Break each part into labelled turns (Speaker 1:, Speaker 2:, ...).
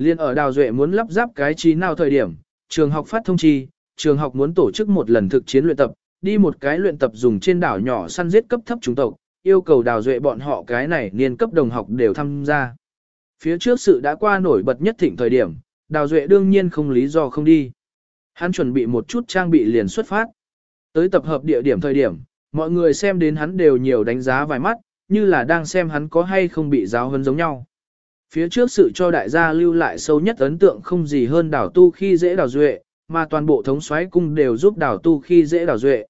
Speaker 1: Liên ở Đào Duệ muốn lắp ráp cái trí nào thời điểm, trường học phát thông chi, trường học muốn tổ chức một lần thực chiến luyện tập, đi một cái luyện tập dùng trên đảo nhỏ săn giết cấp thấp chúng tộc, yêu cầu Đào Duệ bọn họ cái này niên cấp đồng học đều tham gia. Phía trước sự đã qua nổi bật nhất thịnh thời điểm, Đào Duệ đương nhiên không lý do không đi. Hắn chuẩn bị một chút trang bị liền xuất phát. Tới tập hợp địa điểm thời điểm, mọi người xem đến hắn đều nhiều đánh giá vài mắt, như là đang xem hắn có hay không bị giáo hơn giống nhau. Phía trước sự cho đại gia lưu lại sâu nhất ấn tượng không gì hơn đảo tu khi dễ đảo duệ, mà toàn bộ thống soái cung đều giúp đảo tu khi dễ đảo duệ.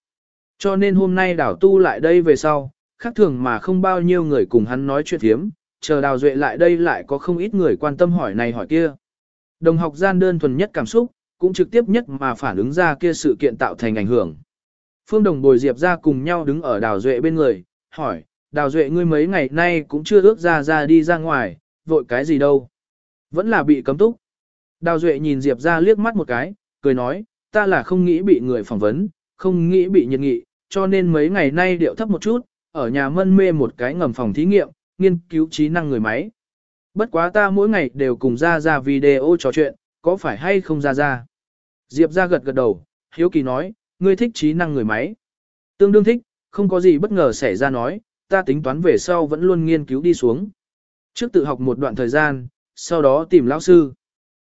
Speaker 1: Cho nên hôm nay đảo tu lại đây về sau, khác thường mà không bao nhiêu người cùng hắn nói chuyện thiếm, chờ đào duệ lại đây lại có không ít người quan tâm hỏi này hỏi kia. Đồng học gian đơn thuần nhất cảm xúc, cũng trực tiếp nhất mà phản ứng ra kia sự kiện tạo thành ảnh hưởng. Phương Đồng bồi Diệp ra cùng nhau đứng ở đào duệ bên người, hỏi, đào duệ ngươi mấy ngày nay cũng chưa ước ra ra đi ra ngoài, vội cái gì đâu. Vẫn là bị cấm túc. Đào duệ nhìn Diệp ra liếc mắt một cái, cười nói, ta là không nghĩ bị người phỏng vấn, không nghĩ bị nhiệt nghị, cho nên mấy ngày nay điệu thấp một chút, ở nhà mân mê một cái ngầm phòng thí nghiệm, nghiên cứu trí năng người máy. Bất quá ta mỗi ngày đều cùng ra ra video trò chuyện, có phải hay không ra ra? Diệp ra gật gật đầu, hiếu kỳ nói, ngươi thích trí năng người máy. Tương đương thích, không có gì bất ngờ xảy ra nói, ta tính toán về sau vẫn luôn nghiên cứu đi xuống. Trước tự học một đoạn thời gian, sau đó tìm lão sư.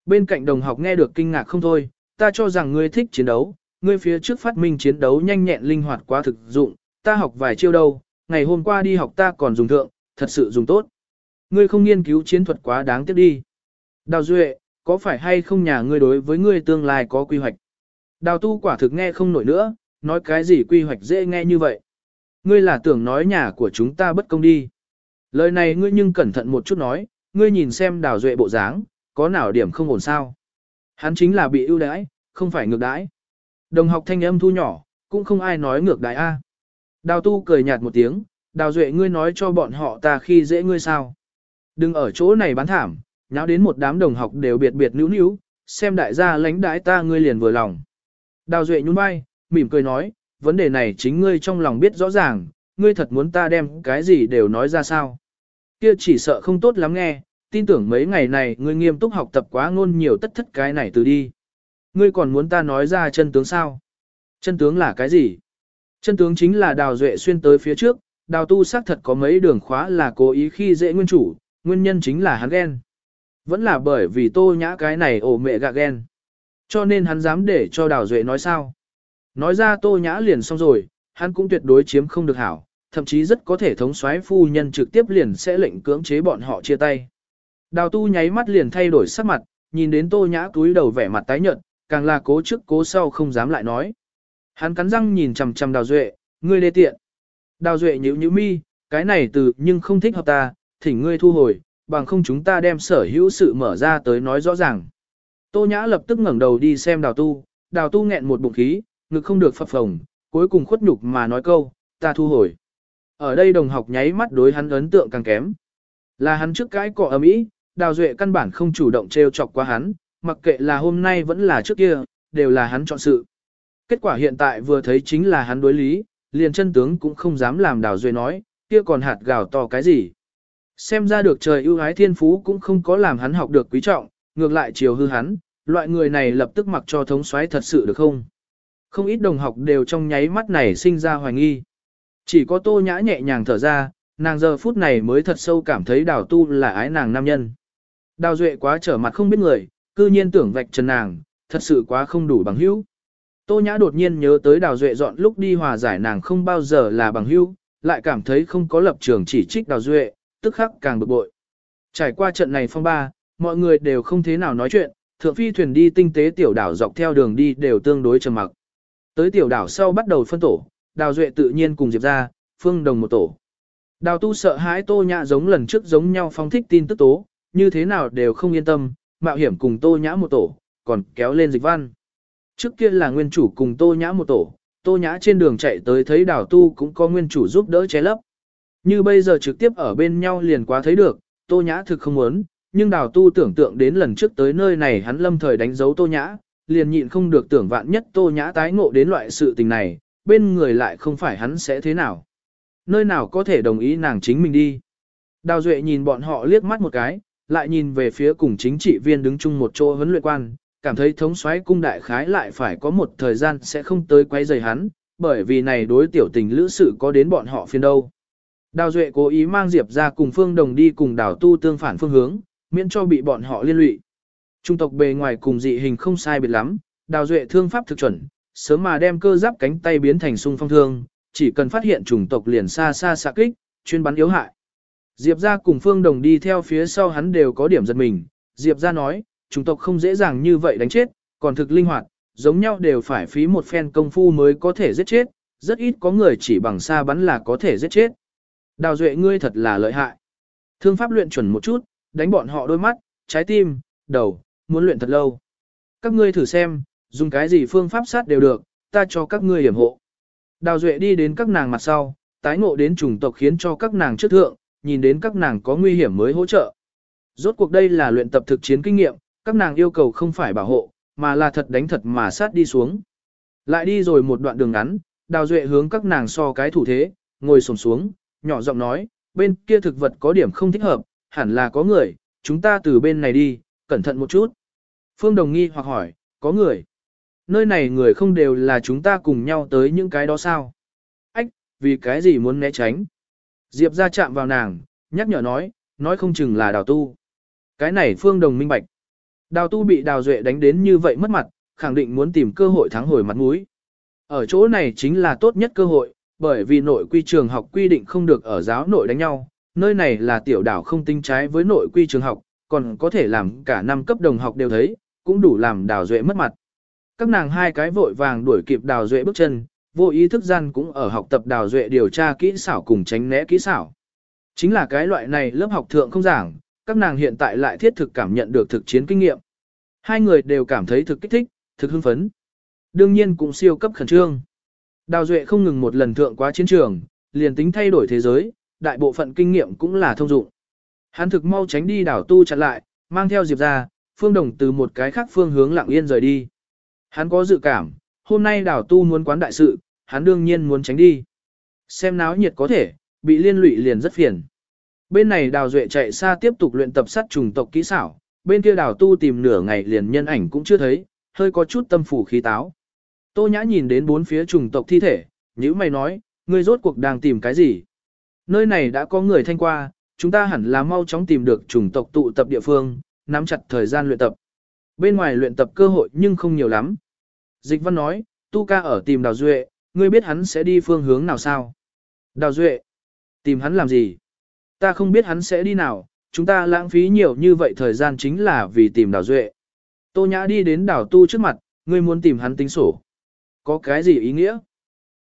Speaker 1: Bên cạnh đồng học nghe được kinh ngạc không thôi, ta cho rằng ngươi thích chiến đấu, ngươi phía trước phát minh chiến đấu nhanh nhẹn linh hoạt quá thực dụng, ta học vài chiêu đâu, ngày hôm qua đi học ta còn dùng thượng, thật sự dùng tốt. Ngươi không nghiên cứu chiến thuật quá đáng tiếc đi. Đào Duệ, có phải hay không nhà ngươi đối với ngươi tương lai có quy hoạch? Đào tu quả thực nghe không nổi nữa, nói cái gì quy hoạch dễ nghe như vậy. Ngươi là tưởng nói nhà của chúng ta bất công đi. Lời này ngươi nhưng cẩn thận một chút nói, ngươi nhìn xem đào duệ bộ dáng, có nào điểm không ổn sao. Hắn chính là bị ưu đãi, không phải ngược đãi. Đồng học thanh âm thu nhỏ, cũng không ai nói ngược đãi a. Đào tu cười nhạt một tiếng, đào duệ ngươi nói cho bọn họ ta khi dễ ngươi sao. Đừng ở chỗ này bán thảm, nháo đến một đám đồng học đều biệt biệt níu níu, xem đại gia lãnh đãi ta ngươi liền vừa lòng. Đào duệ nhún vai, mỉm cười nói, vấn đề này chính ngươi trong lòng biết rõ ràng, ngươi thật muốn ta đem cái gì đều nói ra sao. Kia chỉ sợ không tốt lắm nghe, tin tưởng mấy ngày này ngươi nghiêm túc học tập quá ngôn nhiều tất thất cái này từ đi. Ngươi còn muốn ta nói ra chân tướng sao? Chân tướng là cái gì? Chân tướng chính là đào duệ xuyên tới phía trước, đào tu xác thật có mấy đường khóa là cố ý khi dễ nguyên chủ, nguyên nhân chính là hắn ghen. Vẫn là bởi vì tô nhã cái này ổ mẹ gạ ghen. Cho nên hắn dám để cho đào duệ nói sao. Nói ra tô nhã liền xong rồi, hắn cũng tuyệt đối chiếm không được hảo, thậm chí rất có thể thống soái phu nhân trực tiếp liền sẽ lệnh cưỡng chế bọn họ chia tay. Đào tu nháy mắt liền thay đổi sắc mặt, nhìn đến tô nhã túi đầu vẻ mặt tái nhợt, càng là cố trước cố sau không dám lại nói. Hắn cắn răng nhìn chằm chằm đào duệ, ngươi đê tiện. Đào duệ nhíu nhíu mi, cái này từ nhưng không thích hợp ta, thỉnh ngươi thu hồi, bằng không chúng ta đem sở hữu sự mở ra tới nói rõ ràng. Tô nhã lập tức ngẩng đầu đi xem đào tu, đào tu nghẹn một bụng khí, ngực không được phập phồng, cuối cùng khuất nhục mà nói câu, ta thu hồi. Ở đây đồng học nháy mắt đối hắn ấn tượng càng kém. Là hắn trước cái cọ ấm ý, đào duệ căn bản không chủ động trêu chọc qua hắn, mặc kệ là hôm nay vẫn là trước kia, đều là hắn chọn sự. Kết quả hiện tại vừa thấy chính là hắn đối lý, liền chân tướng cũng không dám làm đào duệ nói, kia còn hạt gào to cái gì. Xem ra được trời ưu ái thiên phú cũng không có làm hắn học được quý trọng, ngược lại chiều hư hắn, loại người này lập tức mặc cho thống soái thật sự được không? Không ít đồng học đều trong nháy mắt này sinh ra hoài nghi. Chỉ có tô nhã nhẹ nhàng thở ra, nàng giờ phút này mới thật sâu cảm thấy đào tu là ái nàng nam nhân. Đào duệ quá trở mặt không biết người, cư nhiên tưởng vạch trần nàng, thật sự quá không đủ bằng hữu. Tô nhã đột nhiên nhớ tới đào duệ dọn lúc đi hòa giải nàng không bao giờ là bằng hữu, lại cảm thấy không có lập trường chỉ trích đào duệ, tức khắc càng bực bội. Trải qua trận này phong ba, mọi người đều không thế nào nói chuyện, thượng phi thuyền đi tinh tế tiểu đảo dọc theo đường đi đều tương đối trầm mặc. Tới tiểu đảo sau bắt đầu phân tổ, đào duệ tự nhiên cùng Diệp ra, phương đồng một tổ. Đào tu sợ hãi tô nhã giống lần trước giống nhau phóng thích tin tức tố, như thế nào đều không yên tâm, mạo hiểm cùng tô nhã một tổ, còn kéo lên dịch văn. Trước kia là nguyên chủ cùng tô nhã một tổ, tô nhã trên đường chạy tới thấy đào tu cũng có nguyên chủ giúp đỡ che lấp. Như bây giờ trực tiếp ở bên nhau liền quá thấy được, tô nhã thực không muốn, nhưng đào tu tưởng tượng đến lần trước tới nơi này hắn lâm thời đánh dấu tô nhã, liền nhịn không được tưởng vạn nhất tô nhã tái ngộ đến loại sự tình này, bên người lại không phải hắn sẽ thế nào. Nơi nào có thể đồng ý nàng chính mình đi. Đào Duệ nhìn bọn họ liếc mắt một cái, lại nhìn về phía cùng chính trị viên đứng chung một chỗ huấn luyện quan, cảm thấy thống soái cung đại khái lại phải có một thời gian sẽ không tới quấy rầy hắn, bởi vì này đối tiểu tình lữ sự có đến bọn họ phiên đâu. Đào Duệ cố ý mang Diệp ra cùng Phương Đồng đi cùng Đảo tu tương phản phương hướng, miễn cho bị bọn họ liên lụy. Trung tộc bề ngoài cùng dị hình không sai biệt lắm, đào Duệ thương pháp thực chuẩn, sớm mà đem cơ giáp cánh tay biến thành sung phong thương, chỉ cần phát hiện chủng tộc liền xa xa xạ kích, chuyên bắn yếu hại. Diệp ra cùng Phương Đồng đi theo phía sau hắn đều có điểm giật mình, Diệp ra nói, chủng tộc không dễ dàng như vậy đánh chết, còn thực linh hoạt, giống nhau đều phải phí một phen công phu mới có thể giết chết, rất ít có người chỉ bằng xa bắn là có thể giết chết. Đào Duệ ngươi thật là lợi hại. Thương pháp luyện chuẩn một chút, đánh bọn họ đôi mắt, trái tim, đầu, muốn luyện thật lâu. Các ngươi thử xem, dùng cái gì phương pháp sát đều được, ta cho các ngươi hiểm hộ. Đào Duệ đi đến các nàng mặt sau, tái ngộ đến chủng tộc khiến cho các nàng trước thượng, nhìn đến các nàng có nguy hiểm mới hỗ trợ. Rốt cuộc đây là luyện tập thực chiến kinh nghiệm, các nàng yêu cầu không phải bảo hộ, mà là thật đánh thật mà sát đi xuống. Lại đi rồi một đoạn đường ngắn, Đào Duệ hướng các nàng so cái thủ thế, ngồi xổm xuống, nhỏ giọng nói, bên kia thực vật có điểm không thích hợp, hẳn là có người, chúng ta từ bên này đi, cẩn thận một chút. Phương Đồng nghi hoặc hỏi, có người. Nơi này người không đều là chúng ta cùng nhau tới những cái đó sao? Ách, vì cái gì muốn né tránh? Diệp ra chạm vào nàng, nhắc nhở nói, nói không chừng là đào tu. Cái này Phương Đồng minh bạch. Đào tu bị đào duệ đánh đến như vậy mất mặt, khẳng định muốn tìm cơ hội thắng hồi mặt mũi. Ở chỗ này chính là tốt nhất cơ hội, bởi vì nội quy trường học quy định không được ở giáo nội đánh nhau, nơi này là tiểu đảo không tinh trái với nội quy trường học, còn có thể làm cả năm cấp đồng học đều thấy, cũng đủ làm đào duệ mất mặt. Các nàng hai cái vội vàng đuổi kịp đào duệ bước chân, vô ý thức gian cũng ở học tập đào duệ điều tra kỹ xảo cùng tránh né kỹ xảo. Chính là cái loại này lớp học thượng không giảng, các nàng hiện tại lại thiết thực cảm nhận được thực chiến kinh nghiệm. Hai người đều cảm thấy thực kích thích, thực hưng phấn. Đương nhiên cũng siêu cấp khẩn trương. Đào Duệ không ngừng một lần thượng quá chiến trường, liền tính thay đổi thế giới, đại bộ phận kinh nghiệm cũng là thông dụng. Hắn thực mau tránh đi đảo tu chặn lại, mang theo Diệp ra, phương đồng từ một cái khác phương hướng lặng yên rời đi. Hắn có dự cảm, hôm nay đảo tu muốn quán đại sự, hắn đương nhiên muốn tránh đi. Xem náo nhiệt có thể, bị liên lụy liền rất phiền. Bên này đào duệ chạy xa tiếp tục luyện tập sát trùng tộc kỹ xảo, bên kia đào tu tìm nửa ngày liền nhân ảnh cũng chưa thấy, hơi có chút tâm phủ khí táo. Tô Nhã nhìn đến bốn phía trùng tộc thi thể, nhữ mày nói, ngươi rốt cuộc đang tìm cái gì? Nơi này đã có người thanh qua, chúng ta hẳn là mau chóng tìm được trùng tộc tụ tập địa phương, nắm chặt thời gian luyện tập. Bên ngoài luyện tập cơ hội nhưng không nhiều lắm. Dịch văn nói, Tu ca ở tìm Đào Duệ, ngươi biết hắn sẽ đi phương hướng nào sao? Đào Duệ, tìm hắn làm gì? Ta không biết hắn sẽ đi nào, chúng ta lãng phí nhiều như vậy thời gian chính là vì tìm Đào Duệ. Tô Nhã đi đến Đào Tu trước mặt, ngươi muốn tìm hắn tính sổ. Có cái gì ý nghĩa?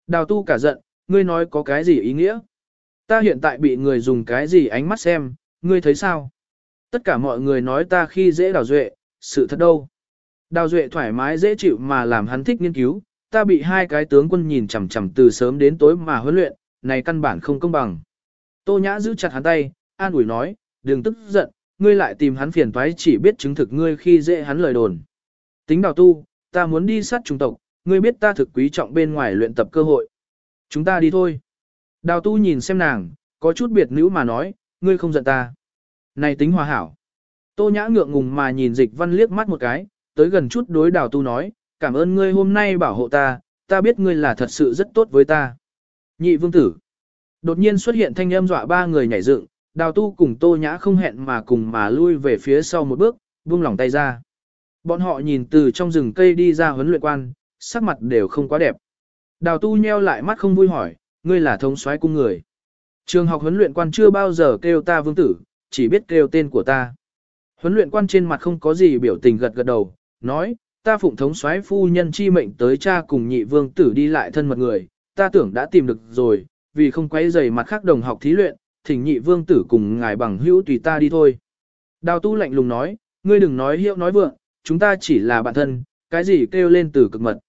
Speaker 1: Đào tu cả giận, ngươi nói có cái gì ý nghĩa? Ta hiện tại bị người dùng cái gì ánh mắt xem, ngươi thấy sao? Tất cả mọi người nói ta khi dễ đào duệ, sự thật đâu? Đào duệ thoải mái dễ chịu mà làm hắn thích nghiên cứu, ta bị hai cái tướng quân nhìn chằm chằm từ sớm đến tối mà huấn luyện, này căn bản không công bằng. Tô Nhã giữ chặt hắn tay, an ủi nói, đừng tức giận, ngươi lại tìm hắn phiền toái chỉ biết chứng thực ngươi khi dễ hắn lời đồn. Tính đào tu, ta muốn đi sát trung tộc, ngươi biết ta thực quý trọng bên ngoài luyện tập cơ hội. Chúng ta đi thôi. Đào tu nhìn xem nàng, có chút biệt nữ mà nói, ngươi không giận ta. Này tính hòa hảo. Tô nhã ngượng ngùng mà nhìn dịch văn liếc mắt một cái, tới gần chút đối đào tu nói, cảm ơn ngươi hôm nay bảo hộ ta, ta biết ngươi là thật sự rất tốt với ta. Nhị vương tử. Đột nhiên xuất hiện thanh âm dọa ba người nhảy dựng, đào tu cùng tô nhã không hẹn mà cùng mà lui về phía sau một bước, buông lỏng tay ra. Bọn họ nhìn từ trong rừng cây đi ra huấn luyện quan, sắc mặt đều không quá đẹp. Đào tu nheo lại mắt không vui hỏi, ngươi là thống soái cung người. Trường học huấn luyện quan chưa bao giờ kêu ta vương tử, chỉ biết kêu tên của ta. Huấn luyện quan trên mặt không có gì biểu tình gật gật đầu, nói, ta phụng thống soái phu nhân chi mệnh tới cha cùng nhị vương tử đi lại thân mật người, ta tưởng đã tìm được rồi, vì không quấy rầy mặt khác đồng học thí luyện, thỉnh nhị vương tử cùng ngài bằng hữu tùy ta đi thôi. Đào tu lạnh lùng nói, ngươi đừng nói hiệu nói vượng, chúng ta chỉ là bạn thân, cái gì kêu lên từ cực mật.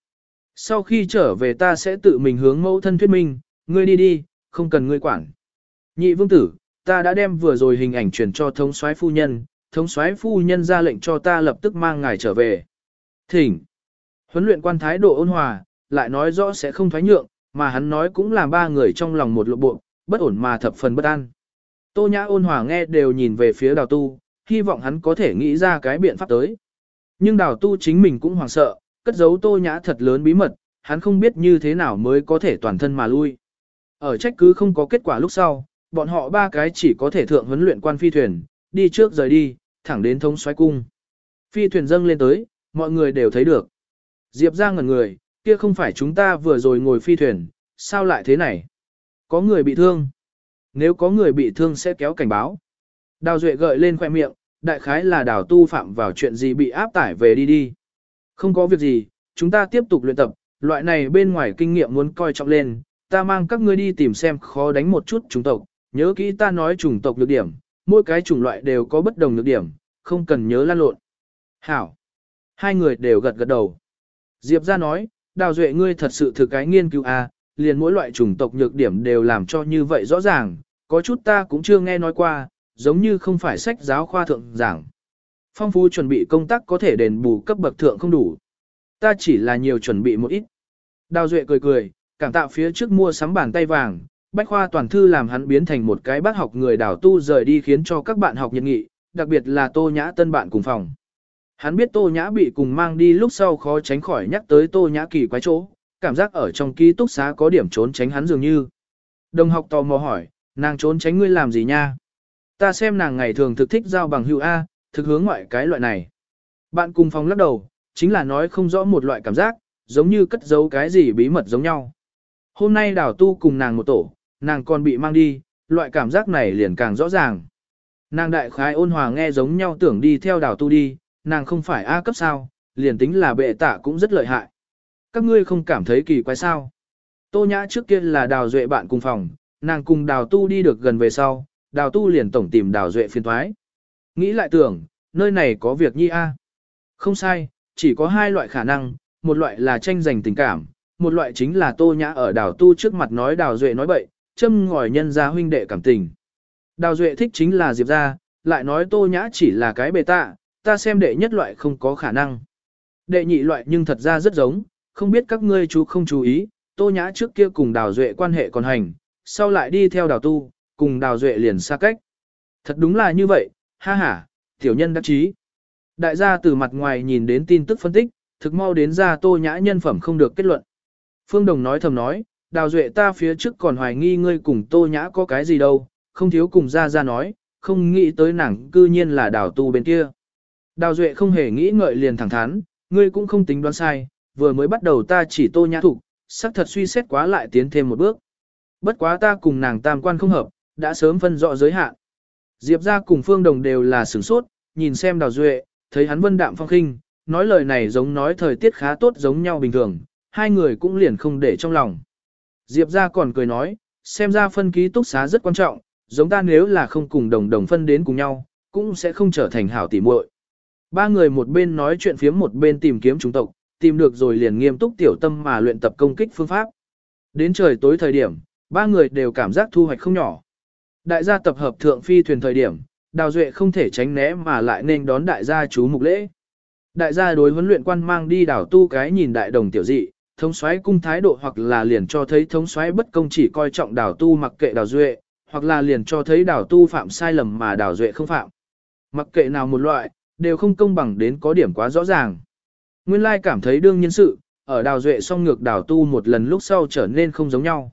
Speaker 1: Sau khi trở về ta sẽ tự mình hướng mẫu thân thuyết minh, ngươi đi đi, không cần ngươi quản. Nhị vương tử, ta đã đem vừa rồi hình ảnh truyền cho thống soái phu nhân, thống soái phu nhân ra lệnh cho ta lập tức mang ngài trở về. Thỉnh. Huấn luyện quan thái độ ôn hòa, lại nói rõ sẽ không thoái nhượng, mà hắn nói cũng làm ba người trong lòng một lộ bộ, bất ổn mà thập phần bất an. Tô nhã ôn hòa nghe đều nhìn về phía đào tu, hy vọng hắn có thể nghĩ ra cái biện pháp tới. Nhưng đào tu chính mình cũng hoảng sợ, cất giấu tô nhã thật lớn bí mật, hắn không biết như thế nào mới có thể toàn thân mà lui. Ở trách cứ không có kết quả lúc sau, bọn họ ba cái chỉ có thể thượng huấn luyện quan phi thuyền, đi trước rời đi, thẳng đến thống xoáy cung. Phi thuyền dâng lên tới, mọi người đều thấy được. Diệp ra ngẩn người, kia không phải chúng ta vừa rồi ngồi phi thuyền, sao lại thế này? Có người bị thương. Nếu có người bị thương sẽ kéo cảnh báo. Đào Duệ gợi lên khoe miệng, đại khái là đào tu phạm vào chuyện gì bị áp tải về đi đi. Không có việc gì, chúng ta tiếp tục luyện tập, loại này bên ngoài kinh nghiệm muốn coi trọng lên, ta mang các ngươi đi tìm xem khó đánh một chút chủng tộc, nhớ kỹ ta nói chủng tộc được điểm, mỗi cái chủng loại đều có bất đồng nhược điểm, không cần nhớ lan lộn. Hảo. Hai người đều gật gật đầu. Diệp ra nói, đào duệ ngươi thật sự thực cái nghiên cứu a, à, liền mỗi loại chủng tộc nhược điểm đều làm cho như vậy rõ ràng, có chút ta cũng chưa nghe nói qua, giống như không phải sách giáo khoa thượng giảng. Phong phú chuẩn bị công tác có thể đền bù cấp bậc thượng không đủ. Ta chỉ là nhiều chuẩn bị một ít. Đào Duệ cười cười, cảm tạ phía trước mua sắm bàn tay vàng, bách khoa toàn thư làm hắn biến thành một cái bác học người đảo tu rời đi khiến cho các bạn học nhiệt nghị, đặc biệt là Tô Nhã tân bạn cùng phòng. Hắn biết Tô Nhã bị cùng mang đi lúc sau khó tránh khỏi nhắc tới Tô Nhã kỳ quái chỗ, cảm giác ở trong ký túc xá có điểm trốn tránh hắn dường như. Đồng học tò mò hỏi, nàng trốn tránh ngươi làm gì nha? Ta xem nàng ngày thường thực thích giao bằng hữu A, thực hướng ngoại cái loại này. Bạn cùng phòng lắc đầu, chính là nói không rõ một loại cảm giác, giống như cất giấu cái gì bí mật giống nhau. Hôm nay đảo tu cùng nàng một tổ, nàng còn bị mang đi, loại cảm giác này liền càng rõ ràng. Nàng đại khái ôn hòa nghe giống nhau tưởng đi theo đào tu đi, nàng không phải A cấp sao, liền tính là bệ tạ cũng rất lợi hại. Các ngươi không cảm thấy kỳ quái sao? Tô nhã trước kia là đào duệ bạn cùng phòng, nàng cùng đào tu đi được gần về sau, đào tu liền tổng tìm đào duệ phiền thoái. Nghĩ lại tưởng, nơi này có việc nhi A. Không sai, chỉ có hai loại khả năng, một loại là tranh giành tình cảm, một loại chính là tô nhã ở đào tu trước mặt nói đào duệ nói bậy, châm ngòi nhân gia huynh đệ cảm tình. Đào duệ thích chính là diệp gia, lại nói tô nhã chỉ là cái bề tạ, ta xem đệ nhất loại không có khả năng. Đệ nhị loại nhưng thật ra rất giống, không biết các ngươi chú không chú ý, tô nhã trước kia cùng đào duệ quan hệ còn hành, sau lại đi theo đào tu, cùng đào duệ liền xa cách. Thật đúng là như vậy, ha ha, tiểu nhân đắc chí. Đại gia từ mặt ngoài nhìn đến tin tức phân tích, thực mau đến ra tô nhã nhân phẩm không được kết luận. Phương Đồng nói thầm nói, đào duệ ta phía trước còn hoài nghi ngươi cùng tô nhã có cái gì đâu, không thiếu cùng ra ra nói, không nghĩ tới nàng cư nhiên là đào tu bên kia. Đào duệ không hề nghĩ ngợi liền thẳng thắn, ngươi cũng không tính đoán sai, vừa mới bắt đầu ta chỉ tô nhã thủ, sắc thật suy xét quá lại tiến thêm một bước. Bất quá ta cùng nàng tam quan không hợp, đã sớm phân rõ giới hạn. Diệp ra cùng Phương Đồng đều là sửng sốt, nhìn xem Đào Duệ, thấy hắn vân đạm phong khinh, nói lời này giống nói thời tiết khá tốt giống nhau bình thường, hai người cũng liền không để trong lòng. Diệp ra còn cười nói, xem ra phân ký túc xá rất quan trọng, giống ta nếu là không cùng đồng đồng phân đến cùng nhau, cũng sẽ không trở thành hảo tỉ muội. Ba người một bên nói chuyện phiếm một bên tìm kiếm chúng tộc, tìm được rồi liền nghiêm túc tiểu tâm mà luyện tập công kích phương pháp. Đến trời tối thời điểm, ba người đều cảm giác thu hoạch không nhỏ. Đại gia tập hợp thượng phi thuyền thời điểm, Đào Duệ không thể tránh né mà lại nên đón đại gia chú mục lễ. Đại gia đối huấn luyện quan mang đi đảo tu cái nhìn đại đồng tiểu dị, thống soái cung thái độ hoặc là liền cho thấy thống soái bất công chỉ coi trọng đảo tu mặc kệ đào duệ, hoặc là liền cho thấy đảo tu phạm sai lầm mà đảo duệ không phạm. Mặc kệ nào một loại, đều không công bằng đến có điểm quá rõ ràng. Nguyên lai cảm thấy đương nhân sự, ở đào duệ song ngược đảo tu một lần lúc sau trở nên không giống nhau.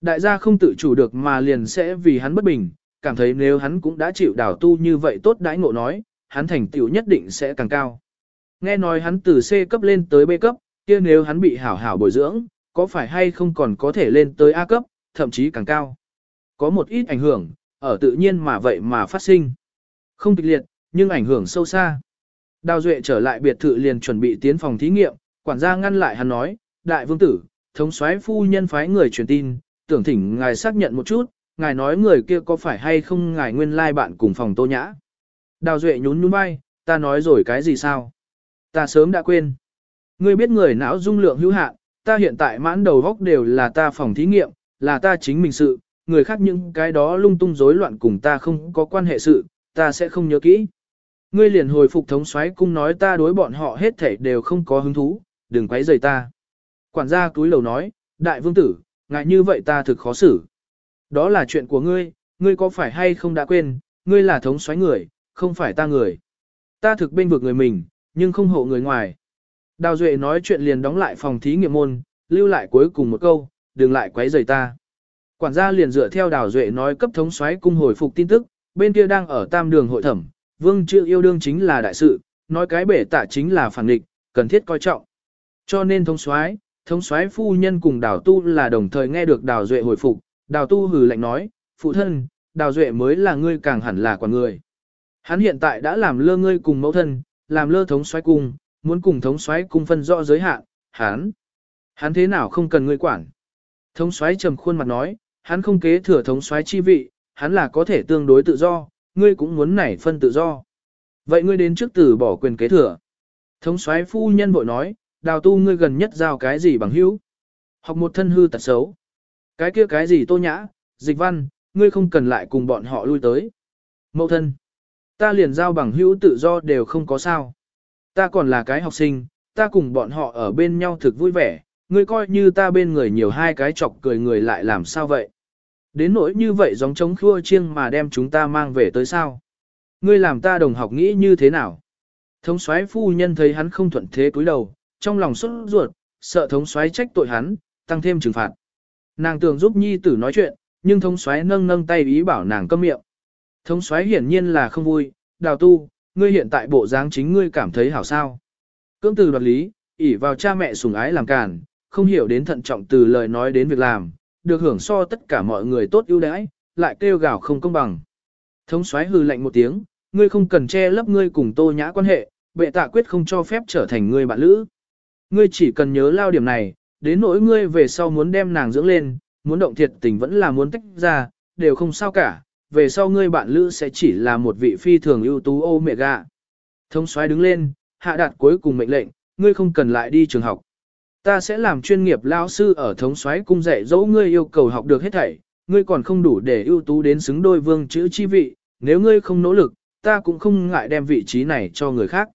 Speaker 1: Đại gia không tự chủ được mà liền sẽ vì hắn bất bình, cảm thấy nếu hắn cũng đã chịu đảo tu như vậy tốt đãi ngộ nói, hắn thành tựu nhất định sẽ càng cao. Nghe nói hắn từ C cấp lên tới B cấp, kia nếu hắn bị hảo hảo bồi dưỡng, có phải hay không còn có thể lên tới A cấp, thậm chí càng cao. Có một ít ảnh hưởng, ở tự nhiên mà vậy mà phát sinh. Không kịch liệt, nhưng ảnh hưởng sâu xa. Đào Duệ trở lại biệt thự liền chuẩn bị tiến phòng thí nghiệm, quản gia ngăn lại hắn nói, đại vương tử, thống soái phu nhân phái người truyền tin, tưởng thỉnh ngài xác nhận một chút, ngài nói người kia có phải hay không ngài nguyên lai bạn cùng phòng tô nhã. Đào Duệ nhún nhún vai, ta nói rồi cái gì sao? Ta sớm đã quên. Ngươi biết người não dung lượng hữu hạn, ta hiện tại mãn đầu góc đều là ta phòng thí nghiệm, là ta chính mình sự, người khác những cái đó lung tung rối loạn cùng ta không có quan hệ sự, ta sẽ không nhớ kỹ. Ngươi liền hồi phục thống soái cung nói ta đối bọn họ hết thảy đều không có hứng thú, đừng quấy rầy ta. Quản gia túi lầu nói, đại vương tử, ngại như vậy ta thực khó xử. Đó là chuyện của ngươi, ngươi có phải hay không đã quên, ngươi là thống soái người, không phải ta người. Ta thực bên vực người mình, nhưng không hộ người ngoài. Đào Duệ nói chuyện liền đóng lại phòng thí nghiệm môn, lưu lại cuối cùng một câu, đừng lại quấy rầy ta. Quản gia liền dựa theo Đào Duệ nói cấp thống soái cung hồi phục tin tức, bên kia đang ở tam đường hội thẩm, vương chữ yêu đương chính là đại sự, nói cái bể tạ chính là phản địch, cần thiết coi trọng. Cho nên thống soái, thống soái phu nhân cùng Đào Tu là đồng thời nghe được Đào Duệ hồi phục, Đào Tu hừ lạnh nói, phụ thân, Đào Duệ mới là ngươi càng hẳn là quản người. Hắn hiện tại đã làm lơ ngươi cùng mẫu thân, làm lơ thống soái cung, muốn cùng thống soái cung phân rõ giới hạn, hắn, hắn thế nào không cần ngươi quản. Thống soái trầm khuôn mặt nói, hắn không kế thừa thống soái chi vị, hắn là có thể tương đối tự do, ngươi cũng muốn nảy phân tự do. Vậy ngươi đến trước tử bỏ quyền kế thừa. Thống soái phu nhân bội nói, đào tu ngươi gần nhất giao cái gì bằng hữu. Học một thân hư tật xấu. Cái kia cái gì tô nhã, dịch văn, ngươi không cần lại cùng bọn họ lui tới. Mậu thân. Ta liền giao bằng hữu tự do đều không có sao. Ta còn là cái học sinh, ta cùng bọn họ ở bên nhau thực vui vẻ, ngươi coi như ta bên người nhiều hai cái chọc cười người lại làm sao vậy. Đến nỗi như vậy giống chống khua chiêng mà đem chúng ta mang về tới sao. Ngươi làm ta đồng học nghĩ như thế nào? Thống soái phu nhân thấy hắn không thuận thế cúi đầu, trong lòng xuất ruột, sợ thống soái trách tội hắn, tăng thêm trừng phạt. Nàng tưởng giúp nhi tử nói chuyện, nhưng thống soái nâng nâng tay ý bảo nàng câm miệng. Thống soái hiển nhiên là không vui, đào tu, ngươi hiện tại bộ dáng chính ngươi cảm thấy hảo sao. Cưỡng từ đoạt lý, ỷ vào cha mẹ sủng ái làm càn, không hiểu đến thận trọng từ lời nói đến việc làm, được hưởng so tất cả mọi người tốt ưu đãi, lại kêu gào không công bằng. Thống soái hừ lạnh một tiếng, ngươi không cần che lấp ngươi cùng tô nhã quan hệ, bệ tạ quyết không cho phép trở thành ngươi bạn lữ. Ngươi chỉ cần nhớ lao điểm này, đến nỗi ngươi về sau muốn đem nàng dưỡng lên, muốn động thiệt tình vẫn là muốn tách ra, đều không sao cả, về sau ngươi bạn lữ sẽ chỉ là một vị phi thường ưu tú ô mẹ gạ. Thông soái đứng lên, hạ đạt cuối cùng mệnh lệnh, ngươi không cần lại đi trường học. Ta sẽ làm chuyên nghiệp lao sư ở thống soái cung dạy dỗ ngươi yêu cầu học được hết thảy, ngươi còn không đủ để ưu tú đến xứng đôi vương chữ chi vị, nếu ngươi không nỗ lực, ta cũng không ngại đem vị trí này cho người khác.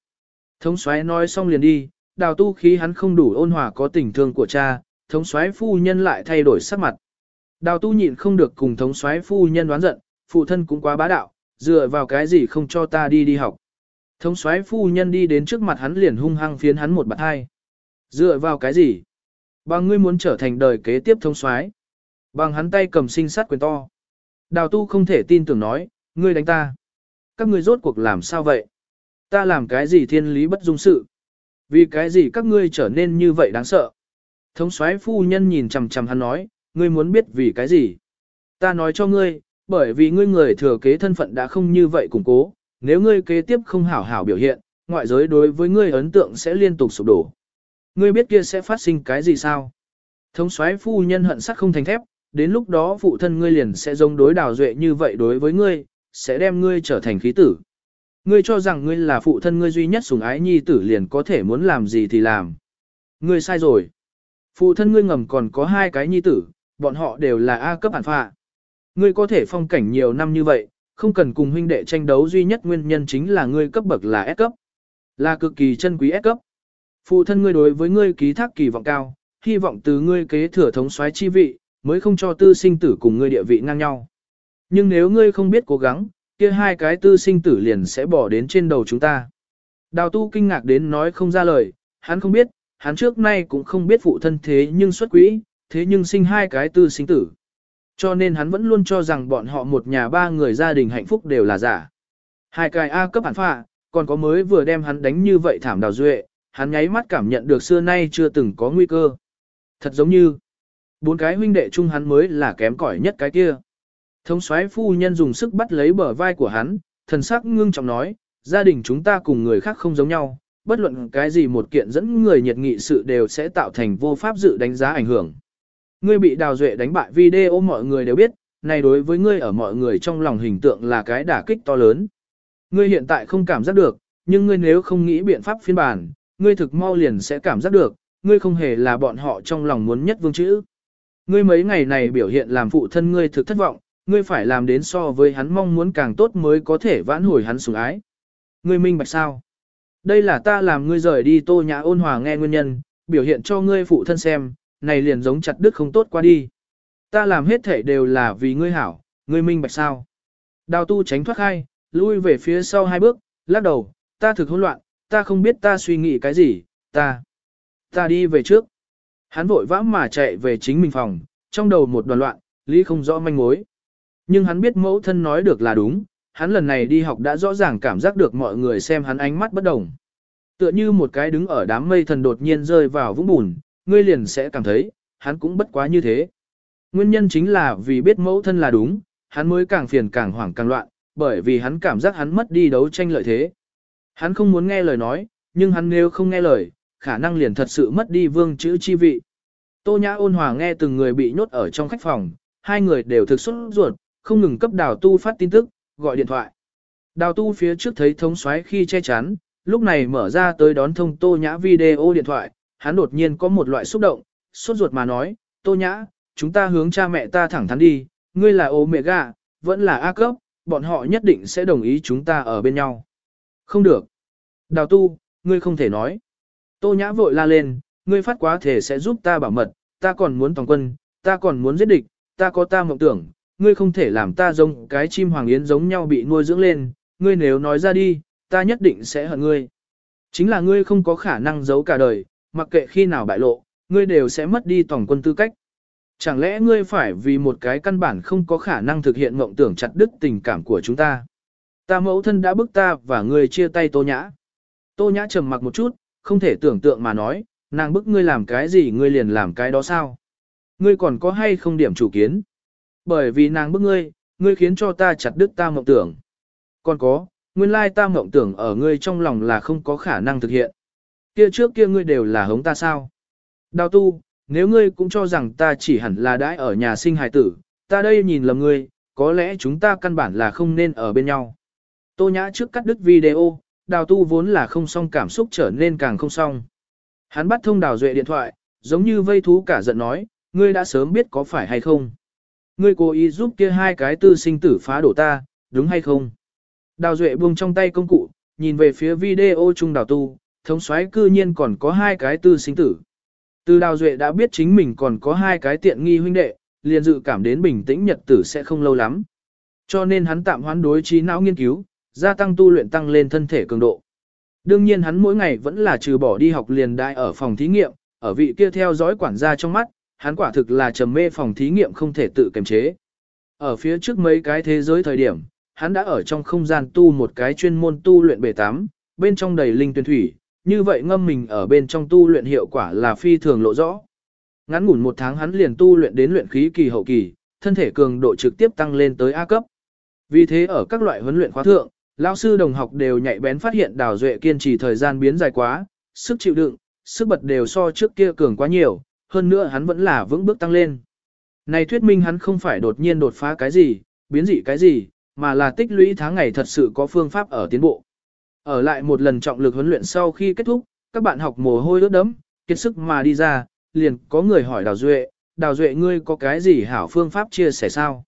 Speaker 1: Thống soái nói xong liền đi, đào tu khí hắn không đủ ôn hòa có tình thương của cha, thống soái phu nhân lại thay đổi sắc mặt. Đào tu nhịn không được cùng thống soái phu nhân đoán giận, phụ thân cũng quá bá đạo, dựa vào cái gì không cho ta đi đi học. Thống soái phu nhân đi đến trước mặt hắn liền hung hăng phiến hắn một bạt hai. Dựa vào cái gì? Bằng ngươi muốn trở thành đời kế tiếp thống soái. Bằng hắn tay cầm sinh sát quyền to. Đào tu không thể tin tưởng nói, ngươi đánh ta. Các ngươi rốt cuộc làm sao vậy? Ta làm cái gì thiên lý bất dung sự? Vì cái gì các ngươi trở nên như vậy đáng sợ? Thống soái phu nhân nhìn chằm chằm hắn nói, ngươi muốn biết vì cái gì? Ta nói cho ngươi, bởi vì ngươi người thừa kế thân phận đã không như vậy củng cố, nếu ngươi kế tiếp không hảo hảo biểu hiện, ngoại giới đối với ngươi ấn tượng sẽ liên tục sụp đổ. Ngươi biết kia sẽ phát sinh cái gì sao? Thống soái phu nhân hận sắt không thành thép, đến lúc đó phụ thân ngươi liền sẽ giống đối đào duệ như vậy đối với ngươi, sẽ đem ngươi trở thành khí tử. Ngươi cho rằng ngươi là phụ thân ngươi duy nhất sủng ái nhi tử liền có thể muốn làm gì thì làm. Ngươi sai rồi. Phụ thân ngươi ngầm còn có hai cái nhi tử, bọn họ đều là A cấp bản phạ. Ngươi có thể phong cảnh nhiều năm như vậy, không cần cùng huynh đệ tranh đấu duy nhất nguyên nhân chính là ngươi cấp bậc là S cấp. Là cực kỳ chân quý S cấp. Phụ thân ngươi đối với ngươi ký thác kỳ vọng cao, hy vọng từ ngươi kế thừa thống soái chi vị, mới không cho tư sinh tử cùng ngươi địa vị ngang nhau. Nhưng nếu ngươi không biết cố gắng, kia hai cái tư sinh tử liền sẽ bỏ đến trên đầu chúng ta. Đào tu kinh ngạc đến nói không ra lời, hắn không biết, hắn trước nay cũng không biết phụ thân thế nhưng xuất quỹ, thế nhưng sinh hai cái tư sinh tử. Cho nên hắn vẫn luôn cho rằng bọn họ một nhà ba người gia đình hạnh phúc đều là giả. Hai cái A cấp hẳn phạ, còn có mới vừa đem hắn đánh như vậy thảm đào duệ, hắn nháy mắt cảm nhận được xưa nay chưa từng có nguy cơ. Thật giống như, bốn cái huynh đệ chung hắn mới là kém cỏi nhất cái kia. Thống soái phu nhân dùng sức bắt lấy bờ vai của hắn, thần sắc ngưng trọng nói, gia đình chúng ta cùng người khác không giống nhau, bất luận cái gì một kiện dẫn người nhiệt nghị sự đều sẽ tạo thành vô pháp dự đánh giá ảnh hưởng. Ngươi bị đào duệ đánh bại video mọi người đều biết, này đối với ngươi ở mọi người trong lòng hình tượng là cái đả kích to lớn. Ngươi hiện tại không cảm giác được, nhưng ngươi nếu không nghĩ biện pháp phiên bản, ngươi thực mau liền sẽ cảm giác được, ngươi không hề là bọn họ trong lòng muốn nhất vương chữ. Ngươi mấy ngày này biểu hiện làm phụ thân ngươi thực thất vọng, ngươi phải làm đến so với hắn mong muốn càng tốt mới có thể vãn hồi hắn sủng ái. Ngươi minh bạch sao? Đây là ta làm ngươi rời đi tô nhà ôn hòa nghe nguyên nhân, biểu hiện cho ngươi phụ thân xem, này liền giống chặt đứt không tốt qua đi. Ta làm hết thể đều là vì ngươi hảo, ngươi minh bạch sao? Đào tu tránh thoát khai, lui về phía sau hai bước, lắc đầu, ta thực hỗn loạn, ta không biết ta suy nghĩ cái gì, ta, ta đi về trước. Hắn vội vã mà chạy về chính mình phòng, trong đầu một đoàn loạn, lý không rõ manh mối. Nhưng hắn biết mẫu thân nói được là đúng, hắn lần này đi học đã rõ ràng cảm giác được mọi người xem hắn ánh mắt bất đồng. Tựa như một cái đứng ở đám mây thần đột nhiên rơi vào vũng bùn, ngươi liền sẽ cảm thấy, hắn cũng bất quá như thế. Nguyên nhân chính là vì biết mẫu thân là đúng, hắn mới càng phiền càng hoảng càng loạn, bởi vì hắn cảm giác hắn mất đi đấu tranh lợi thế. Hắn không muốn nghe lời nói, nhưng hắn nếu không nghe lời, khả năng liền thật sự mất đi vương chữ chi vị. Tô Nhã ôn hòa nghe từng người bị nhốt ở trong khách phòng, hai người đều thực xuất ruột, không ngừng cấp đào tu phát tin tức, gọi điện thoại. Đào tu phía trước thấy thống soái khi che chắn, lúc này mở ra tới đón thông Tô Nhã video điện thoại, hắn đột nhiên có một loại xúc động, sốt ruột mà nói, Tô Nhã, chúng ta hướng cha mẹ ta thẳng thắn đi, ngươi là Omega, vẫn là A cấp, bọn họ nhất định sẽ đồng ý chúng ta ở bên nhau. Không được. Đào tu, ngươi không thể nói. Tô Nhã vội la lên, ngươi phát quá thể sẽ giúp ta bảo mật, ta còn muốn toàn quân, ta còn muốn giết địch, ta có ta mộng tưởng, ngươi không thể làm ta giống cái chim hoàng yến giống nhau bị nuôi dưỡng lên, ngươi nếu nói ra đi, ta nhất định sẽ hận ngươi. Chính là ngươi không có khả năng giấu cả đời, mặc kệ khi nào bại lộ, ngươi đều sẽ mất đi tổng quân tư cách. Chẳng lẽ ngươi phải vì một cái căn bản không có khả năng thực hiện mộng tưởng chặt đứt tình cảm của chúng ta? Ta mẫu thân đã bức ta và ngươi chia tay Tô Nhã. Tô Nhã trầm mặc một chút, không thể tưởng tượng mà nói, nàng bức ngươi làm cái gì ngươi liền làm cái đó sao? Ngươi còn có hay không điểm chủ kiến? Bởi vì nàng bức ngươi, ngươi khiến cho ta chặt đứt ta mộng tưởng. Còn có, nguyên lai ta mộng tưởng ở ngươi trong lòng là không có khả năng thực hiện. Kia trước kia ngươi đều là hống ta sao? Đào tu, nếu ngươi cũng cho rằng ta chỉ hẳn là đãi ở nhà sinh hài tử, ta đây nhìn lầm ngươi, có lẽ chúng ta căn bản là không nên ở bên nhau. Tô nhã trước cắt đứt video, đào tu vốn là không xong cảm xúc trở nên càng không xong. Hắn bắt thông đào duệ điện thoại, giống như vây thú cả giận nói, ngươi đã sớm biết có phải hay không. Ngươi cố ý giúp kia hai cái tư sinh tử phá đổ ta, đúng hay không? Đào duệ buông trong tay công cụ, nhìn về phía video chung đào tu, thống soái cư nhiên còn có hai cái tư sinh tử. Từ đào duệ đã biết chính mình còn có hai cái tiện nghi huynh đệ, liền dự cảm đến bình tĩnh nhật tử sẽ không lâu lắm. Cho nên hắn tạm hoán đối trí não nghiên cứu, gia tăng tu luyện tăng lên thân thể cường độ. Đương nhiên hắn mỗi ngày vẫn là trừ bỏ đi học liền đại ở phòng thí nghiệm, ở vị kia theo dõi quản gia trong mắt, hắn quả thực là trầm mê phòng thí nghiệm không thể tự kiềm chế. Ở phía trước mấy cái thế giới thời điểm, hắn đã ở trong không gian tu một cái chuyên môn tu luyện bể tắm, bên trong đầy linh tuyển thủy, như vậy ngâm mình ở bên trong tu luyện hiệu quả là phi thường lộ rõ. Ngắn ngủn một tháng hắn liền tu luyện đến luyện khí kỳ hậu kỳ, thân thể cường độ trực tiếp tăng lên tới A cấp. Vì thế ở các loại huấn luyện khóa thượng, lão sư đồng học đều nhạy bén phát hiện Đào Duệ kiên trì thời gian biến dài quá, sức chịu đựng, sức bật đều so trước kia cường quá nhiều, hơn nữa hắn vẫn là vững bước tăng lên. Này thuyết minh hắn không phải đột nhiên đột phá cái gì, biến dị cái gì, mà là tích lũy tháng ngày thật sự có phương pháp ở tiến bộ. Ở lại một lần trọng lực huấn luyện sau khi kết thúc, các bạn học mồ hôi ướt đẫm, kiệt sức mà đi ra, liền có người hỏi Đào Duệ, Đào Duệ ngươi có cái gì hảo phương pháp chia sẻ sao?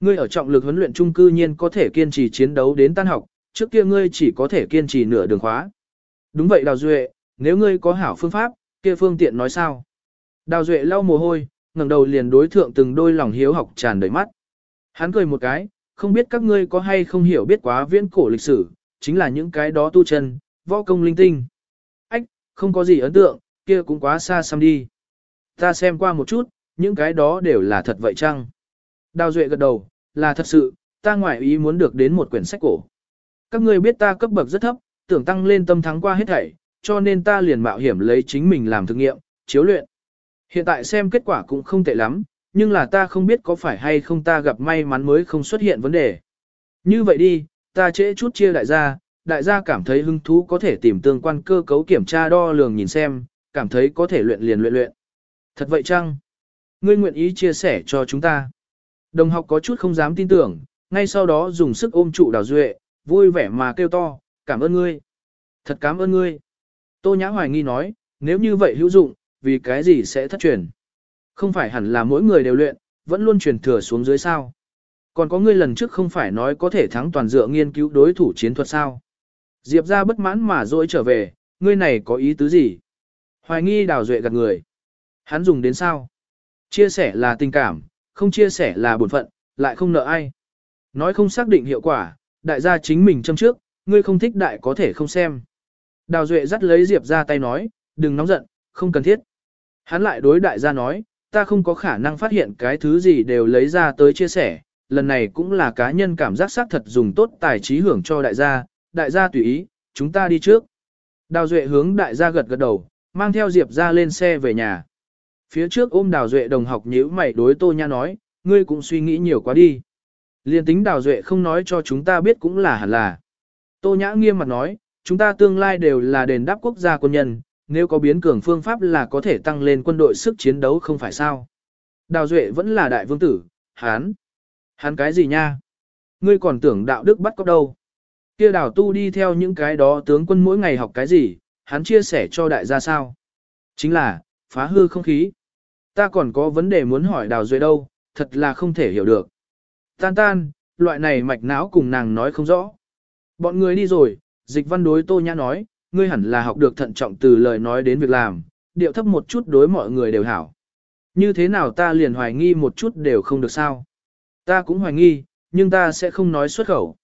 Speaker 1: Ngươi ở trọng lực huấn luyện trung cư nhiên có thể kiên trì chiến đấu đến tan học, trước kia ngươi chỉ có thể kiên trì nửa đường khóa. Đúng vậy Đào Duệ, nếu ngươi có hảo phương pháp, kia phương tiện nói sao? Đào Duệ lau mồ hôi, ngẩng đầu liền đối thượng từng đôi lòng hiếu học tràn đầy mắt. Hắn cười một cái, không biết các ngươi có hay không hiểu biết quá viễn cổ lịch sử, chính là những cái đó tu chân, võ công linh tinh. Ách, không có gì ấn tượng, kia cũng quá xa xăm đi. Ta xem qua một chút, những cái đó đều là thật vậy chăng? Đào Duệ gật đầu, là thật sự, ta ngoại ý muốn được đến một quyển sách cổ. Các ngươi biết ta cấp bậc rất thấp, tưởng tăng lên tâm thắng qua hết thảy, cho nên ta liền mạo hiểm lấy chính mình làm thực nghiệm, chiếu luyện. Hiện tại xem kết quả cũng không tệ lắm, nhưng là ta không biết có phải hay không ta gặp may mắn mới không xuất hiện vấn đề. Như vậy đi, ta trễ chút chia đại gia, đại gia cảm thấy hứng thú có thể tìm tương quan cơ cấu kiểm tra đo lường nhìn xem, cảm thấy có thể luyện liền luyện luyện. Thật vậy chăng? Ngươi nguyện ý chia sẻ cho chúng ta. Đồng học có chút không dám tin tưởng, ngay sau đó dùng sức ôm trụ đào duệ, vui vẻ mà kêu to, cảm ơn ngươi. Thật cảm ơn ngươi. Tô Nhã hoài nghi nói, nếu như vậy hữu dụng, vì cái gì sẽ thất truyền? Không phải hẳn là mỗi người đều luyện, vẫn luôn truyền thừa xuống dưới sao? Còn có ngươi lần trước không phải nói có thể thắng toàn dựa nghiên cứu đối thủ chiến thuật sao? Diệp ra bất mãn mà dỗi trở về, ngươi này có ý tứ gì? Hoài nghi đào duệ gạt người. Hắn dùng đến sao? Chia sẻ là tình cảm, không chia sẻ là bổn phận, lại không nợ ai. Nói không xác định hiệu quả, đại gia chính mình châm trước, ngươi không thích đại có thể không xem. Đào Duệ dắt lấy Diệp ra tay nói, đừng nóng giận, không cần thiết. Hắn lại đối đại gia nói, ta không có khả năng phát hiện cái thứ gì đều lấy ra tới chia sẻ, lần này cũng là cá nhân cảm giác xác thật dùng tốt tài trí hưởng cho đại gia, đại gia tùy ý, chúng ta đi trước. Đào Duệ hướng đại gia gật gật đầu, mang theo Diệp ra lên xe về nhà. Phía trước ôm Đào Duệ đồng học nhíu mày đối Tô Nhã nói, ngươi cũng suy nghĩ nhiều quá đi. Liên tính Đào Duệ không nói cho chúng ta biết cũng là hẳn là. Tô Nhã nghiêm mặt nói, chúng ta tương lai đều là đền đáp quốc gia quân nhân, nếu có biến cường phương pháp là có thể tăng lên quân đội sức chiến đấu không phải sao. Đào Duệ vẫn là đại vương tử, hán hắn cái gì nha? Ngươi còn tưởng đạo đức bắt cóc đâu? Kia đào tu đi theo những cái đó tướng quân mỗi ngày học cái gì, hắn chia sẻ cho đại gia sao? Chính là, phá hư không khí. Ta còn có vấn đề muốn hỏi đào duệ đâu, thật là không thể hiểu được. Tan tan, loại này mạch não cùng nàng nói không rõ. Bọn người đi rồi, dịch văn đối tô nhã nói, ngươi hẳn là học được thận trọng từ lời nói đến việc làm, điệu thấp một chút đối mọi người đều hảo. Như thế nào ta liền hoài nghi một chút đều không được sao. Ta cũng hoài nghi, nhưng ta sẽ không nói xuất khẩu.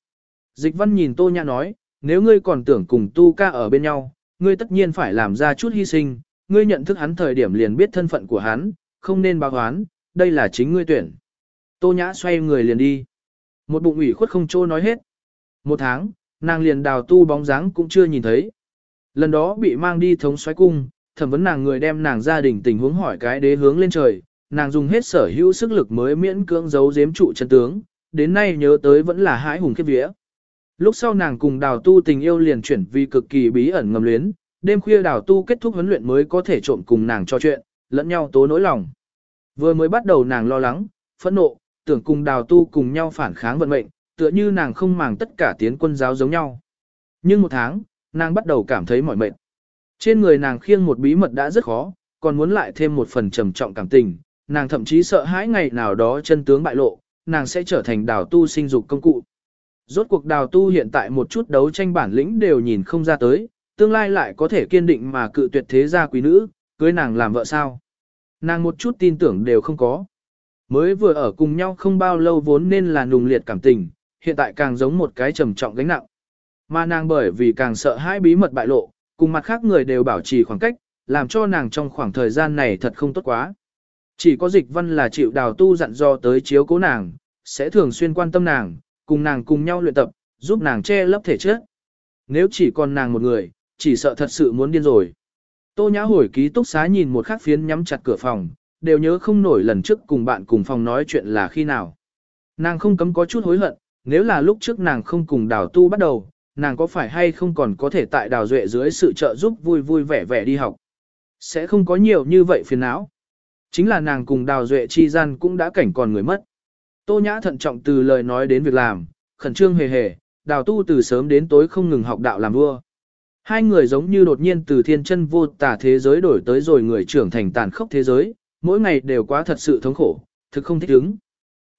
Speaker 1: Dịch văn nhìn tô nhã nói, nếu ngươi còn tưởng cùng tu ca ở bên nhau, ngươi tất nhiên phải làm ra chút hy sinh, ngươi nhận thức hắn thời điểm liền biết thân phận của hắn, không nên báo oán, đây là chính ngươi tuyển. Tô Nhã xoay người liền đi. Một bụng ủy khuất không trô nói hết. Một tháng, nàng liền đào tu bóng dáng cũng chưa nhìn thấy. Lần đó bị mang đi thống xoáy cung, thẩm vấn nàng người đem nàng gia đình tình huống hỏi cái đế hướng lên trời, nàng dùng hết sở hữu sức lực mới miễn cưỡng giấu giếm trụ chân tướng, đến nay nhớ tới vẫn là hãi hùng khiếp vía. Lúc sau nàng cùng đào tu tình yêu liền chuyển vì cực kỳ bí ẩn ngầm luyến, đêm khuya đào tu kết thúc huấn luyện mới có thể trộm cùng nàng trò chuyện, lẫn nhau tố nỗi lòng. Vừa mới bắt đầu nàng lo lắng, phẫn nộ, tưởng cùng đào tu cùng nhau phản kháng vận mệnh, tựa như nàng không màng tất cả tiến quân giáo giống nhau. Nhưng một tháng, nàng bắt đầu cảm thấy mỏi mệt. Trên người nàng khiêng một bí mật đã rất khó, còn muốn lại thêm một phần trầm trọng cảm tình, nàng thậm chí sợ hãi ngày nào đó chân tướng bại lộ, nàng sẽ trở thành đào tu sinh dục công cụ. Rốt cuộc đào tu hiện tại một chút đấu tranh bản lĩnh đều nhìn không ra tới, tương lai lại có thể kiên định mà cự tuyệt thế gia quý nữ, cưới nàng làm vợ sao. Nàng một chút tin tưởng đều không có. Mới vừa ở cùng nhau không bao lâu vốn nên là nùng liệt cảm tình, hiện tại càng giống một cái trầm trọng gánh nặng. Mà nàng bởi vì càng sợ hãi bí mật bại lộ, cùng mặt khác người đều bảo trì khoảng cách, làm cho nàng trong khoảng thời gian này thật không tốt quá. Chỉ có dịch văn là chịu đào tu dặn dò tới chiếu cố nàng, sẽ thường xuyên quan tâm nàng, cùng nàng cùng nhau luyện tập, giúp nàng che lấp thể chất. Nếu chỉ còn nàng một người, chỉ sợ thật sự muốn điên rồi. Tô Nhã hồi ký túc xá nhìn một khắc phiến nhắm chặt cửa phòng, đều nhớ không nổi lần trước cùng bạn cùng phòng nói chuyện là khi nào. Nàng không cấm có chút hối hận, nếu là lúc trước nàng không cùng đào tu bắt đầu, nàng có phải hay không còn có thể tại đào duệ dưới sự trợ giúp vui vui vẻ vẻ đi học. Sẽ không có nhiều như vậy phiền não. Chính là nàng cùng đào duệ chi gian cũng đã cảnh còn người mất. Tô Nhã thận trọng từ lời nói đến việc làm, khẩn trương hề hề, đào tu từ sớm đến tối không ngừng học đạo làm vua. Hai người giống như đột nhiên từ thiên chân vô tả thế giới đổi tới rồi người trưởng thành tàn khốc thế giới, mỗi ngày đều quá thật sự thống khổ, thực không thích ứng.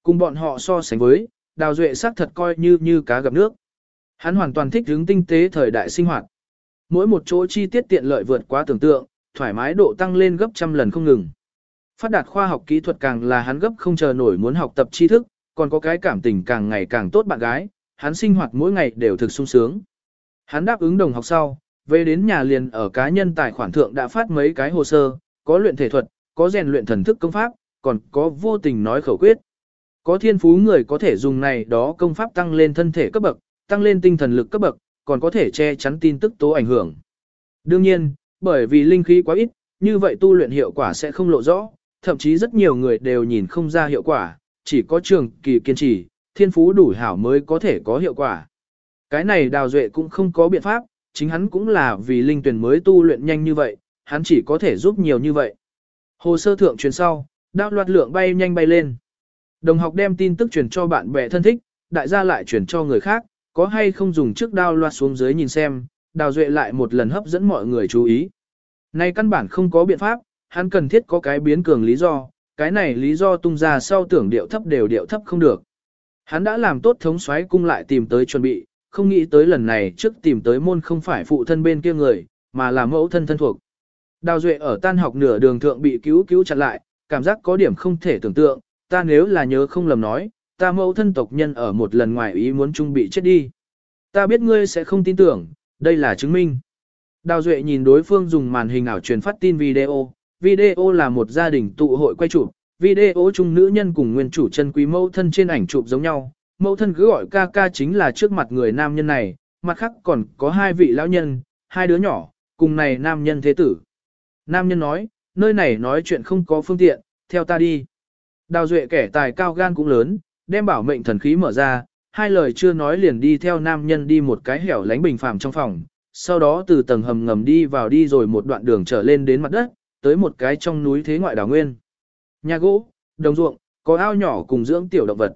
Speaker 1: Cùng bọn họ so sánh với, đào duệ xác thật coi như như cá gặp nước. Hắn hoàn toàn thích ứng tinh tế thời đại sinh hoạt. Mỗi một chỗ chi tiết tiện lợi vượt quá tưởng tượng, thoải mái độ tăng lên gấp trăm lần không ngừng. Phát đạt khoa học kỹ thuật càng là hắn gấp không chờ nổi muốn học tập tri thức, còn có cái cảm tình càng ngày càng tốt bạn gái, hắn sinh hoạt mỗi ngày đều thực sung sướng. Hắn đáp ứng đồng học sau, về đến nhà liền ở cá nhân tài khoản thượng đã phát mấy cái hồ sơ, có luyện thể thuật, có rèn luyện thần thức công pháp, còn có vô tình nói khẩu quyết. Có thiên phú người có thể dùng này đó công pháp tăng lên thân thể cấp bậc, tăng lên tinh thần lực cấp bậc, còn có thể che chắn tin tức tố ảnh hưởng. Đương nhiên, bởi vì linh khí quá ít, như vậy tu luyện hiệu quả sẽ không lộ rõ, thậm chí rất nhiều người đều nhìn không ra hiệu quả, chỉ có trường kỳ kiên trì, thiên phú đủ hảo mới có thể có hiệu quả. Cái này đào duệ cũng không có biện pháp, chính hắn cũng là vì linh tuyển mới tu luyện nhanh như vậy, hắn chỉ có thể giúp nhiều như vậy. Hồ sơ thượng truyền sau, đạo loạt lượng bay nhanh bay lên. Đồng học đem tin tức truyền cho bạn bè thân thích, đại gia lại truyền cho người khác, có hay không dùng trước đao loạt xuống dưới nhìn xem, đào duệ lại một lần hấp dẫn mọi người chú ý. Này căn bản không có biện pháp, hắn cần thiết có cái biến cường lý do, cái này lý do tung ra sau tưởng điệu thấp đều điệu thấp không được. Hắn đã làm tốt thống soái cung lại tìm tới chuẩn bị, không nghĩ tới lần này trước tìm tới môn không phải phụ thân bên kia người, mà là mẫu thân thân thuộc. Đào Duệ ở tan học nửa đường thượng bị cứu cứu chặn lại, cảm giác có điểm không thể tưởng tượng, ta nếu là nhớ không lầm nói, ta mẫu thân tộc nhân ở một lần ngoài ý muốn chung bị chết đi. Ta biết ngươi sẽ không tin tưởng, đây là chứng minh. Đào Duệ nhìn đối phương dùng màn hình ảo truyền phát tin video, video là một gia đình tụ hội quay chụp, video chung nữ nhân cùng nguyên chủ chân quý mẫu thân trên ảnh chụp giống nhau, mẫu thân cứ gọi ca ca chính là trước mặt người nam nhân này, mặt khác còn có hai vị lão nhân, hai đứa nhỏ, cùng này nam nhân thế tử. Nam nhân nói, nơi này nói chuyện không có phương tiện, theo ta đi. Đào Duệ kẻ tài cao gan cũng lớn, đem bảo mệnh thần khí mở ra, hai lời chưa nói liền đi theo nam nhân đi một cái hẻo lánh bình phàm trong phòng, sau đó từ tầng hầm ngầm đi vào đi rồi một đoạn đường trở lên đến mặt đất, tới một cái trong núi thế ngoại đảo nguyên. Nhà gỗ, đồng ruộng, có ao nhỏ cùng dưỡng tiểu động vật.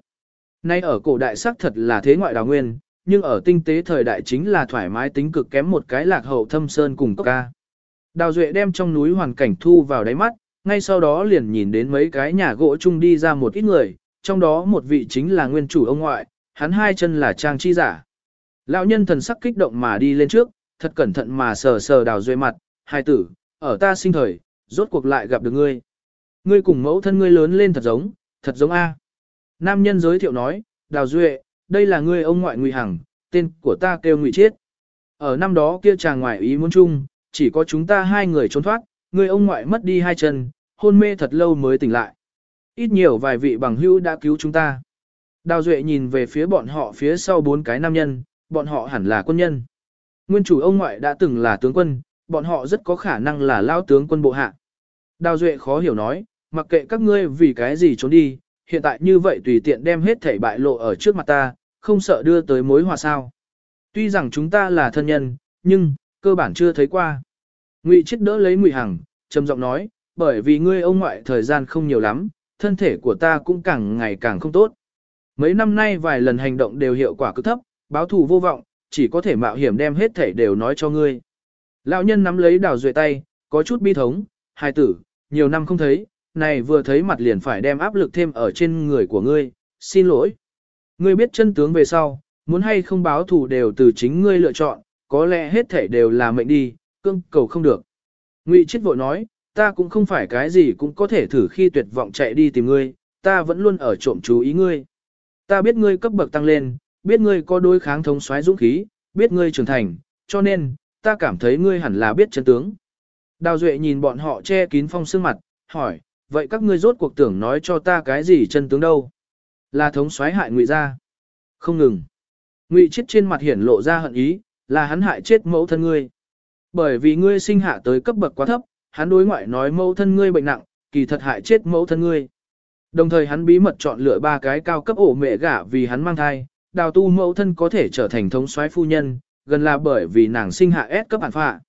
Speaker 1: Nay ở cổ đại xác thật là thế ngoại đảo nguyên, nhưng ở tinh tế thời đại chính là thoải mái tính cực kém một cái lạc hậu thâm sơn cùng cốc ca. Đào Duệ đem trong núi hoàn cảnh thu vào đáy mắt, ngay sau đó liền nhìn đến mấy cái nhà gỗ chung đi ra một ít người, trong đó một vị chính là nguyên chủ ông ngoại, hắn hai chân là trang chi giả. Lão nhân thần sắc kích động mà đi lên trước, thật cẩn thận mà sờ sờ đào duệ mặt, hai tử, ở ta sinh thời, rốt cuộc lại gặp được ngươi. Ngươi cùng mẫu thân ngươi lớn lên thật giống, thật giống A. Nam nhân giới thiệu nói, đào duệ, đây là ngươi ông ngoại ngụy hằng, tên của ta kêu ngụy chiết. Ở năm đó kia chàng ngoại ý muốn chung, chỉ có chúng ta hai người trốn thoát, ngươi ông ngoại mất đi hai chân, hôn mê thật lâu mới tỉnh lại. Ít nhiều vài vị bằng hữu đã cứu chúng ta. Đào Duệ nhìn về phía bọn họ phía sau bốn cái nam nhân, bọn họ hẳn là quân nhân. Nguyên chủ ông ngoại đã từng là tướng quân, bọn họ rất có khả năng là lao tướng quân bộ hạ. Đào Duệ khó hiểu nói, mặc kệ các ngươi vì cái gì trốn đi, hiện tại như vậy tùy tiện đem hết thảy bại lộ ở trước mặt ta, không sợ đưa tới mối hòa sao. Tuy rằng chúng ta là thân nhân, nhưng, cơ bản chưa thấy qua. Ngụy chết đỡ lấy Ngụy Hằng, trầm giọng nói, bởi vì ngươi ông ngoại thời gian không nhiều lắm, thân thể của ta cũng càng ngày càng không tốt. Mấy năm nay vài lần hành động đều hiệu quả cực thấp, báo thù vô vọng, chỉ có thể mạo hiểm đem hết thể đều nói cho ngươi. Lão nhân nắm lấy đào duệ tay, có chút bi thống, hài tử, nhiều năm không thấy, này vừa thấy mặt liền phải đem áp lực thêm ở trên người của ngươi, xin lỗi. Ngươi biết chân tướng về sau, muốn hay không báo thù đều từ chính ngươi lựa chọn, có lẽ hết thể đều là mệnh đi, cương cầu không được. Ngụy chết vội nói, ta cũng không phải cái gì cũng có thể thử khi tuyệt vọng chạy đi tìm ngươi, ta vẫn luôn ở trộm chú ý ngươi. Ta biết ngươi cấp bậc tăng lên, biết ngươi có đối kháng thống xoáy dũng khí, biết ngươi trưởng thành, cho nên, ta cảm thấy ngươi hẳn là biết chân tướng. Đào Duệ nhìn bọn họ che kín phong sương mặt, hỏi, vậy các ngươi rốt cuộc tưởng nói cho ta cái gì chân tướng đâu? Là thống soái hại ngụy ra. Không ngừng. Ngụy chết trên mặt hiển lộ ra hận ý, là hắn hại chết mẫu thân ngươi. Bởi vì ngươi sinh hạ tới cấp bậc quá thấp, hắn đối ngoại nói mẫu thân ngươi bệnh nặng, kỳ thật hại chết mẫu thân ngươi. Đồng thời hắn bí mật chọn lựa ba cái cao cấp ổ mẹ gả vì hắn mang thai, đào tu mẫu thân có thể trở thành thống soái phu nhân, gần là bởi vì nàng sinh hạ S cấp bản phạ.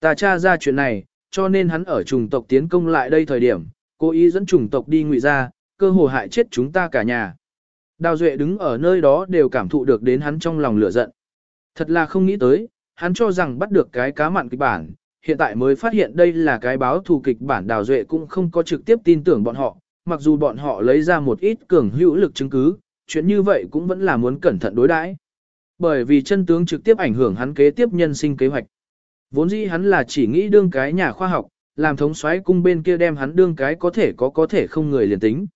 Speaker 1: Ta tra ra chuyện này, cho nên hắn ở trùng tộc tiến công lại đây thời điểm, cố ý dẫn trùng tộc đi ngụy ra, cơ hồ hại chết chúng ta cả nhà. Đào Duệ đứng ở nơi đó đều cảm thụ được đến hắn trong lòng lửa giận. Thật là không nghĩ tới, hắn cho rằng bắt được cái cá mặn kịch bản, hiện tại mới phát hiện đây là cái báo thù kịch bản Đào Duệ cũng không có trực tiếp tin tưởng bọn họ, mặc dù bọn họ lấy ra một ít cường hữu lực chứng cứ, chuyện như vậy cũng vẫn là muốn cẩn thận đối đãi. Bởi vì chân tướng trực tiếp ảnh hưởng hắn kế tiếp nhân sinh kế hoạch. Vốn dĩ hắn là chỉ nghĩ đương cái nhà khoa học, làm thống soái cung bên kia đem hắn đương cái có thể có có thể không người liền tính.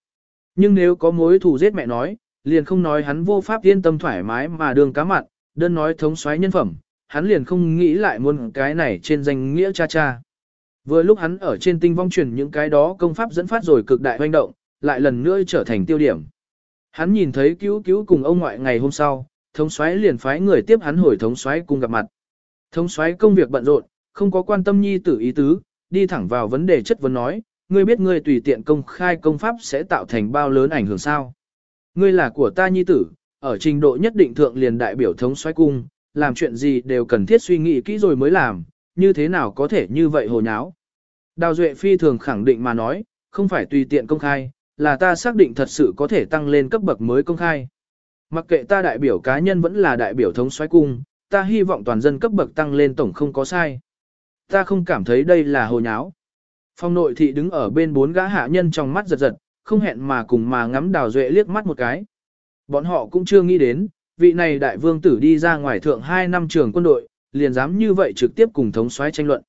Speaker 1: Nhưng nếu có mối thù giết mẹ nói, liền không nói hắn vô pháp yên tâm thoải mái mà đương cá mặn, đơn nói thống soái nhân phẩm, hắn liền không nghĩ lại muốn cái này trên danh nghĩa cha cha. Vừa lúc hắn ở trên tinh vong truyền những cái đó công pháp dẫn phát rồi cực đại hoành động, lại lần nữa trở thành tiêu điểm. Hắn nhìn thấy cứu cứu cùng ông ngoại ngày hôm sau, thống soái liền phái người tiếp hắn hồi thống soái cùng gặp mặt. Thống soái công việc bận rộn, không có quan tâm nhi tử ý tứ, đi thẳng vào vấn đề chất vấn nói, ngươi biết ngươi tùy tiện công khai công pháp sẽ tạo thành bao lớn ảnh hưởng sao? Ngươi là của ta nhi tử, ở trình độ nhất định thượng liền đại biểu thống soái cung, làm chuyện gì đều cần thiết suy nghĩ kỹ rồi mới làm, như thế nào có thể như vậy hồ nháo. Đào Duệ phi thường khẳng định mà nói, không phải tùy tiện công khai, là ta xác định thật sự có thể tăng lên cấp bậc mới công khai. Mặc kệ ta đại biểu cá nhân vẫn là đại biểu thống soái cung, ta hy vọng toàn dân cấp bậc tăng lên tổng không có sai. Ta không cảm thấy đây là hồ nháo. Phong nội thị đứng ở bên bốn gã hạ nhân trong mắt giật giật, không hẹn mà cùng mà ngắm đào duệ liếc mắt một cái. Bọn họ cũng chưa nghĩ đến, vị này đại vương tử đi ra ngoài thượng 2 năm trường quân đội, liền dám như vậy trực tiếp cùng thống soái tranh luận.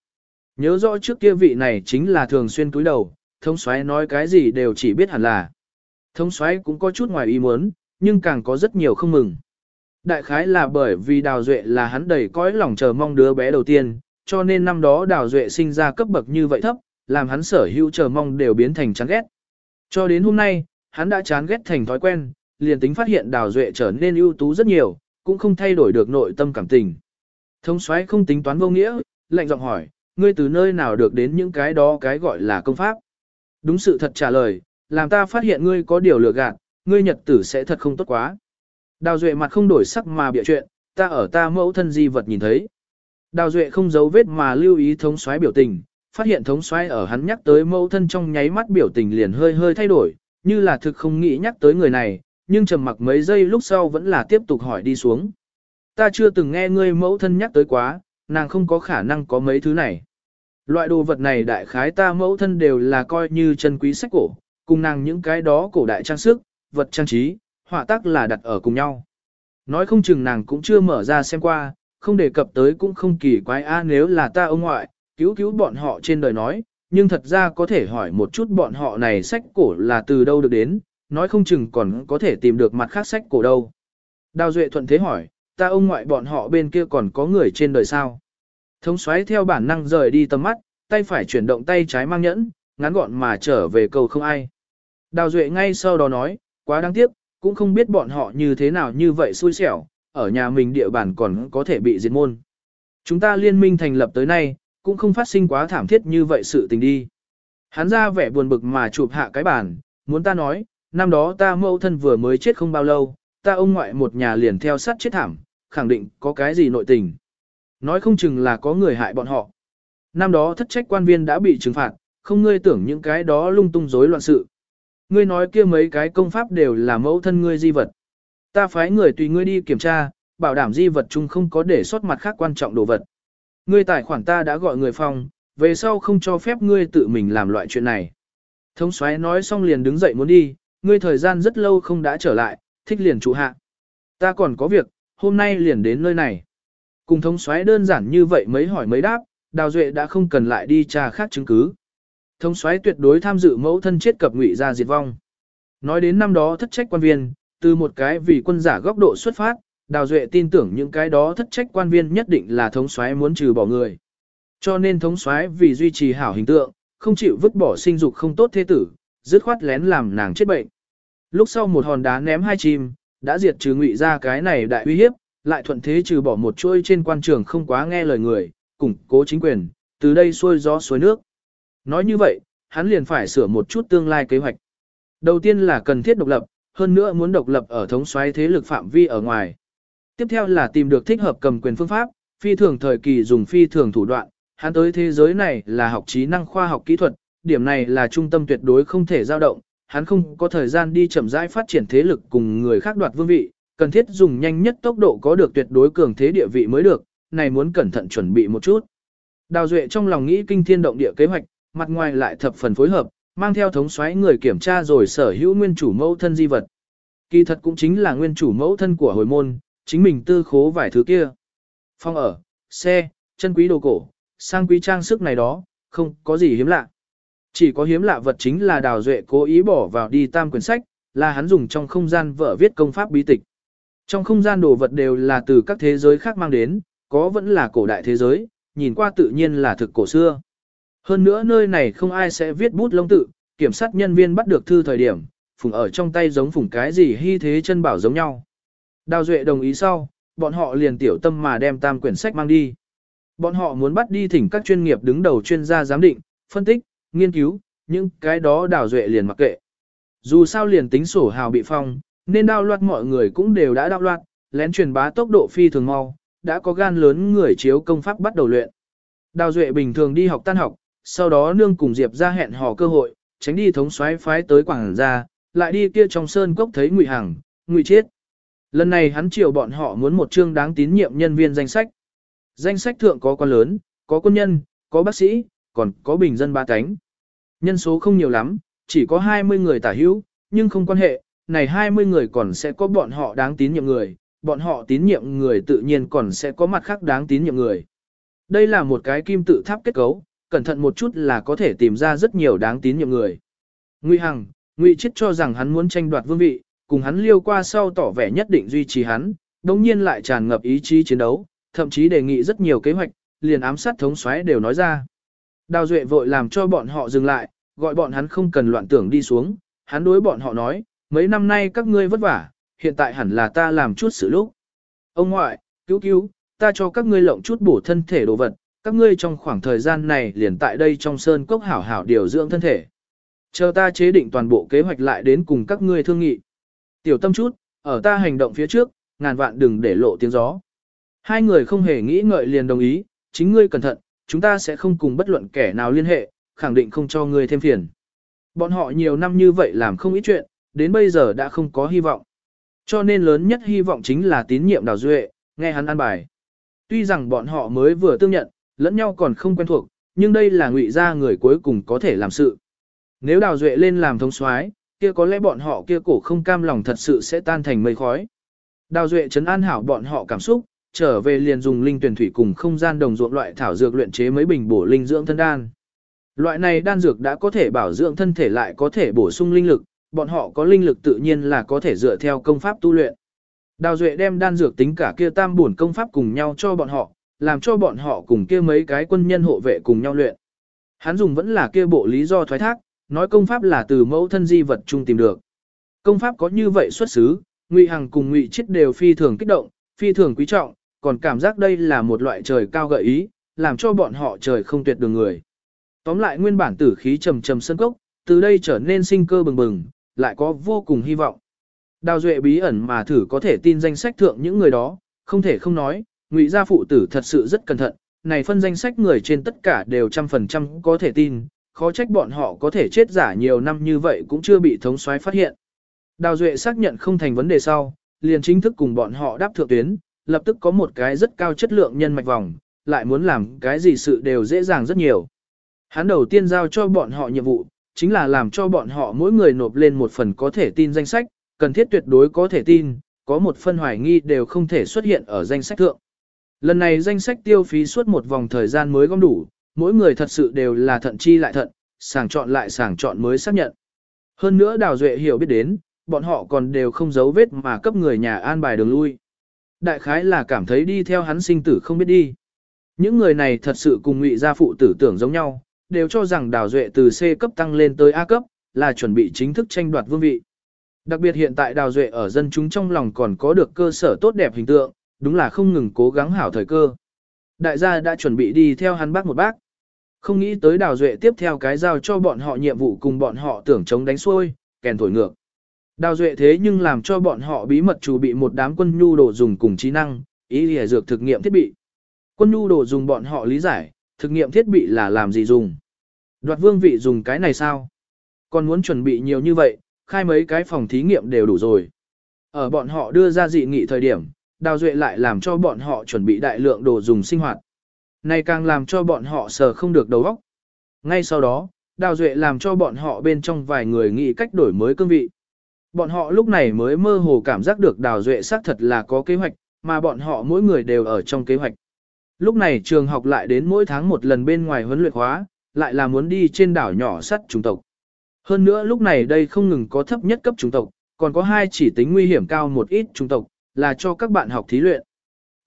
Speaker 1: Nhớ rõ trước kia vị này chính là thường xuyên túi đầu, thống soái nói cái gì đều chỉ biết hẳn là. Thống soái cũng có chút ngoài ý muốn, nhưng càng có rất nhiều không mừng. Đại khái là bởi vì Đào Duệ là hắn đầy cõi lòng chờ mong đứa bé đầu tiên, cho nên năm đó Đào Duệ sinh ra cấp bậc như vậy thấp, làm hắn sở hữu chờ mong đều biến thành chán ghét. Cho đến hôm nay, hắn đã chán ghét thành thói quen, liền tính phát hiện Đào Duệ trở nên ưu tú rất nhiều, cũng không thay đổi được nội tâm cảm tình. Thông soái không tính toán vô nghĩa, lạnh giọng hỏi, ngươi từ nơi nào được đến những cái đó cái gọi là công pháp. Đúng sự thật trả lời, làm ta phát hiện ngươi có điều lừa gạt, ngươi nhật tử sẽ thật không tốt quá. Đào Duệ mặt không đổi sắc mà bịa chuyện, ta ở ta mẫu thân di vật nhìn thấy. Đào Duệ không giấu vết mà lưu ý thống soái biểu tình, phát hiện thống soái ở hắn nhắc tới mẫu thân trong nháy mắt biểu tình liền hơi hơi thay đổi, như là thực không nghĩ nhắc tới người này, nhưng trầm mặc mấy giây lúc sau vẫn là tiếp tục hỏi đi xuống. Ta chưa từng nghe ngươi mẫu thân nhắc tới quá, nàng không có khả năng có mấy thứ này. Loại đồ vật này đại khái ta mẫu thân đều là coi như chân quý sách cổ, cùng nàng những cái đó cổ đại trang sức, vật trang trí, họa tác là đặt ở cùng nhau. Nói không chừng nàng cũng chưa mở ra xem qua, không đề cập tới cũng không kỳ quái a nếu là ta ông ngoại, cứu cứu bọn họ trên đời nói, nhưng thật ra có thể hỏi một chút bọn họ này sách cổ là từ đâu được đến, nói không chừng còn có thể tìm được mặt khác sách cổ đâu. Đào Duệ thuận thế hỏi, ta ông ngoại bọn họ bên kia còn có người trên đời sao? Thống xoáy theo bản năng rời đi tầm mắt, tay phải chuyển động tay trái mang nhẫn, ngắn gọn mà trở về cầu không ai. Đào Duệ ngay sau đó nói, quá đáng tiếc, cũng không biết bọn họ như thế nào như vậy xui xẻo, ở nhà mình địa bàn còn có thể bị diệt môn. Chúng ta liên minh thành lập tới nay, cũng không phát sinh quá thảm thiết như vậy sự tình đi. Hắn ra vẻ buồn bực mà chụp hạ cái bàn, muốn ta nói, năm đó ta mẫu thân vừa mới chết không bao lâu, ta ông ngoại một nhà liền theo sát chết thảm, khẳng định có cái gì nội tình. Nói không chừng là có người hại bọn họ. Năm đó thất trách quan viên đã bị trừng phạt, không ngươi tưởng những cái đó lung tung rối loạn sự. Ngươi nói kia mấy cái công pháp đều là mẫu thân ngươi di vật. Ta phái người tùy ngươi đi kiểm tra, bảo đảm di vật chung không có để sót mặt khác quan trọng đồ vật. Ngươi tài khoản ta đã gọi người phòng, về sau không cho phép ngươi tự mình làm loại chuyện này. Thông xoáy nói xong liền đứng dậy muốn đi, ngươi thời gian rất lâu không đã trở lại, thích liền trụ hạ. Ta còn có việc, hôm nay liền đến nơi này. Cùng thống xoáy đơn giản như vậy mấy hỏi mấy đáp, Đào Duệ đã không cần lại đi tra khác chứng cứ. Thống soái tuyệt đối tham dự mẫu thân chết cập ngụy ra diệt vong. Nói đến năm đó thất trách quan viên, từ một cái vì quân giả góc độ xuất phát, Đào Duệ tin tưởng những cái đó thất trách quan viên nhất định là thống soái muốn trừ bỏ người. Cho nên thống soái vì duy trì hảo hình tượng, không chịu vứt bỏ sinh dục không tốt thế tử, dứt khoát lén làm nàng chết bệnh. Lúc sau một hòn đá ném hai chim, đã diệt trừ ngụy ra cái này đại uy hiếp, lại thuận thế trừ bỏ một chuôi trên quan trường không quá nghe lời người, củng cố chính quyền, từ đây xuôi gió xuôi nước. Nói như vậy, hắn liền phải sửa một chút tương lai kế hoạch. Đầu tiên là cần thiết độc lập, hơn nữa muốn độc lập ở thống soái thế lực phạm vi ở ngoài. Tiếp theo là tìm được thích hợp cầm quyền phương pháp, phi thường thời kỳ dùng phi thường thủ đoạn, hắn tới thế giới này là học trí năng khoa học kỹ thuật, điểm này là trung tâm tuyệt đối không thể dao động, hắn không có thời gian đi chậm rãi phát triển thế lực cùng người khác đoạt vương vị, cần thiết dùng nhanh nhất tốc độ có được tuyệt đối cường thế địa vị mới được, này muốn cẩn thận chuẩn bị một chút. Đào Duệ trong lòng nghĩ kinh thiên động địa kế hoạch, mặt ngoài lại thập phần phối hợp, mang theo thống soái người kiểm tra rồi sở hữu nguyên chủ mẫu thân di vật. Kỳ thật cũng chính là nguyên chủ mẫu thân của hồi môn, chính mình tư khố vài thứ kia. Phong ở, xe, chân quý đồ cổ, sang quý trang sức này đó, không có gì hiếm lạ. Chỉ có hiếm lạ vật chính là đào duệ cố ý bỏ vào đi tam quyển sách, là hắn dùng trong không gian vợ viết công pháp bí tịch. Trong không gian đồ vật đều là từ các thế giới khác mang đến, có vẫn là cổ đại thế giới, nhìn qua tự nhiên là thực cổ xưa. Hơn nữa nơi này không ai sẽ viết bút lông tự, kiểm sát nhân viên bắt được thư thời điểm, phùng ở trong tay giống phùng cái gì hy thế chân bảo giống nhau. Đào Duệ đồng ý sau, bọn họ liền tiểu tâm mà đem tam quyển sách mang đi. Bọn họ muốn bắt đi thỉnh các chuyên nghiệp đứng đầu chuyên gia giám định, phân tích, nghiên cứu, những cái đó Đào Duệ liền mặc kệ. Dù sao liền tính sổ hào bị phong, nên đao loạt mọi người cũng đều đã đao loạt, lén truyền bá tốc độ phi thường mau, đã có gan lớn người chiếu công pháp bắt đầu luyện. Đào Duệ bình thường đi học tan học, sau đó nương cùng Diệp ra hẹn hò cơ hội, tránh đi thống soái phái tới quảng ra, lại đi kia trong sơn cốc thấy Ngụy Hằng, Ngụy Chiết. Lần này hắn chiều bọn họ muốn một chương đáng tín nhiệm nhân viên danh sách. Danh sách thượng có quan lớn, có quân nhân, có bác sĩ, còn có bình dân ba cánh. Nhân số không nhiều lắm, chỉ có 20 người tả hữu, nhưng không quan hệ, này 20 người còn sẽ có bọn họ đáng tín nhiệm người, bọn họ tín nhiệm người tự nhiên còn sẽ có mặt khác đáng tín nhiệm người. Đây là một cái kim tự tháp kết cấu, cẩn thận một chút là có thể tìm ra rất nhiều đáng tín nhiệm người. Ngụy Hằng, Ngụy Chiết cho rằng hắn muốn tranh đoạt vương vị, cùng hắn liêu qua sau tỏ vẻ nhất định duy trì hắn, đồng nhiên lại tràn ngập ý chí chiến đấu, thậm chí đề nghị rất nhiều kế hoạch, liền ám sát thống soái đều nói ra. Đào Duệ vội làm cho bọn họ dừng lại, gọi bọn hắn không cần loạn tưởng đi xuống, hắn đối bọn họ nói, mấy năm nay các ngươi vất vả, hiện tại hẳn là ta làm chút sự lúc. Ông ngoại, cứu cứu, ta cho các ngươi lộng chút bổ thân thể đồ vật, các ngươi trong khoảng thời gian này liền tại đây trong sơn cốc hảo hảo điều dưỡng thân thể. Chờ ta chế định toàn bộ kế hoạch lại đến cùng các ngươi thương nghị. Tiểu tâm chút, ở ta hành động phía trước, ngàn vạn đừng để lộ tiếng gió. Hai người không hề nghĩ ngợi liền đồng ý, chính ngươi cẩn thận, chúng ta sẽ không cùng bất luận kẻ nào liên hệ, khẳng định không cho ngươi thêm phiền. Bọn họ nhiều năm như vậy làm không ít chuyện, đến bây giờ đã không có hy vọng. Cho nên lớn nhất hy vọng chính là tín nhiệm đào duệ, nghe hắn an bài. Tuy rằng bọn họ mới vừa tương nhận, lẫn nhau còn không quen thuộc, nhưng đây là ngụy gia người cuối cùng có thể làm sự. Nếu đào duệ lên làm thống soái, kia có lẽ bọn họ kia cổ không cam lòng thật sự sẽ tan thành mây khói. Đào duệ chấn an hảo bọn họ cảm xúc, trở về liền dùng linh tuyển thủy cùng không gian đồng ruộng loại thảo dược luyện chế mấy bình bổ linh dưỡng thân đan. Loại này đan dược đã có thể bảo dưỡng thân thể lại có thể bổ sung linh lực, bọn họ có linh lực tự nhiên là có thể dựa theo công pháp tu luyện. Đào Duệ đem đan dược tính cả kia tam bổn công pháp cùng nhau cho bọn họ, làm cho bọn họ cùng kia mấy cái quân nhân hộ vệ cùng nhau luyện. Hắn dùng vẫn là kia bộ lý do thoái thác, nói công pháp là từ mẫu thân di vật chung tìm được. Công pháp có như vậy xuất xứ, Ngụy Hằng cùng Ngụy Chết đều phi thường kích động, phi thường quý trọng, còn cảm giác đây là một loại trời cao gợi ý, làm cho bọn họ trời không tuyệt đường người. Tóm lại nguyên bản tử khí trầm trầm sân cốc, từ đây trở nên sinh cơ bừng bừng, lại có vô cùng hy vọng. Đào Duệ bí ẩn mà thử có thể tin danh sách thượng những người đó, không thể không nói, ngụy gia phụ tử thật sự rất cẩn thận, này phân danh sách người trên tất cả đều trăm phần trăm có thể tin, khó trách bọn họ có thể chết giả nhiều năm như vậy cũng chưa bị thống soái phát hiện. Đào Duệ xác nhận không thành vấn đề sau, liền chính thức cùng bọn họ đáp thượng tuyến, lập tức có một cái rất cao chất lượng nhân mạch vòng, lại muốn làm cái gì sự đều dễ dàng rất nhiều. Hắn đầu tiên giao cho bọn họ nhiệm vụ, chính là làm cho bọn họ mỗi người nộp lên một phần có thể tin danh sách, cần thiết tuyệt đối có thể tin, có một phân hoài nghi đều không thể xuất hiện ở danh sách thượng. Lần này danh sách tiêu phí suốt một vòng thời gian mới gom đủ, mỗi người thật sự đều là thận chi lại thận, sàng chọn lại sàng chọn mới xác nhận. Hơn nữa Đào Duệ hiểu biết đến, bọn họ còn đều không giấu vết mà cấp người nhà an bài đường lui. Đại khái là cảm thấy đi theo hắn sinh tử không biết đi. Những người này thật sự cùng ngụy gia phụ tử tưởng giống nhau, đều cho rằng Đào Duệ từ C cấp tăng lên tới A cấp, là chuẩn bị chính thức tranh đoạt vương vị. Đặc biệt hiện tại Đào Duệ ở dân chúng trong lòng còn có được cơ sở tốt đẹp hình tượng, đúng là không ngừng cố gắng hảo thời cơ. Đại gia đã chuẩn bị đi theo hắn bác một bác. Không nghĩ tới Đào Duệ tiếp theo cái giao cho bọn họ nhiệm vụ cùng bọn họ tưởng chống đánh xuôi, kèn thổi ngược. Đào Duệ thế nhưng làm cho bọn họ bí mật chủ bị một đám quân nhu đồ dùng cùng trí năng, ý lìa dược thực nghiệm thiết bị. Quân nhu đồ dùng bọn họ lý giải, thực nghiệm thiết bị là làm gì dùng. Đoạt vương vị dùng cái này sao? Còn muốn chuẩn bị nhiều như vậy, khai mấy cái phòng thí nghiệm đều đủ rồi. Ở bọn họ đưa ra dị nghị thời điểm, Đào Duệ lại làm cho bọn họ chuẩn bị đại lượng đồ dùng sinh hoạt. Này càng làm cho bọn họ sờ không được đầu óc. Ngay sau đó, Đào Duệ làm cho bọn họ bên trong vài người nghĩ cách đổi mới cương vị. Bọn họ lúc này mới mơ hồ cảm giác được Đào Duệ xác thật là có kế hoạch, mà bọn họ mỗi người đều ở trong kế hoạch. Lúc này trường học lại đến mỗi tháng một lần bên ngoài huấn luyện hóa, lại là muốn đi trên đảo nhỏ sắt trung tộc. Hơn nữa lúc này đây không ngừng có thấp nhất cấp trung tộc, còn có hai chỉ tính nguy hiểm cao một ít trung tộc, là cho các bạn học thí luyện.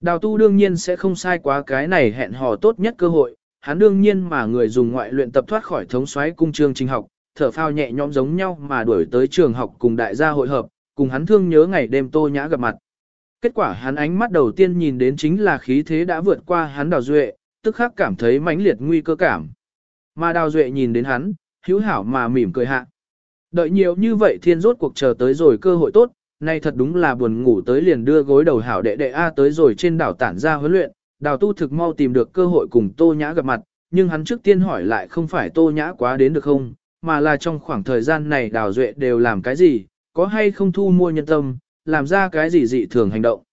Speaker 1: Đào tu đương nhiên sẽ không sai quá cái này hẹn hò tốt nhất cơ hội, hắn đương nhiên mà người dùng ngoại luyện tập thoát khỏi thống soái cung trường trình học, thở phao nhẹ nhõm giống nhau mà đuổi tới trường học cùng đại gia hội hợp, cùng hắn thương nhớ ngày đêm tô nhã gặp mặt. Kết quả hắn ánh mắt đầu tiên nhìn đến chính là khí thế đã vượt qua hắn đào duệ, tức khắc cảm thấy mãnh liệt nguy cơ cảm. Mà đào duệ nhìn đến hắn, hữu hảo mà mỉm cười hạ. Đợi nhiều như vậy thiên rốt cuộc chờ tới rồi cơ hội tốt, nay thật đúng là buồn ngủ tới liền đưa gối đầu hảo đệ đệ A tới rồi trên đảo tản ra huấn luyện, đào tu thực mau tìm được cơ hội cùng tô nhã gặp mặt, nhưng hắn trước tiên hỏi lại không phải tô nhã quá đến được không, mà là trong khoảng thời gian này đào duệ đều làm cái gì, có hay không thu mua nhân tâm, làm ra cái gì dị thường hành động.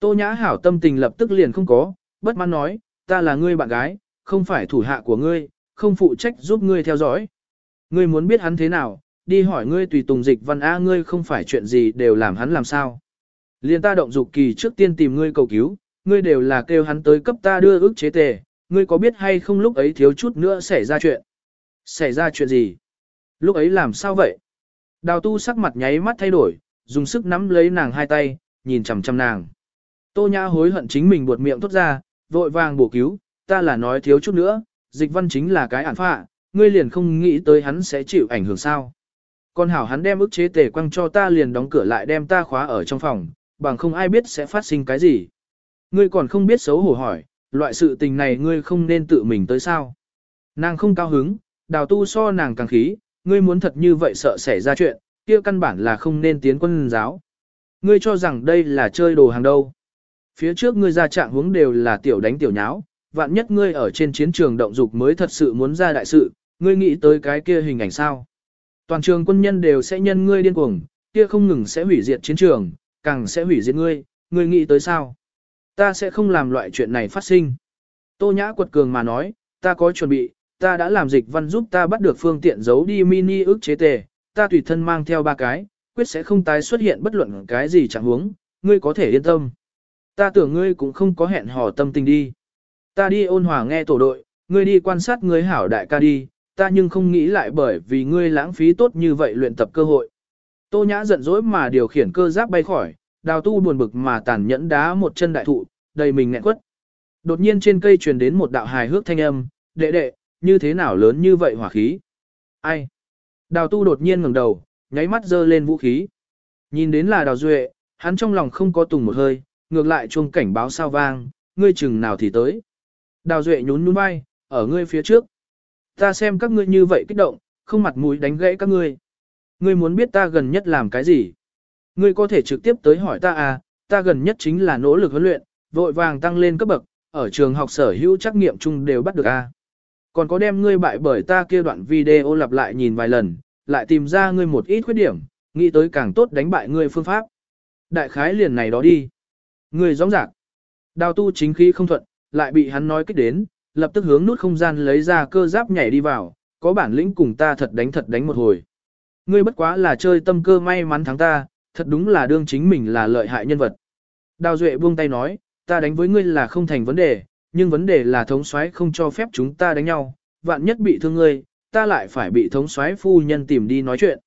Speaker 1: Tô nhã hảo tâm tình lập tức liền không có, bất mãn nói, ta là ngươi bạn gái, không phải thủ hạ của ngươi, không phụ trách giúp ngươi theo dõi. Ngươi muốn biết hắn thế nào, đi hỏi ngươi tùy tùng dịch văn A ngươi không phải chuyện gì đều làm hắn làm sao. Liên ta động dục kỳ trước tiên tìm ngươi cầu cứu, ngươi đều là kêu hắn tới cấp ta đưa ước chế tề, ngươi có biết hay không lúc ấy thiếu chút nữa xảy ra chuyện. Xảy ra chuyện gì? Lúc ấy làm sao vậy? Đào tu sắc mặt nháy mắt thay đổi, dùng sức nắm lấy nàng hai tay, nhìn chằm chằm nàng. Tô Nhã hối hận chính mình buột miệng thốt ra, vội vàng bổ cứu, ta là nói thiếu chút nữa, dịch văn chính là cái ản phạ, ngươi liền không nghĩ tới hắn sẽ chịu ảnh hưởng sao. Con hảo hắn đem ức chế tề quăng cho ta liền đóng cửa lại đem ta khóa ở trong phòng, bằng không ai biết sẽ phát sinh cái gì. Ngươi còn không biết xấu hổ hỏi, loại sự tình này ngươi không nên tự mình tới sao. Nàng không cao hứng, đào tu so nàng càng khí, ngươi muốn thật như vậy sợ xảy ra chuyện, kia căn bản là không nên tiến quân giáo. Ngươi cho rằng đây là chơi đồ hàng đâu. Phía trước ngươi ra trạng hướng đều là tiểu đánh tiểu nháo, vạn nhất ngươi ở trên chiến trường động dục mới thật sự muốn ra đại sự, ngươi nghĩ tới cái kia hình ảnh sao. Toàn trường quân nhân đều sẽ nhân ngươi điên cuồng, kia không ngừng sẽ hủy diệt chiến trường, càng sẽ hủy diệt ngươi, ngươi nghĩ tới sao. Ta sẽ không làm loại chuyện này phát sinh. Tô Nhã quật cường mà nói, ta có chuẩn bị, ta đã làm dịch văn giúp ta bắt được phương tiện giấu đi mini ước chế tề, ta tùy thân mang theo ba cái, quyết sẽ không tái xuất hiện bất luận cái gì chẳng huống, ngươi có thể yên tâm. Ta tưởng ngươi cũng không có hẹn hò tâm tình đi. Ta đi ôn hòa nghe tổ đội, ngươi đi quan sát ngươi hảo đại ca đi, ta nhưng không nghĩ lại bởi vì ngươi lãng phí tốt như vậy luyện tập cơ hội. Tô Nhã giận dỗi mà điều khiển cơ giáp bay khỏi, đào tu buồn bực mà tàn nhẫn đá một chân đại thụ, đầy mình nghẹn quất. Đột nhiên trên cây truyền đến một đạo hài hước thanh âm, đệ đệ, như thế nào lớn như vậy hỏa khí? Ai? Đào tu đột nhiên ngẩng đầu, nháy mắt giơ lên vũ khí. Nhìn đến là đào duệ, hắn trong lòng không có tùng một hơi, ngược lại chuông cảnh báo sao vang, ngươi chừng nào thì tới. Đào duệ nhún nhún vai, ở ngươi phía trước. Ta xem các ngươi như vậy kích động, không mặt mũi đánh gãy các ngươi. Ngươi muốn biết ta gần nhất làm cái gì? Ngươi có thể trực tiếp tới hỏi ta à, ta gần nhất chính là nỗ lực huấn luyện, vội vàng tăng lên cấp bậc, ở trường học sở hữu trắc nghiệm chung đều bắt được a. Còn có đem ngươi bại bởi ta kia đoạn video lặp lại nhìn vài lần, lại tìm ra ngươi một ít khuyết điểm, nghĩ tới càng tốt đánh bại ngươi phương pháp. Đại khái liền này đó đi. Ngươi rõ ràng, Đào tu chính khí không thuận, lại bị hắn nói kích đến, lập tức hướng nút không gian lấy ra cơ giáp nhảy đi vào, có bản lĩnh cùng ta thật đánh thật đánh một hồi. Ngươi bất quá là chơi tâm cơ may mắn thắng ta, thật đúng là đương chính mình là lợi hại nhân vật. Đào Duệ buông tay nói, ta đánh với ngươi là không thành vấn đề, nhưng vấn đề là thống soái không cho phép chúng ta đánh nhau, vạn nhất bị thương ngươi, ta lại phải bị thống soái phu nhân tìm đi nói chuyện.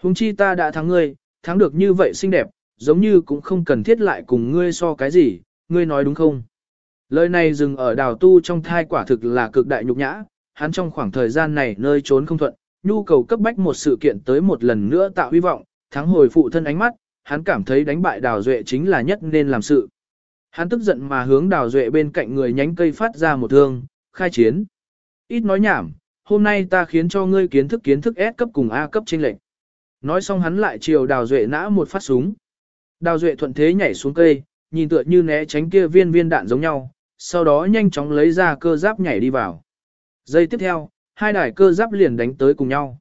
Speaker 1: Hùng chi ta đã thắng ngươi, thắng được như vậy xinh đẹp, giống như cũng không cần thiết lại cùng ngươi so cái gì, ngươi nói đúng không? Lời này dừng ở đào tu trong thai quả thực là cực đại nhục nhã, hắn trong khoảng thời gian này nơi trốn không thuận, nhu cầu cấp bách một sự kiện tới một lần nữa tạo hy vọng, thắng hồi phụ thân ánh mắt, hắn cảm thấy đánh bại đào duệ chính là nhất nên làm sự. Hắn tức giận mà hướng đào duệ bên cạnh người nhánh cây phát ra một thương, khai chiến. Ít nói nhảm, hôm nay ta khiến cho ngươi kiến thức kiến thức S cấp cùng A cấp trên lệnh. Nói xong hắn lại chiều đào duệ nã một phát súng. Đào duệ thuận thế nhảy xuống cây, nhìn tựa như né tránh kia viên viên đạn giống nhau, sau đó nhanh chóng lấy ra cơ giáp nhảy đi vào. Giây tiếp theo, hai đài cơ giáp liền đánh tới cùng nhau.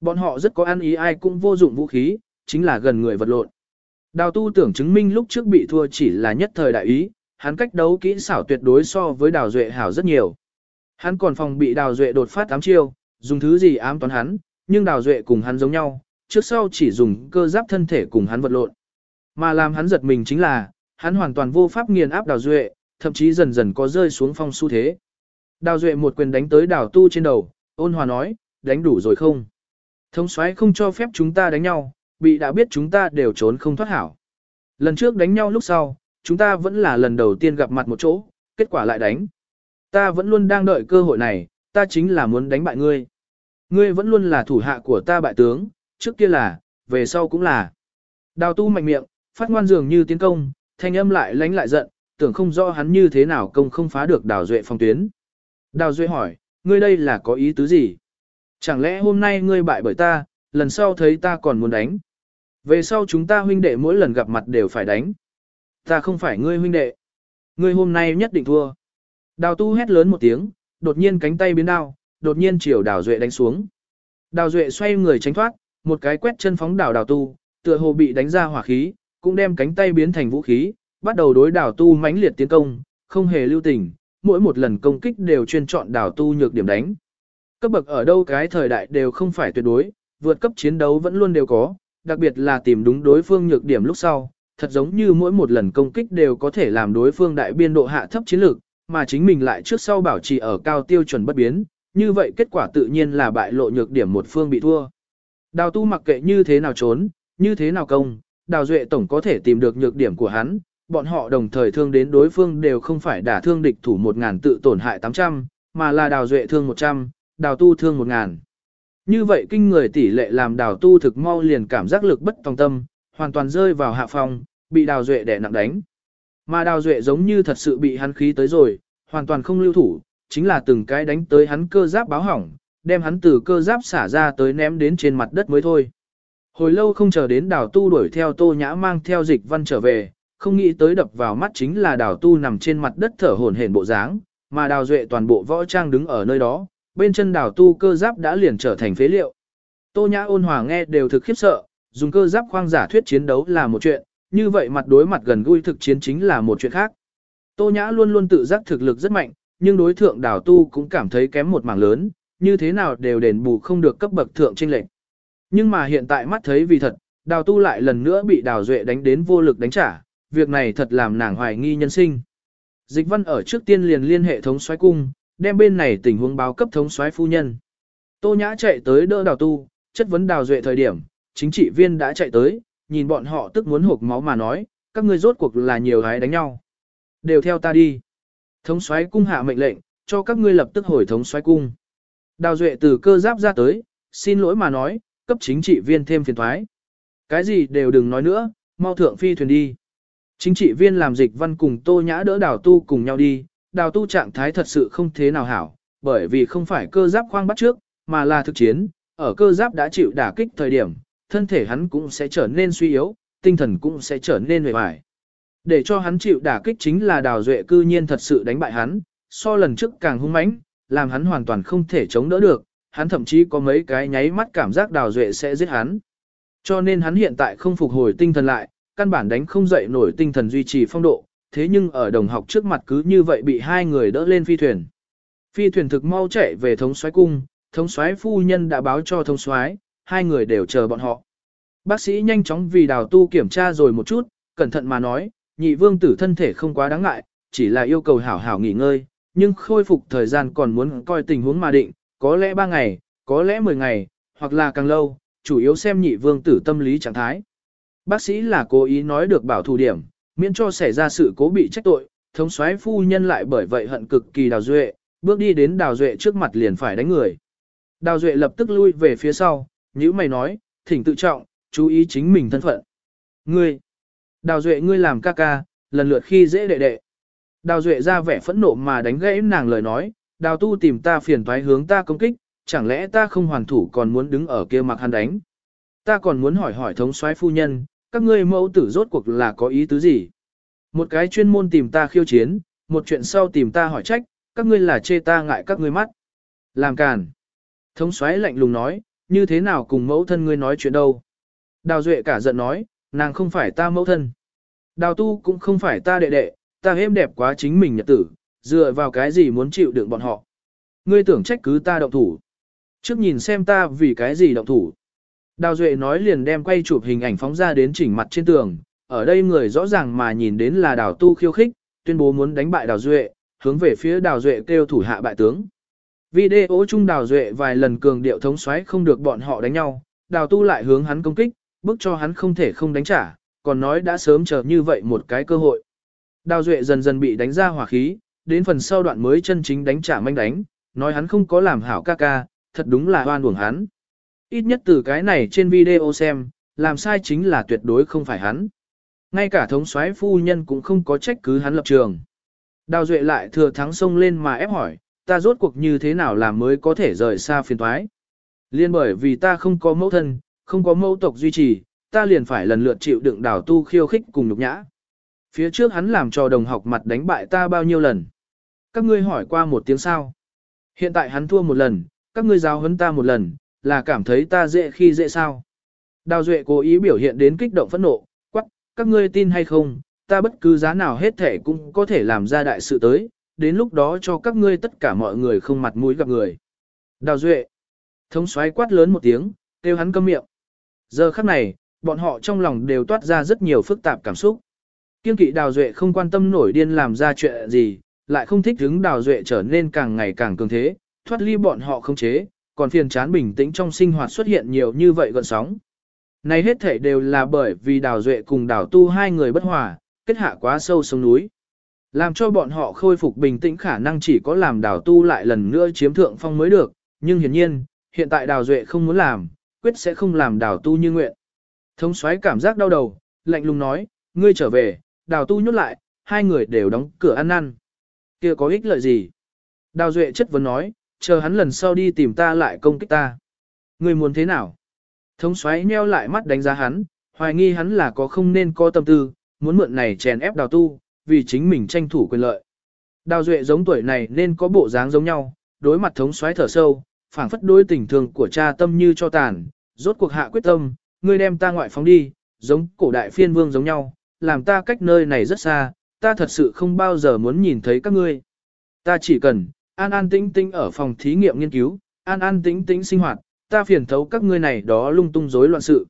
Speaker 1: Bọn họ rất có ăn ý ai cũng vô dụng vũ khí, chính là gần người vật lộn. Đào tu tưởng chứng minh lúc trước bị thua chỉ là nhất thời đại ý, hắn cách đấu kỹ xảo tuyệt đối so với đào duệ hảo rất nhiều. Hắn còn phòng bị đào duệ đột phát ám chiêu, dùng thứ gì ám toán hắn, nhưng đào duệ cùng hắn giống nhau, trước sau chỉ dùng cơ giáp thân thể cùng hắn vật lộn. Mà làm hắn giật mình chính là, hắn hoàn toàn vô pháp nghiền áp đào duệ, thậm chí dần dần có rơi xuống phong xu thế. Đào duệ một quyền đánh tới đào tu trên đầu, ôn hòa nói, đánh đủ rồi không? Thống soái không cho phép chúng ta đánh nhau, bị đã biết chúng ta đều trốn không thoát hảo. Lần trước đánh nhau lúc sau, chúng ta vẫn là lần đầu tiên gặp mặt một chỗ, kết quả lại đánh. Ta vẫn luôn đang đợi cơ hội này, ta chính là muốn đánh bại ngươi. Ngươi vẫn luôn là thủ hạ của ta bại tướng, trước kia là, về sau cũng là. Đào tu mạnh miệng, phát ngoan dường như tiến công, thanh âm lại lánh lại giận, tưởng không rõ hắn như thế nào công không phá được đào duệ phong tuyến. Đào duệ hỏi, ngươi đây là có ý tứ gì? Chẳng lẽ hôm nay ngươi bại bởi ta, lần sau thấy ta còn muốn đánh? Về sau chúng ta huynh đệ mỗi lần gặp mặt đều phải đánh. Ta không phải ngươi huynh đệ. Ngươi hôm nay nhất định thua. Đào tu hét lớn một tiếng, đột nhiên cánh tay biến đao, đột nhiên chiều đào duệ đánh xuống. Đào duệ xoay người tránh thoát, một cái quét chân phóng đào đào tu, tựa hồ bị đánh ra hỏa khí, cũng đem cánh tay biến thành vũ khí, bắt đầu đối đảo tu mãnh liệt tiến công, không hề lưu tình, mỗi một lần công kích đều chuyên chọn đảo tu nhược điểm đánh. Cấp bậc ở đâu cái thời đại đều không phải tuyệt đối, vượt cấp chiến đấu vẫn luôn đều có, đặc biệt là tìm đúng đối phương nhược điểm lúc sau, thật giống như mỗi một lần công kích đều có thể làm đối phương đại biên độ hạ thấp chiến lược, mà chính mình lại trước sau bảo trì ở cao tiêu chuẩn bất biến, như vậy kết quả tự nhiên là bại lộ nhược điểm một phương bị thua. Đào tu mặc kệ như thế nào trốn, như thế nào công, Đào Duệ tổng có thể tìm được nhược điểm của hắn, bọn họ đồng thời thương đến đối phương đều không phải đả thương địch thủ 1.000 tự tổn hại 800, mà là đào Duệ thương 100, đào tu thương 1.000. Như vậy kinh người tỷ lệ làm đào tu thực mau liền cảm giác lực bất tòng tâm, hoàn toàn rơi vào hạ phòng, bị đào Duệ đẻ nặng đánh. Mà đào Duệ giống như thật sự bị hắn khí tới rồi, hoàn toàn không lưu thủ, chính là từng cái đánh tới hắn cơ giáp báo hỏng, đem hắn từ cơ giáp xả ra tới ném đến trên mặt đất mới thôi. Hồi lâu không chờ đến đào tu đuổi theo tô nhã mang theo dịch văn trở về, không nghĩ tới đập vào mắt chính là đào tu nằm trên mặt đất thở hổn hển bộ dáng, mà đào duệ toàn bộ võ trang đứng ở nơi đó, bên chân đào tu cơ giáp đã liền trở thành phế liệu. Tô nhã ôn hòa nghe đều thực khiếp sợ, dùng cơ giáp khoang giả thuyết chiến đấu là một chuyện, như vậy mặt đối mặt gần gũi thực chiến chính là một chuyện khác. Tô nhã luôn luôn tự giác thực lực rất mạnh, nhưng đối thượng đào tu cũng cảm thấy kém một mảng lớn, như thế nào đều đền bù không được cấp bậc thượng trinh lệnh. Nhưng mà hiện tại mắt thấy vì thật, đào tu lại lần nữa bị đào duệ đánh đến vô lực đánh trả, việc này thật làm nàng hoài nghi nhân sinh. Dịch văn ở trước tiên liền liên hệ thống xoáy cung, đem bên này tình huống báo cấp thống xoáy phu nhân. Tô nhã chạy tới đỡ đào tu, chất vấn đào duệ thời điểm, chính trị viên đã chạy tới, nhìn bọn họ tức muốn hộp máu mà nói, các ngươi rốt cuộc là nhiều gái đánh nhau. Đều theo ta đi. Thống xoáy cung hạ mệnh lệnh, cho các ngươi lập tức hồi thống xoáy cung. Đào duệ từ cơ giáp ra tới, xin lỗi mà nói, cấp chính trị viên thêm phiền thoái. Cái gì đều đừng nói nữa, mau thượng phi thuyền đi. Chính trị viên làm dịch văn cùng tô nhã đỡ đào tu cùng nhau đi, đào tu trạng thái thật sự không thế nào hảo, bởi vì không phải cơ giáp khoang bắt trước, mà là thực chiến, ở cơ giáp đã chịu đả kích thời điểm, thân thể hắn cũng sẽ trở nên suy yếu, tinh thần cũng sẽ trở nên mệt mỏi. Để cho hắn chịu đả kích chính là đào duệ cư nhiên thật sự đánh bại hắn, so lần trước càng hung mãnh, làm hắn hoàn toàn không thể chống đỡ được, hắn thậm chí có mấy cái nháy mắt cảm giác đào duệ sẽ giết hắn. Cho nên hắn hiện tại không phục hồi tinh thần lại, căn bản đánh không dậy nổi tinh thần duy trì phong độ, thế nhưng ở đồng học trước mặt cứ như vậy bị hai người đỡ lên phi thuyền. Phi thuyền thực mau chạy về thống soái cung, thống soái phu nhân đã báo cho thống soái, hai người đều chờ bọn họ. Bác sĩ nhanh chóng vì đào tu kiểm tra rồi một chút, cẩn thận mà nói, nhị vương tử thân thể không quá đáng ngại, chỉ là yêu cầu hảo hảo nghỉ ngơi, nhưng khôi phục thời gian còn muốn coi tình huống mà định, có lẽ 3 ngày, có lẽ 10 ngày, hoặc là càng lâu, chủ yếu xem nhị vương tử tâm lý trạng thái. Bác sĩ là cố ý nói được bảo thủ điểm, miễn cho xảy ra sự cố bị trách tội, thống soái phu nhân lại bởi vậy hận cực kỳ đào duệ, bước đi đến đào duệ trước mặt liền phải đánh người. Đào duệ lập tức lui về phía sau, nhữ mày nói, thỉnh tự trọng, chú ý chính mình thân phận. Ngươi, đào duệ ngươi làm ca ca, lần lượt khi dễ đệ đệ. Đào duệ ra vẻ phẫn nộ mà đánh gãy nàng lời nói, đào tu tìm ta phiền toái hướng ta công kích, chẳng lẽ ta không hoàn thủ còn muốn đứng ở kia mặc hắn đánh. Ta còn muốn hỏi hỏi thống soái phu nhân, các ngươi mẫu tử rốt cuộc là có ý tứ gì? Một cái chuyên môn tìm ta khiêu chiến, một chuyện sau tìm ta hỏi trách, các ngươi là chê ta ngại các ngươi mắt. Làm càn. Thống xoáy lạnh lùng nói, như thế nào cùng mẫu thân ngươi nói chuyện đâu? Đào Duệ cả giận nói, nàng không phải ta mẫu thân. Đào tu cũng không phải ta đệ đệ, ta êm đẹp quá chính mình nhật tử, dựa vào cái gì muốn chịu đựng bọn họ. Ngươi tưởng trách cứ ta động thủ. Trước nhìn xem ta vì cái gì động thủ. Đào Duệ nói liền đem quay chụp hình ảnh phóng ra đến chỉnh mặt trên tường, ở đây người rõ ràng mà nhìn đến là đào tu khiêu khích, tuyên bố muốn đánh bại đào Duệ, hướng về phía đào Duệ kêu thủ hạ bại tướng. Video chung đào Duệ vài lần cường điệu thống xoáy không được bọn họ đánh nhau, đào tu lại hướng hắn công kích, bức cho hắn không thể không đánh trả, còn nói đã sớm chờ như vậy một cái cơ hội. Đào Duệ dần dần bị đánh ra hỏa khí, đến phần sau đoạn mới chân chính đánh trả manh đánh, nói hắn không có làm hảo ca ca, thật đúng là oan uổng hắn. Ít nhất từ cái này trên video xem, làm sai chính là tuyệt đối không phải hắn. Ngay cả thống soái phu nhân cũng không có trách cứ hắn lập trường. Đào Duệ lại thừa thắng sông lên mà ép hỏi, ta rốt cuộc như thế nào làm mới có thể rời xa phiền toái. Liên bởi vì ta không có mẫu thân, không có mẫu tộc duy trì, ta liền phải lần lượt chịu đựng đào tu khiêu khích cùng nhục nhã. Phía trước hắn làm cho đồng học mặt đánh bại ta bao nhiêu lần. Các ngươi hỏi qua một tiếng sao. Hiện tại hắn thua một lần, các ngươi giáo huấn ta một lần, là cảm thấy ta dễ khi dễ sao. Đào Duệ cố ý biểu hiện đến kích động phẫn nộ, quắc, các ngươi tin hay không, ta bất cứ giá nào hết thể cũng có thể làm ra đại sự tới, đến lúc đó cho các ngươi tất cả mọi người không mặt mũi gặp người. Đào Duệ, thống xoáy quát lớn một tiếng, kêu hắn câm miệng. Giờ khắc này, bọn họ trong lòng đều toát ra rất nhiều phức tạp cảm xúc. Kiên kỵ Đào Duệ không quan tâm nổi điên làm ra chuyện gì, lại không thích hứng Đào Duệ trở nên càng ngày càng cường thế, thoát ly bọn họ không chế, còn phiền chán bình tĩnh trong sinh hoạt xuất hiện nhiều như vậy gọn sóng. Này hết thể đều là bởi vì đào duệ cùng đào tu hai người bất hòa, kết hạ quá sâu sông núi. Làm cho bọn họ khôi phục bình tĩnh khả năng chỉ có làm đào tu lại lần nữa chiếm thượng phong mới được, nhưng hiển nhiên, hiện tại đào duệ không muốn làm, quyết sẽ không làm đào tu như nguyện. Thống xoáy cảm giác đau đầu, lạnh lùng nói, ngươi trở về, đào tu nhốt lại, hai người đều đóng cửa ăn năn. kia có ích lợi gì? Đào duệ chất vấn nói, chờ hắn lần sau đi tìm ta lại công kích ta. Ngươi muốn thế nào? Thống soái nheo lại mắt đánh giá hắn, hoài nghi hắn là có không nên có tâm tư, muốn mượn này chèn ép đào tu, vì chính mình tranh thủ quyền lợi. Đào duệ giống tuổi này nên có bộ dáng giống nhau, đối mặt thống soái thở sâu, phảng phất đối tình thương của cha tâm như cho tàn, rốt cuộc hạ quyết tâm, ngươi đem ta ngoại phóng đi, giống cổ đại phiên vương giống nhau, làm ta cách nơi này rất xa, ta thật sự không bao giờ muốn nhìn thấy các ngươi. Ta chỉ cần, an an tĩnh tĩnh ở phòng thí nghiệm nghiên cứu, an an tĩnh tĩnh sinh hoạt, ta phiền thấu các ngươi này đó lung tung rối loạn sự.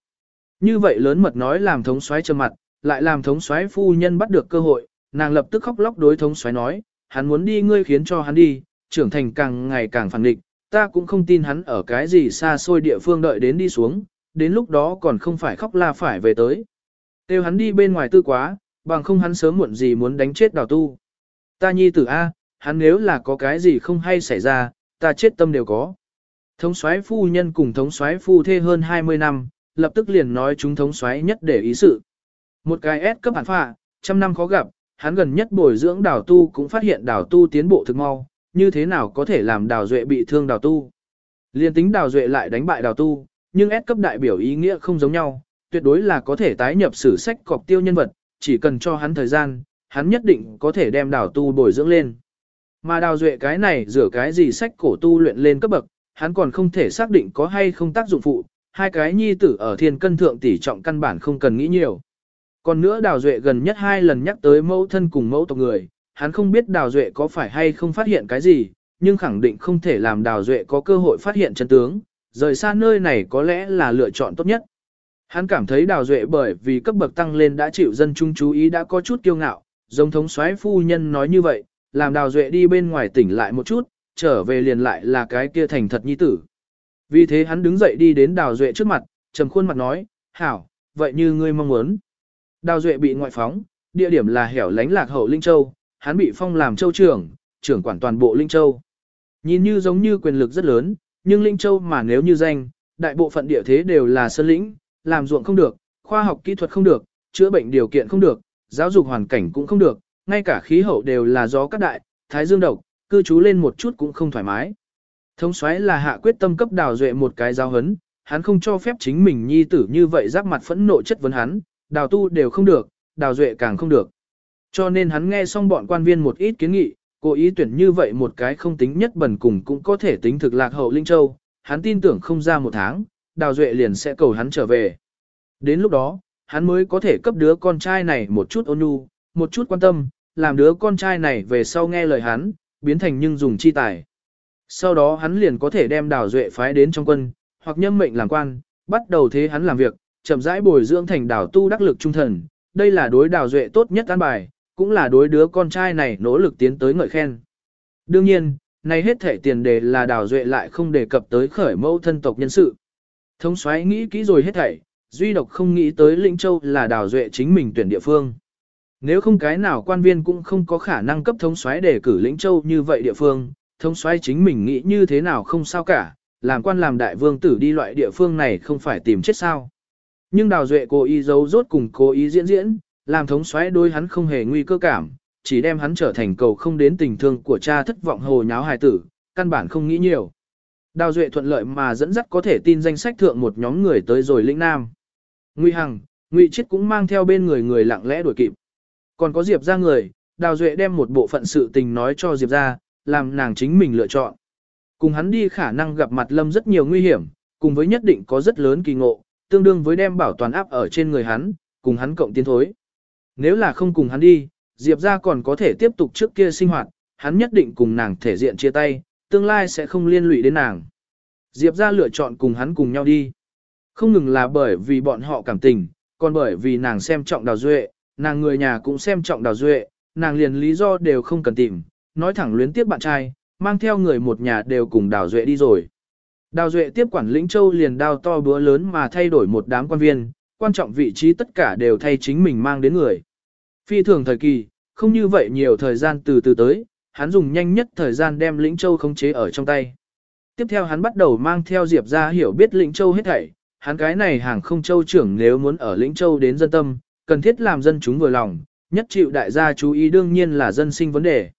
Speaker 1: Như vậy lớn mật nói làm thống soái trầm mặt, lại làm thống soái phu nhân bắt được cơ hội, nàng lập tức khóc lóc đối thống soái nói, hắn muốn đi ngươi khiến cho hắn đi, trưởng thành càng ngày càng phản định, ta cũng không tin hắn ở cái gì xa xôi địa phương đợi đến đi xuống, đến lúc đó còn không phải khóc la phải về tới. Tiêu hắn đi bên ngoài tư quá, bằng không hắn sớm muộn gì muốn đánh chết đào tu. Ta nhi tử A, hắn nếu là có cái gì không hay xảy ra, ta chết tâm đều có. Thống soái phu nhân cùng thống soái phu thê hơn 20 năm, lập tức liền nói chúng thống soái nhất để ý sự. Một cái S cấp hẳn phạ, trăm năm khó gặp, hắn gần nhất bồi dưỡng đào tu cũng phát hiện đào tu tiến bộ thực mau, như thế nào có thể làm đào duệ bị thương đào tu. Liên tính đào duệ lại đánh bại đào tu, nhưng S cấp đại biểu ý nghĩa không giống nhau, tuyệt đối là có thể tái nhập sử sách cọc tiêu nhân vật, chỉ cần cho hắn thời gian, hắn nhất định có thể đem đào tu bồi dưỡng lên. Mà đào duệ cái này rửa cái gì sách cổ tu luyện lên cấp bậc, hắn còn không thể xác định có hay không tác dụng phụ, hai cái nhi tử ở thiên cân thượng tỷ trọng căn bản không cần nghĩ nhiều. Còn nữa đào duệ gần nhất hai lần nhắc tới mẫu thân cùng mẫu tộc người, hắn không biết đào duệ có phải hay không phát hiện cái gì, nhưng khẳng định không thể làm đào duệ có cơ hội phát hiện chân tướng, rời xa nơi này có lẽ là lựa chọn tốt nhất. Hắn cảm thấy đào duệ bởi vì cấp bậc tăng lên đã chịu dân chúng chú ý đã có chút kiêu ngạo, giống thống soái phu nhân nói như vậy, làm đào duệ đi bên ngoài tỉnh lại một chút, trở về liền lại là cái kia thành thật nhi tử. Vì thế hắn đứng dậy đi đến đào duệ trước mặt, trầm khuôn mặt nói, hảo, vậy như ngươi mong muốn. Đào duệ bị ngoại phóng, địa điểm là hẻo lánh lạc hậu Linh Châu, hắn bị phong làm châu trưởng, trưởng quản toàn bộ Linh Châu. Nhìn như giống như quyền lực rất lớn, nhưng Linh Châu mà nếu như danh, đại bộ phận địa thế đều là sơn lĩnh, làm ruộng không được, khoa học kỹ thuật không được, chữa bệnh điều kiện không được, giáo dục hoàn cảnh cũng không được, ngay cả khí hậu đều là gió cát đại, thái dương độc, cư trú lên một chút cũng không thoải mái. thông xoáy là hạ quyết tâm cấp đào duệ một cái giao hấn, hắn không cho phép chính mình nhi tử như vậy giáp mặt phẫn nộ chất vấn hắn, đào tu đều không được, đào duệ càng không được. Cho nên hắn nghe xong bọn quan viên một ít kiến nghị, cố ý tuyển như vậy một cái không tính nhất bẩn cùng cũng có thể tính thực lạc hậu Linh Châu, hắn tin tưởng không ra một tháng, đào duệ liền sẽ cầu hắn trở về. Đến lúc đó, hắn mới có thể cấp đứa con trai này một chút ôn nhu, một chút quan tâm, làm đứa con trai này về sau nghe lời hắn, biến thành nhưng dùng chi tài. Sau đó hắn liền có thể đem đào duệ phái đến trong quân, hoặc nhâm mệnh làm quan, bắt đầu thế hắn làm việc, chậm rãi bồi dưỡng thành đào tu đắc lực trung thần. Đây là đối đào duệ tốt nhất an bài, cũng là đối đứa con trai này nỗ lực tiến tới ngợi khen. Đương nhiên, này hết thể tiền đề là đào duệ lại không đề cập tới khởi mẫu thân tộc nhân sự. Thống soái nghĩ kỹ rồi hết thảy, duy độc không nghĩ tới Lĩnh Châu là đào duệ chính mình tuyển địa phương. Nếu không cái nào quan viên cũng không có khả năng cấp thống soái để cử Lĩnh Châu như vậy địa phương, thống soái chính mình nghĩ như thế nào không sao cả, làm quan làm đại vương tử đi loại địa phương này không phải tìm chết sao. Nhưng đào duệ cố ý giấu rốt cùng cố ý diễn diễn, làm thống soái đối hắn không hề nguy cơ cảm, chỉ đem hắn trở thành cầu không đến tình thương của cha thất vọng hồ nháo hài tử, căn bản không nghĩ nhiều. Đào Duệ thuận lợi mà dẫn dắt có thể tin danh sách thượng một nhóm người tới rồi lĩnh Nam. Ngụy Hằng, Ngụy Chiết cũng mang theo bên người người lặng lẽ đuổi kịp. Còn có Diệp ra người, Đào Duệ đem một bộ phận sự tình nói cho Diệp ra, làm nàng chính mình lựa chọn. Cùng hắn đi khả năng gặp mặt Lâm rất nhiều nguy hiểm, cùng với nhất định có rất lớn kỳ ngộ, tương đương với đem bảo toàn áp ở trên người hắn, cùng hắn cộng tiến thối. Nếu là không cùng hắn đi, Diệp ra còn có thể tiếp tục trước kia sinh hoạt, hắn nhất định cùng nàng thể diện chia tay, tương lai sẽ không liên lụy đến nàng. Diệp ra lựa chọn cùng hắn cùng nhau đi. Không ngừng là bởi vì bọn họ cảm tình, còn bởi vì nàng xem trọng đào duệ, nàng người nhà cũng xem trọng đào duệ, nàng liền lý do đều không cần tìm, nói thẳng luyến tiếp bạn trai, mang theo người một nhà đều cùng đào duệ đi rồi. Đào Duệ tiếp quản lĩnh châu liền đao to búa lớn mà thay đổi một đám quan viên, quan trọng vị trí tất cả đều thay chính mình mang đến người. Phi thường thời kỳ, không như vậy nhiều thời gian từ từ tới, hắn dùng nhanh nhất thời gian đem lĩnh châu khống chế ở trong tay. Tiếp theo hắn bắt đầu mang theo Diệp ra hiểu biết lĩnh châu hết thảy, hắn cái này hàng không châu trưởng nếu muốn ở lĩnh châu đến dân tâm, cần thiết làm dân chúng vừa lòng, nhất chịu đại gia chú ý đương nhiên là dân sinh vấn đề.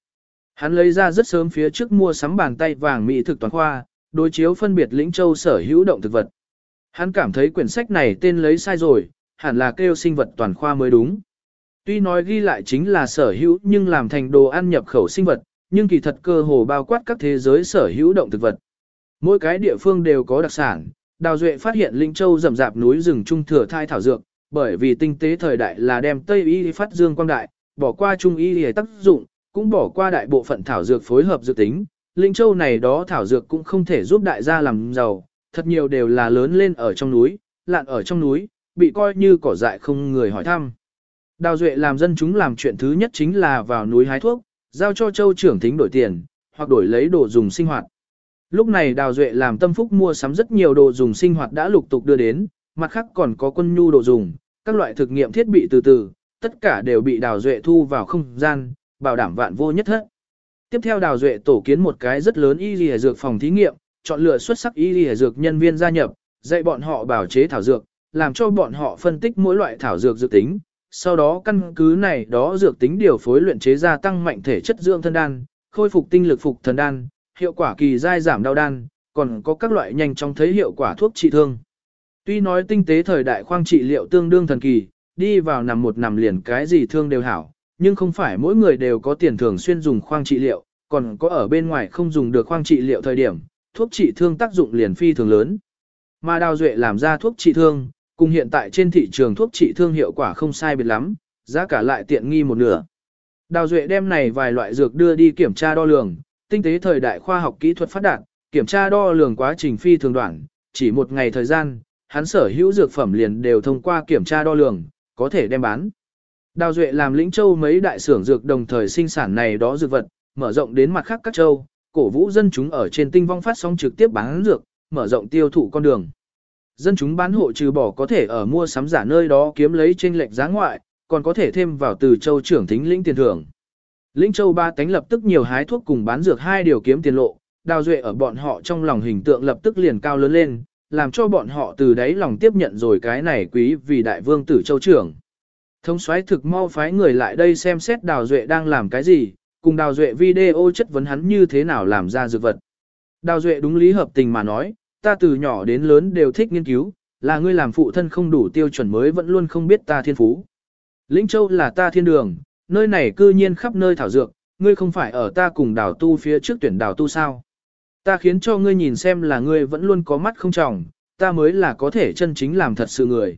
Speaker 1: Hắn lấy ra rất sớm phía trước mua sắm bàn tay vàng mỹ thực toàn khoa, đối chiếu phân biệt lĩnh châu sở hữu động thực vật. Hắn cảm thấy quyển sách này tên lấy sai rồi, hẳn là kêu sinh vật toàn khoa mới đúng. Tuy nói ghi lại chính là sở hữu nhưng làm thành đồ ăn nhập khẩu sinh vật, nhưng kỳ thật cơ hồ bao quát các thế giới sở hữu động thực vật. Mỗi cái địa phương đều có đặc sản, Đào Duệ phát hiện Linh Châu rậm rạp núi rừng trung thừa thai thảo dược, bởi vì tinh tế thời đại là đem Tây y phát dương quang đại, bỏ qua Trung y để tác dụng, cũng bỏ qua đại bộ phận thảo dược phối hợp dự tính. Linh Châu này đó thảo dược cũng không thể giúp đại gia làm giàu, thật nhiều đều là lớn lên ở trong núi, lạn ở trong núi, bị coi như cỏ dại không người hỏi thăm. Đào Duệ làm dân chúng làm chuyện thứ nhất chính là vào núi hái thuốc, giao cho châu trưởng thính đổi tiền, hoặc đổi lấy đồ dùng sinh hoạt. Lúc này Đào Duệ làm tâm phúc mua sắm rất nhiều đồ dùng sinh hoạt đã lục tục đưa đến, mặt khác còn có quân nhu đồ dùng, các loại thực nghiệm thiết bị từ từ, tất cả đều bị Đào Duệ thu vào không gian, bảo đảm vạn vô nhất hết. Tiếp theo Đào Duệ tổ kiến một cái rất lớn y lì dược phòng thí nghiệm, chọn lựa xuất sắc y lì dược nhân viên gia nhập, dạy bọn họ bảo chế thảo dược, làm cho bọn họ phân tích mỗi loại thảo dược dự tính, sau đó căn cứ này đó dược tính điều phối luyện chế ra tăng mạnh thể chất dưỡng thân đan, khôi phục tinh lực phục thần đan, hiệu quả kỳ dai giảm đau đan, còn có các loại nhanh chóng thấy hiệu quả thuốc trị thương. Tuy nói tinh tế thời đại khoang trị liệu tương đương thần kỳ, đi vào nằm một nằm liền cái gì thương đều hảo, nhưng không phải mỗi người đều có tiền thường xuyên dùng khoang trị liệu, còn có ở bên ngoài không dùng được khoang trị liệu thời điểm, thuốc trị thương tác dụng liền phi thường lớn. Mà Đào Duệ làm ra thuốc trị thương, cùng hiện tại trên thị trường thuốc trị thương hiệu quả không sai biệt lắm, giá cả lại tiện nghi một nửa. Đào Duệ đem này vài loại dược đưa đi kiểm tra đo lường, tinh tế thời đại khoa học kỹ thuật phát đạt, kiểm tra đo lường quá trình phi thường đoạn, chỉ một ngày thời gian, hắn sở hữu dược phẩm liền đều thông qua kiểm tra đo lường, có thể đem bán. Đào Duệ làm lĩnh châu mấy đại xưởng dược đồng thời sinh sản này đó dược vật, mở rộng đến mặt khác các châu, cổ vũ dân chúng ở trên tinh vong phát sóng trực tiếp bán dược, mở rộng tiêu thụ con đường. Dân chúng bán hộ trừ bỏ có thể ở mua sắm giả nơi đó kiếm lấy trên lệch giá ngoại, còn có thể thêm vào từ châu trưởng thính lĩnh tiền thưởng. Lĩnh châu ba tánh lập tức nhiều hái thuốc cùng bán dược hai điều kiếm tiền lộ, đào duệ ở bọn họ trong lòng hình tượng lập tức liền cao lớn lên, làm cho bọn họ từ đấy lòng tiếp nhận rồi cái này quý vì đại vương tử châu trưởng. Thống soái thực mau phái người lại đây xem xét đào duệ đang làm cái gì, cùng đào duệ video chất vấn hắn như thế nào làm ra dược vật. Đào duệ đúng lý hợp tình mà nói, ta từ nhỏ đến lớn đều thích nghiên cứu, là ngươi làm phụ thân không đủ tiêu chuẩn mới vẫn luôn không biết ta thiên phú. Lĩnh Châu là ta thiên đường, nơi này cư nhiên khắp nơi thảo dược, ngươi không phải ở ta cùng đào tu phía trước tuyển đào tu sao. Ta khiến cho ngươi nhìn xem là ngươi vẫn luôn có mắt không trọng, ta mới là có thể chân chính làm thật sự người.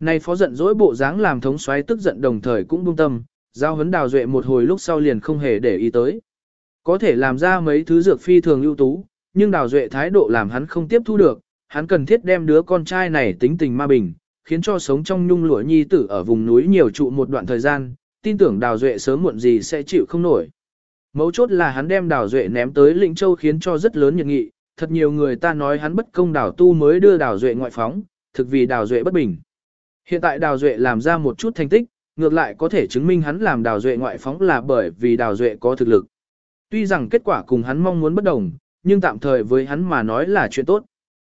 Speaker 1: Này phó giận dỗi bộ dáng làm thống xoáy tức giận đồng thời cũng buông tâm, giao hấn đào duệ một hồi lúc sau liền không hề để ý tới. Có thể làm ra mấy thứ dược phi thường ưu tú, nhưng đào duệ thái độ làm hắn không tiếp thu được, hắn cần thiết đem đứa con trai này tính tình ma bình, khiến cho sống trong nhung lụa nhi tử ở vùng núi nhiều trụ một đoạn thời gian, tin tưởng đào duệ sớm muộn gì sẽ chịu không nổi. Mấu chốt là hắn đem đào duệ ném tới lĩnh châu khiến cho rất lớn nhiệt nghị, thật nhiều người ta nói hắn bất công đào tu mới đưa đào duệ ngoại phóng, thực vì đào duệ bất bình. Hiện tại đào duệ làm ra một chút thành tích, ngược lại có thể chứng minh hắn làm đào duệ ngoại phóng là bởi vì đào duệ có thực lực. Tuy rằng kết quả cùng hắn mong muốn bất đồng, nhưng tạm thời với hắn mà nói là chuyện tốt.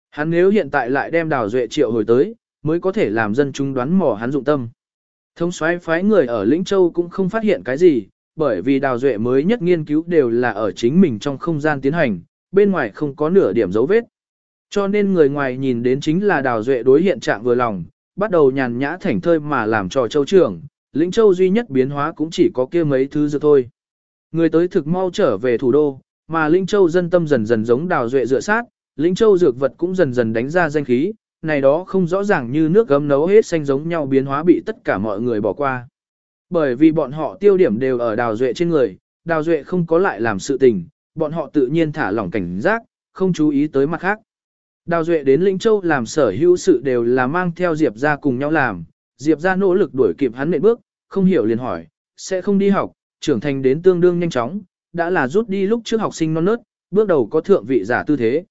Speaker 1: Hắn nếu hiện tại lại đem đào duệ triệu hồi tới, mới có thể làm dân chúng đoán mò hắn dụng tâm. Thông soái phái người ở Lĩnh Châu cũng không phát hiện cái gì, bởi vì đào duệ mới nhất nghiên cứu đều là ở chính mình trong không gian tiến hành, bên ngoài không có nửa điểm dấu vết. Cho nên người ngoài nhìn đến chính là đào duệ đối hiện trạng vừa lòng, bắt đầu nhàn nhã thảnh thơi mà làm trò châu trưởng, lĩnh châu duy nhất biến hóa cũng chỉ có kia mấy thứ dược thôi. Người tới thực mau trở về thủ đô, mà lĩnh châu dân tâm dần dần giống đào duệ dựa sát, lĩnh châu dược vật cũng dần dần đánh ra danh khí, này đó không rõ ràng như nước gấm nấu hết xanh giống nhau biến hóa bị tất cả mọi người bỏ qua. Bởi vì bọn họ tiêu điểm đều ở đào duệ trên người, đào duệ không có lại làm sự tình, bọn họ tự nhiên thả lỏng cảnh giác, không chú ý tới mặt khác. Đào duệ đến lĩnh châu làm sở hữu sự đều là mang theo Diệp ra cùng nhau làm, Diệp ra nỗ lực đuổi kịp hắn nệm bước, không hiểu liền hỏi, sẽ không đi học, trưởng thành đến tương đương nhanh chóng, đã là rút đi lúc trước học sinh non nớt, bước đầu có thượng vị giả tư thế.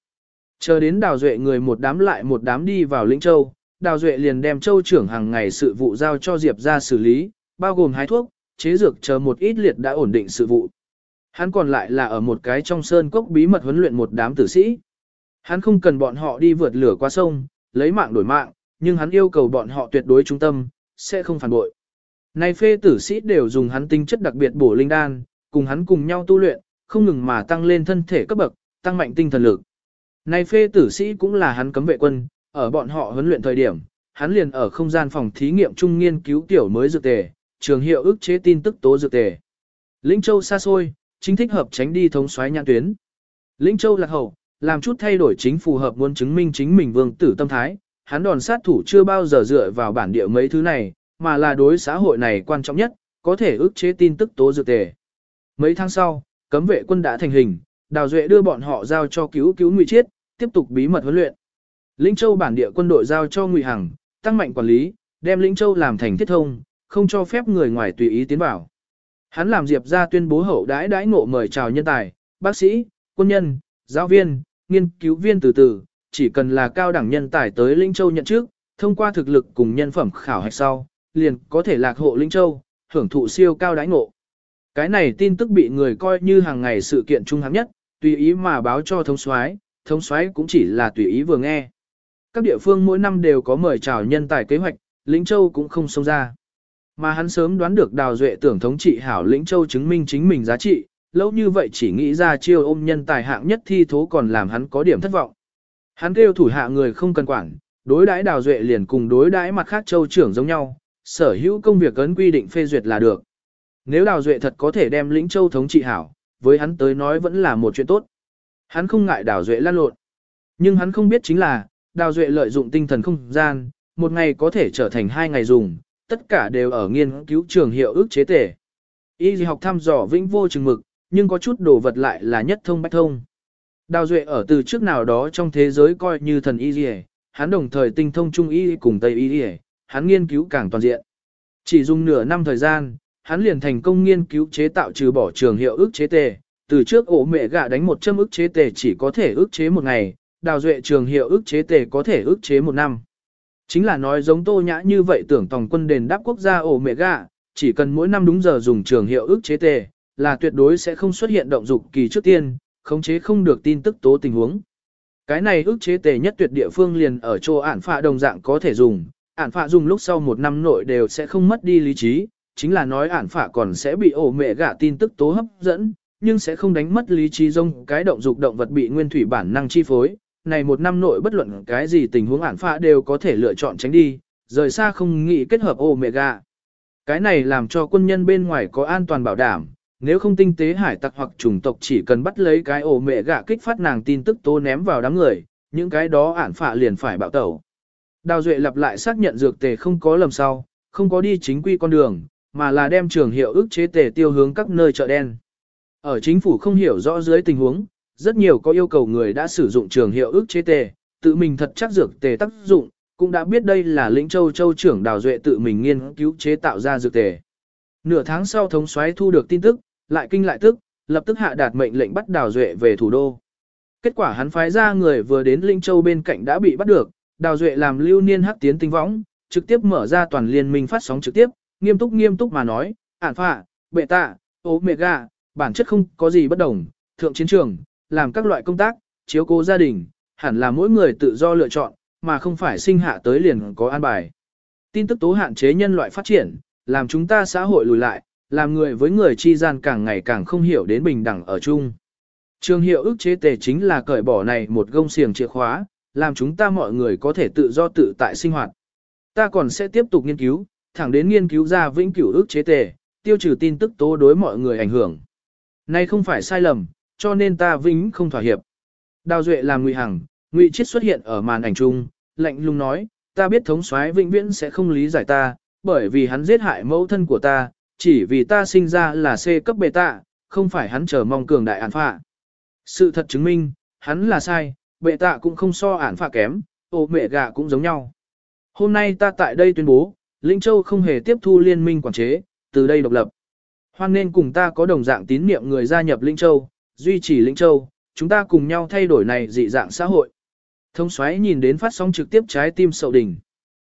Speaker 1: Chờ đến Đào Duệ người một đám lại một đám đi vào Lĩnh Châu, Đào Duệ liền đem Châu trưởng hàng ngày sự vụ giao cho Diệp ra xử lý, bao gồm hái thuốc, chế dược chờ một ít liệt đã ổn định sự vụ. Hắn còn lại là ở một cái trong sơn cốc bí mật huấn luyện một đám tử sĩ. Hắn không cần bọn họ đi vượt lửa qua sông, lấy mạng đổi mạng, nhưng hắn yêu cầu bọn họ tuyệt đối trung tâm, sẽ không phản bội. Này phê tử sĩ đều dùng hắn tinh chất đặc biệt bổ linh đan, cùng hắn cùng nhau tu luyện, không ngừng mà tăng lên thân thể cấp bậc, tăng mạnh tinh thần lực. Này phê tử sĩ cũng là hắn cấm vệ quân, ở bọn họ huấn luyện thời điểm, hắn liền ở không gian phòng thí nghiệm trung nghiên cứu tiểu mới dược tề, trường hiệu ức chế tin tức tố dược tề. Lĩnh Châu xa xôi, chính thích hợp tránh đi thống soái nhãn tuyến. Lĩnh Châu lạc hậu, làm chút thay đổi chính phù hợp muốn chứng minh chính mình vương tử tâm thái, hắn đòn sát thủ chưa bao giờ dựa vào bản địa mấy thứ này, mà là đối xã hội này quan trọng nhất, có thể ức chế tin tức tố dược tề. Mấy tháng sau, cấm vệ quân đã thành hình, Đào Duệ đưa bọn họ giao cho cứu cứu Ngụy Chiết, tiếp tục bí mật huấn luyện. Lĩnh Châu bản địa quân đội giao cho Ngụy Hằng, tăng mạnh quản lý, đem Lĩnh Châu làm thành thiết thông, không cho phép người ngoài tùy ý tiến vào. Hắn làm Diệp ra tuyên bố hậu đãi đãi ngộ mời chào nhân tài, bác sĩ, quân nhân, giáo viên, nghiên cứu viên từ từ, chỉ cần là cao đẳng nhân tài tới Linh Châu nhận trước, thông qua thực lực cùng nhân phẩm khảo hạch sau, liền có thể lạc hộ Linh Châu, hưởng thụ siêu cao đãi ngộ. Cái này tin tức bị người coi như hàng ngày sự kiện trung hạng nhất, tùy ý mà báo cho thống soái, thống soái cũng chỉ là tùy ý vừa nghe. Các địa phương mỗi năm đều có mời chào nhân tài kế hoạch, Lĩnh Châu cũng không xông ra. Mà hắn sớm đoán được Đào Duệ tưởng thống trị hảo Lĩnh Châu chứng minh chính mình giá trị, lâu như vậy chỉ nghĩ ra chiêu ôm nhân tài hạng nhất thi thố còn làm hắn có điểm thất vọng. Hắn kêu thủ hạ người không cần quản, đối đãi Đào Duệ liền cùng đối đãi mặt khác châu trưởng giống nhau, sở hữu công việc ấn quy định phê duyệt là được. Nếu Đào Duệ thật có thể đem lĩnh châu thống trị hảo, với hắn tới nói vẫn là một chuyện tốt. Hắn không ngại Đào Duệ lan lộn. Nhưng hắn không biết chính là, Đào Duệ lợi dụng tinh thần không gian, một ngày có thể trở thành hai ngày dùng, tất cả đều ở nghiên cứu trường hiệu ước chế tể. Y học thăm dò vĩnh vô chừng mực, nhưng có chút đồ vật lại là nhất thông bách thông. Đào Duệ ở từ trước nào đó trong thế giới coi như thần y dì hắn đồng thời tinh thông trung y cùng tây y dì hắn nghiên cứu càng toàn diện. Chỉ dùng nửa năm thời gian, hắn liền thành công nghiên cứu chế tạo trừ bỏ trường hiệu ức chế tề. Từ trước ổ mẹ gạ đánh một châm ức chế tề chỉ có thể ức chế một ngày, đào duệ trường hiệu ức chế tề có thể ức chế một năm. Chính là nói giống tô nhã như vậy tưởng tòng quân đền đáp quốc gia ổ mẹ gạ, chỉ cần mỗi năm đúng giờ dùng trường hiệu ức chế tề, là tuyệt đối sẽ không xuất hiện động dục kỳ trước tiên, khống chế không được tin tức tố tình huống. Cái này ức chế tề nhất tuyệt địa phương liền ở chỗ ản phạ đồng dạng có thể dùng, ản phạ dùng lúc sau một năm nội đều sẽ không mất đi lý trí, chính là nói ản phạ còn sẽ bị ổ mẹ gạ tin tức tố hấp dẫn, nhưng sẽ không đánh mất lý trí rông cái động dục động vật bị nguyên thủy bản năng chi phối. Này một năm nội bất luận cái gì tình huống ản phạ đều có thể lựa chọn tránh đi, rời xa không nghĩ kết hợp ổ mẹ gạ. Cái này làm cho quân nhân bên ngoài có an toàn bảo đảm, nếu không tinh tế hải tặc hoặc chủng tộc chỉ cần bắt lấy cái ổ mẹ gạ kích phát nàng tin tức tố ném vào đám người, những cái đó ản phạ liền phải bạo tẩu. Đào Duệ lặp lại xác nhận dược tề không có lầm sau, không có đi chính quy con đường, mà là đem trường hiệu ức chế tề tiêu hướng các nơi chợ đen. Ở chính phủ không hiểu rõ dưới tình huống, rất nhiều có yêu cầu người đã sử dụng trường hiệu ước chế tề, tự mình thật chắc dược tề tác dụng, cũng đã biết đây là lĩnh châu châu trưởng đào duệ tự mình nghiên cứu chế tạo ra dược tề. Nửa tháng sau thống soái thu được tin tức, lại kinh lại tức, lập tức hạ đạt mệnh lệnh bắt đào duệ về thủ đô. Kết quả hắn phái ra người vừa đến Linh Châu bên cạnh đã bị bắt được, đào duệ làm lưu niên hắc tiến tinh võng, trực tiếp mở ra toàn liên minh phát sóng trực tiếp, nghiêm túc nghiêm túc mà nói, ản phạ, bệ tạ, omega, bản chất không có gì bất đồng, thượng chiến trường, làm các loại công tác, chiếu cố gia đình, hẳn là mỗi người tự do lựa chọn, mà không phải sinh hạ tới liền có an bài. Tin tức tố hạn chế nhân loại phát triển, làm chúng ta xã hội lùi lại, làm người với người chi gian càng ngày càng không hiểu đến bình đẳng ở chung. Trường hiệu ức chế tề chính là cởi bỏ này một gông xiềng chìa khóa, làm chúng ta mọi người có thể tự do tự tại sinh hoạt. Ta còn sẽ tiếp tục nghiên cứu, thẳng đến nghiên cứu ra vĩnh cửu ức chế tề, tiêu trừ tin tức tố đối mọi người ảnh hưởng. Này không phải sai lầm, cho nên ta vĩnh không thỏa hiệp. Đào Duệ làm Ngụy Hằng, Ngụy Chiết xuất hiện ở màn ảnh chung, lạnh lùng nói, ta biết thống soái vĩnh viễn sẽ không lý giải ta, bởi vì hắn giết hại mẫu thân của ta, chỉ vì ta sinh ra là C cấp bệ tạ, không phải hắn chờ mong cường đại ản phạ. Sự thật chứng minh, hắn là sai, bệ tạ cũng không so ản phạ kém, ô mẹ gà cũng giống nhau. Hôm nay ta tại đây tuyên bố, Linh Châu không hề tiếp thu liên minh quản chế, từ đây độc lập. Hoan nên cùng ta có đồng dạng tín niệm người gia nhập Linh Châu, duy trì Linh Châu, chúng ta cùng nhau thay đổi này dị dạng xã hội. Thông xoáy nhìn đến phát sóng trực tiếp trái tim sậu đỉnh.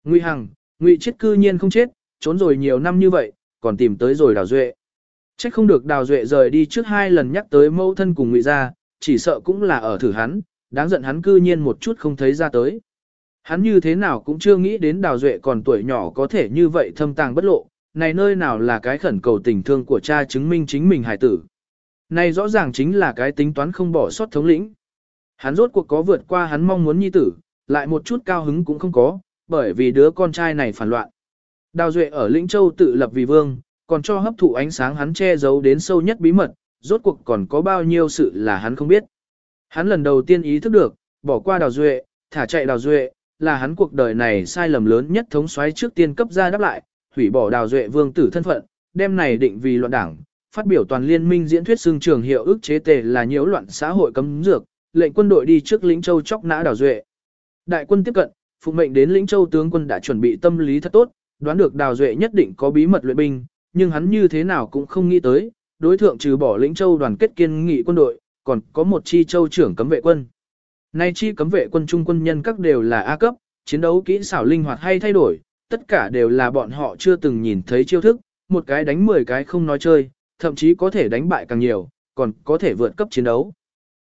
Speaker 1: Ngụy Hằng, Ngụy chết cư nhiên không chết, trốn rồi nhiều năm như vậy, còn tìm tới rồi Đào Duệ. Trách không được Đào Duệ rời đi trước hai lần nhắc tới mâu thân cùng Ngụy gia, chỉ sợ cũng là ở thử hắn, đáng giận hắn cư nhiên một chút không thấy ra tới. Hắn như thế nào cũng chưa nghĩ đến Đào Duệ còn tuổi nhỏ có thể như vậy thâm tàng bất lộ, này nơi nào là cái khẩn cầu tình thương của cha chứng minh chính mình hài tử. Này rõ ràng chính là cái tính toán không bỏ sót thống lĩnh. Hắn rốt cuộc có vượt qua hắn mong muốn nhi tử, lại một chút cao hứng cũng không có, bởi vì đứa con trai này phản loạn. Đào Duệ ở Lĩnh Châu tự lập vì vương, còn cho hấp thụ ánh sáng hắn che giấu đến sâu nhất bí mật, rốt cuộc còn có bao nhiêu sự là hắn không biết. Hắn lần đầu tiên ý thức được, bỏ qua Đào Duệ, thả chạy Đào Duệ, là hắn cuộc đời này sai lầm lớn nhất thống soái trước tiên cấp ra đáp lại, hủy bỏ Đào Duệ vương tử thân phận, đem này định vì loạn đảng, phát biểu toàn liên minh diễn thuyết xương trường hiệu ức chế tề là nhiễu loạn xã hội cấm dược, lệnh quân đội đi trước lĩnh châu chóc nã Đào Duệ. Đại quân tiếp cận, phụ mệnh đến lĩnh châu tướng quân đã chuẩn bị tâm lý thật tốt, đoán được Đào Duệ nhất định có bí mật luyện binh, nhưng hắn như thế nào cũng không nghĩ tới, đối thượng trừ bỏ lĩnh châu đoàn kết kiên nghị quân đội, còn có một chi châu trưởng cấm vệ quân. Nay chi cấm vệ quân trung quân nhân các đều là A cấp, chiến đấu kỹ xảo linh hoạt hay thay đổi, tất cả đều là bọn họ chưa từng nhìn thấy chiêu thức, một cái đánh 10 cái không nói chơi, thậm chí có thể đánh bại càng nhiều, còn có thể vượt cấp chiến đấu.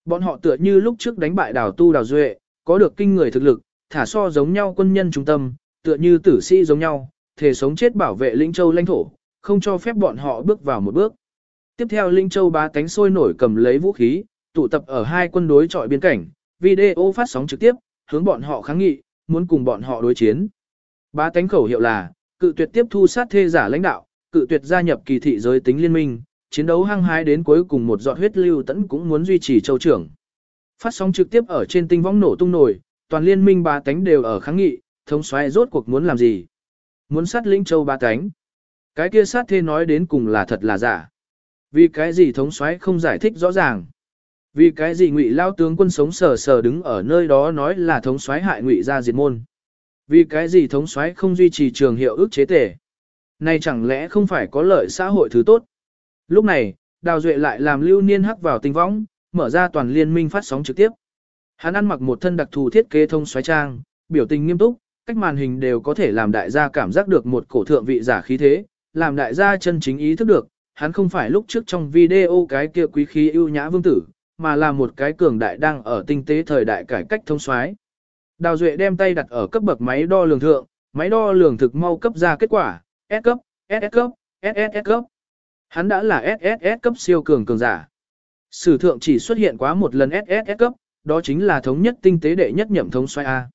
Speaker 1: Bọn họ tựa như lúc trước đánh bại đào tu đào duệ, có được kinh người thực lực, thả so giống nhau quân nhân trung tâm, tựa như tử sĩ giống nhau, thể sống chết bảo vệ Linh Châu lãnh thổ, không cho phép bọn họ bước vào một bước. Tiếp theo Linh Châu bá tánh sôi nổi cầm lấy vũ khí, tụ tập ở hai quân đối trọi biên cảnh, video phát sóng trực tiếp, hướng bọn họ kháng nghị, muốn cùng bọn họ đối chiến. Bá tánh khẩu hiệu là, cự tuyệt tiếp thu sát thê giả lãnh đạo, cự tuyệt gia nhập kỳ thị giới tính liên minh, chiến đấu hăng hái đến cuối cùng một giọt huyết lưu tẫn cũng muốn duy trì châu trưởng. Phát sóng trực tiếp ở trên tinh võng nổ tung nổi, toàn liên minh ba tánh đều ở kháng nghị, thống soái rốt cuộc muốn làm gì? Muốn sát lĩnh châu ba tánh. Cái kia sát thế nói đến cùng là thật là giả. Vì cái gì thống soái không giải thích rõ ràng. Vì cái gì ngụy lao tướng quân sống sờ sờ đứng ở nơi đó nói là thống soái hại ngụy ra diệt môn. Vì cái gì thống soái không duy trì trường hiệu ước chế tể. Này chẳng lẽ không phải có lợi xã hội thứ tốt. Lúc này, Đào Duệ lại làm lưu niên hắc vào tinh võng, mở ra toàn liên minh phát sóng trực tiếp. Hắn ăn mặc một thân đặc thù thiết kế thông xoáy trang, biểu tình nghiêm túc, cách màn hình đều có thể làm đại gia cảm giác được một cổ thượng vị giả khí thế, làm đại gia chân chính ý thức được, hắn không phải lúc trước trong video cái kia quý khí ưu nhã vương tử, mà là một cái cường đại đang ở tinh tế thời đại cải cách thông xoáy. Đào Duệ đem tay đặt ở cấp bậc máy đo lường thượng, máy đo lường thực mau cấp ra kết quả, S cấp, SS cấp, SSS cấp. Hắn đã là SSS cấp siêu cường cường giả. Sử thượng chỉ xuất hiện quá một lần SSS cấp, đó chính là thống nhất tinh tế đệ nhất nhậm thống xoay A.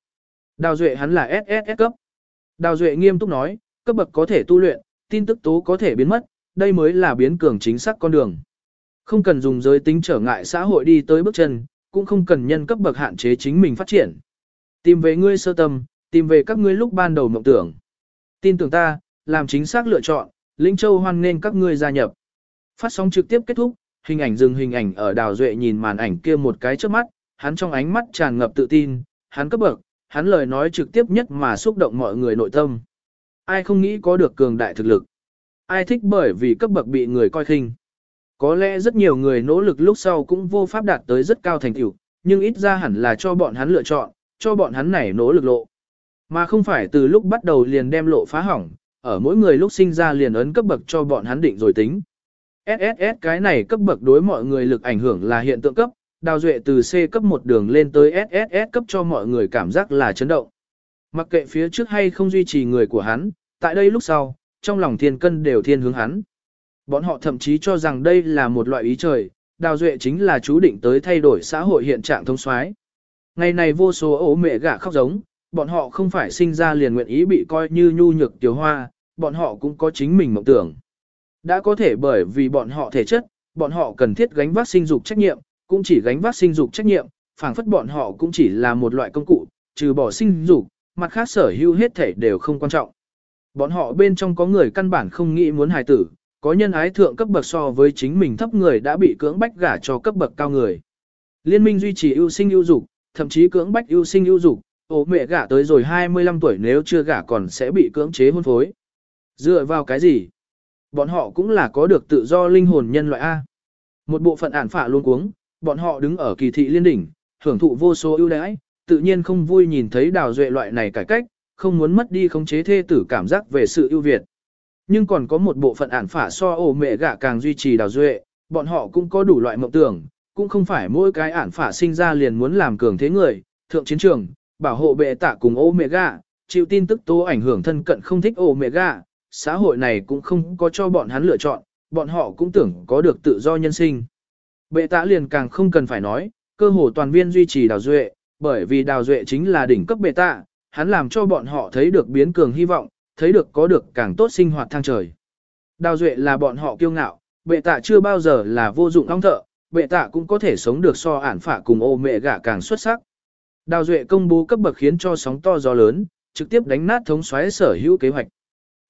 Speaker 1: Đào Duệ hắn là SSS cấp. Đào Duệ nghiêm túc nói, cấp bậc có thể tu luyện, tin tức tố có thể biến mất, đây mới là biến cường chính xác con đường. Không cần dùng giới tính trở ngại xã hội đi tới bước chân, cũng không cần nhân cấp bậc hạn chế chính mình phát triển. Tìm về ngươi sơ tâm, tìm về các ngươi lúc ban đầu mộng tưởng. Tin tưởng ta, làm chính xác lựa chọn, Linh Châu hoan nên các ngươi gia nhập. Phát sóng trực tiếp kết thúc, hình ảnh dừng hình ảnh ở đào duệ nhìn màn ảnh kia một cái trước mắt, hắn trong ánh mắt tràn ngập tự tin, hắn cấp bậc, hắn lời nói trực tiếp nhất mà xúc động mọi người nội tâm. Ai không nghĩ có được cường đại thực lực? Ai thích bởi vì cấp bậc bị người coi khinh? Có lẽ rất nhiều người nỗ lực lúc sau cũng vô pháp đạt tới rất cao thành tựu, nhưng ít ra hẳn là cho bọn hắn lựa chọn, cho bọn hắn này nỗ lực lộ. Mà không phải từ lúc bắt đầu liền đem lộ phá hỏng, ở mỗi người lúc sinh ra liền ấn cấp bậc cho bọn hắn định rồi tính. SSS cái này cấp bậc đối mọi người lực ảnh hưởng là hiện tượng cấp, đào duệ từ C cấp một đường lên tới SSS cấp cho mọi người cảm giác là chấn động. Mặc kệ phía trước hay không duy trì người của hắn, tại đây lúc sau, trong lòng thiên cân đều thiên hướng hắn. Bọn họ thậm chí cho rằng đây là một loại ý trời, đào duệ chính là chú định tới thay đổi xã hội hiện trạng thông soái. Ngày này vô số ố mẹ gả khóc giống, bọn họ không phải sinh ra liền nguyện ý bị coi như nhu nhược tiểu hoa, bọn họ cũng có chính mình mộng tưởng. Đã có thể bởi vì bọn họ thể chất, bọn họ cần thiết gánh vác sinh dục trách nhiệm, cũng chỉ gánh vác sinh dục trách nhiệm, phảng phất bọn họ cũng chỉ là một loại công cụ, trừ bỏ sinh dục, mặt khác sở hữu hết thể đều không quan trọng. Bọn họ bên trong có người căn bản không nghĩ muốn hài tử, có nhân ái thượng cấp bậc so với chính mình thấp người đã bị cưỡng bách gả cho cấp bậc cao người. Liên minh duy trì ưu sinh ưu dục, thậm chí cưỡng bách ưu sinh ưu dục, ố mẹ gả tới rồi 25 tuổi nếu chưa gả còn sẽ bị cưỡng chế hôn phối. Dựa vào cái gì? Bọn họ cũng là có được tự do linh hồn nhân loại A. Một bộ phận ản phả luôn cuống, bọn họ đứng ở kỳ thị liên đỉnh, hưởng thụ vô số ưu đãi, tự nhiên không vui nhìn thấy đào duệ loại này cải cách, không muốn mất đi khống chế thê tử cảm giác về sự ưu việt. Nhưng còn có một bộ phận ản phả so ổ mẹ gả càng duy trì đào duệ, bọn họ cũng có đủ loại mộng tưởng, cũng không phải mỗi cái ản phả sinh ra liền muốn làm cường thế người, thượng chiến trường, bảo hộ bệ tạ cùng ổ mẹ chịu tin tức tố ảnh hưởng thân cận không thích ổ mẹ xã hội này cũng không có cho bọn hắn lựa chọn, bọn họ cũng tưởng có được tự do nhân sinh. Bệ tạ liền càng không cần phải nói, cơ hồ toàn viên duy trì đào duệ, bởi vì đào duệ chính là đỉnh cấp bệ tạ, hắn làm cho bọn họ thấy được biến cường hy vọng, thấy được có được càng tốt sinh hoạt thang trời. Đào duệ là bọn họ kiêu ngạo, bệ tạ chưa bao giờ là vô dụng ong thợ, bệ tạ cũng có thể sống được so ản phả cùng ô mẹ gả càng xuất sắc. Đào duệ công bố cấp bậc khiến cho sóng to gió lớn, trực tiếp đánh nát thống xoáy sở hữu kế hoạch.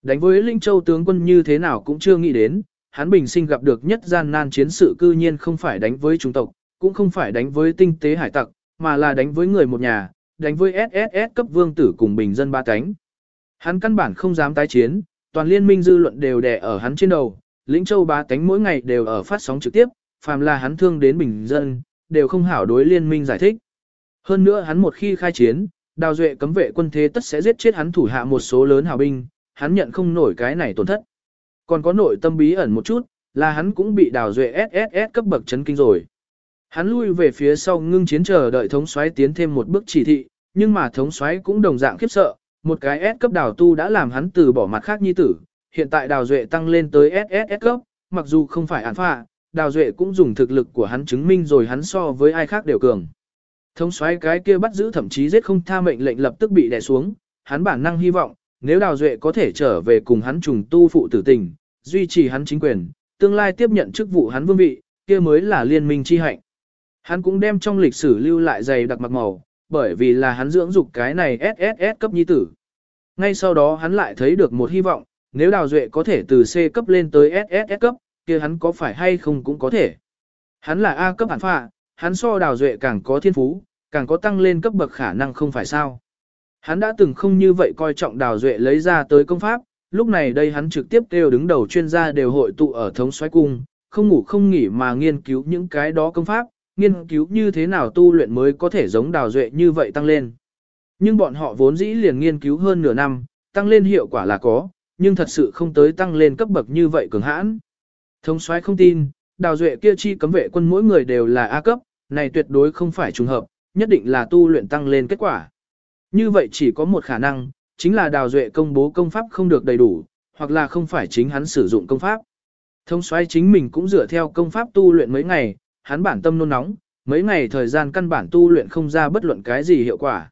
Speaker 1: Đánh với Linh Châu tướng quân như thế nào cũng chưa nghĩ đến, hắn bình sinh gặp được nhất gian nan chiến sự cư nhiên không phải đánh với trung tộc, cũng không phải đánh với tinh tế hải tặc, mà là đánh với người một nhà, đánh với SSS cấp vương tử cùng bình dân ba cánh. Hắn căn bản không dám tái chiến, toàn liên minh dư luận đều đè ở hắn trên đầu, lĩnh châu ba cánh mỗi ngày đều ở phát sóng trực tiếp, phàm là hắn thương đến bình dân, đều không hảo đối liên minh giải thích. Hơn nữa hắn một khi khai chiến, đào duệ cấm vệ quân thế tất sẽ giết chết hắn thủ hạ một số lớn hào binh, hắn nhận không nổi cái này tổn thất. Còn có nội tâm bí ẩn một chút, là hắn cũng bị đào duệ SSS cấp bậc chấn kinh rồi. Hắn lui về phía sau ngưng chiến chờ đợi thống soái tiến thêm một bước chỉ thị, nhưng mà thống soái cũng đồng dạng khiếp sợ, một cái S cấp đào tu đã làm hắn từ bỏ mặt khác nhi tử, hiện tại đào duệ tăng lên tới SSS cấp, mặc dù không phải án phạ, đào duệ cũng dùng thực lực của hắn chứng minh rồi hắn so với ai khác đều cường. Thống soái cái kia bắt giữ thậm chí giết không tha mệnh lệnh lập tức bị đè xuống, hắn bản năng hy vọng, nếu đào duệ có thể trở về cùng hắn trùng tu phụ tử tình, duy trì hắn chính quyền, tương lai tiếp nhận chức vụ hắn vương vị, kia mới là liên minh chi hạnh. Hắn cũng đem trong lịch sử lưu lại dày đặc mặc màu, bởi vì là hắn dưỡng dục cái này SSS cấp nhi tử. Ngay sau đó hắn lại thấy được một hy vọng, nếu Đào Duệ có thể từ C cấp lên tới SSS cấp, kia hắn có phải hay không cũng có thể. Hắn là A cấp hẳn phạ, hắn so Đào Duệ càng có thiên phú, càng có tăng lên cấp bậc khả năng không phải sao. Hắn đã từng không như vậy coi trọng Đào Duệ lấy ra tới công pháp, lúc này đây hắn trực tiếp kêu đứng đầu chuyên gia đều hội tụ ở thống xoáy cung, không ngủ không nghỉ mà nghiên cứu những cái đó công pháp, nghiên cứu như thế nào tu luyện mới có thể giống đào duệ như vậy tăng lên. Nhưng bọn họ vốn dĩ liền nghiên cứu hơn nửa năm, tăng lên hiệu quả là có, nhưng thật sự không tới tăng lên cấp bậc như vậy cường hãn. Thống soái không tin, đào duệ kia chi cấm vệ quân mỗi người đều là A cấp, này tuyệt đối không phải trùng hợp, nhất định là tu luyện tăng lên kết quả. Như vậy chỉ có một khả năng, chính là đào duệ công bố công pháp không được đầy đủ, hoặc là không phải chính hắn sử dụng công pháp. Thông soái chính mình cũng dựa theo công pháp tu luyện mấy ngày, hắn bản tâm nôn nóng, mấy ngày thời gian căn bản tu luyện không ra bất luận cái gì hiệu quả.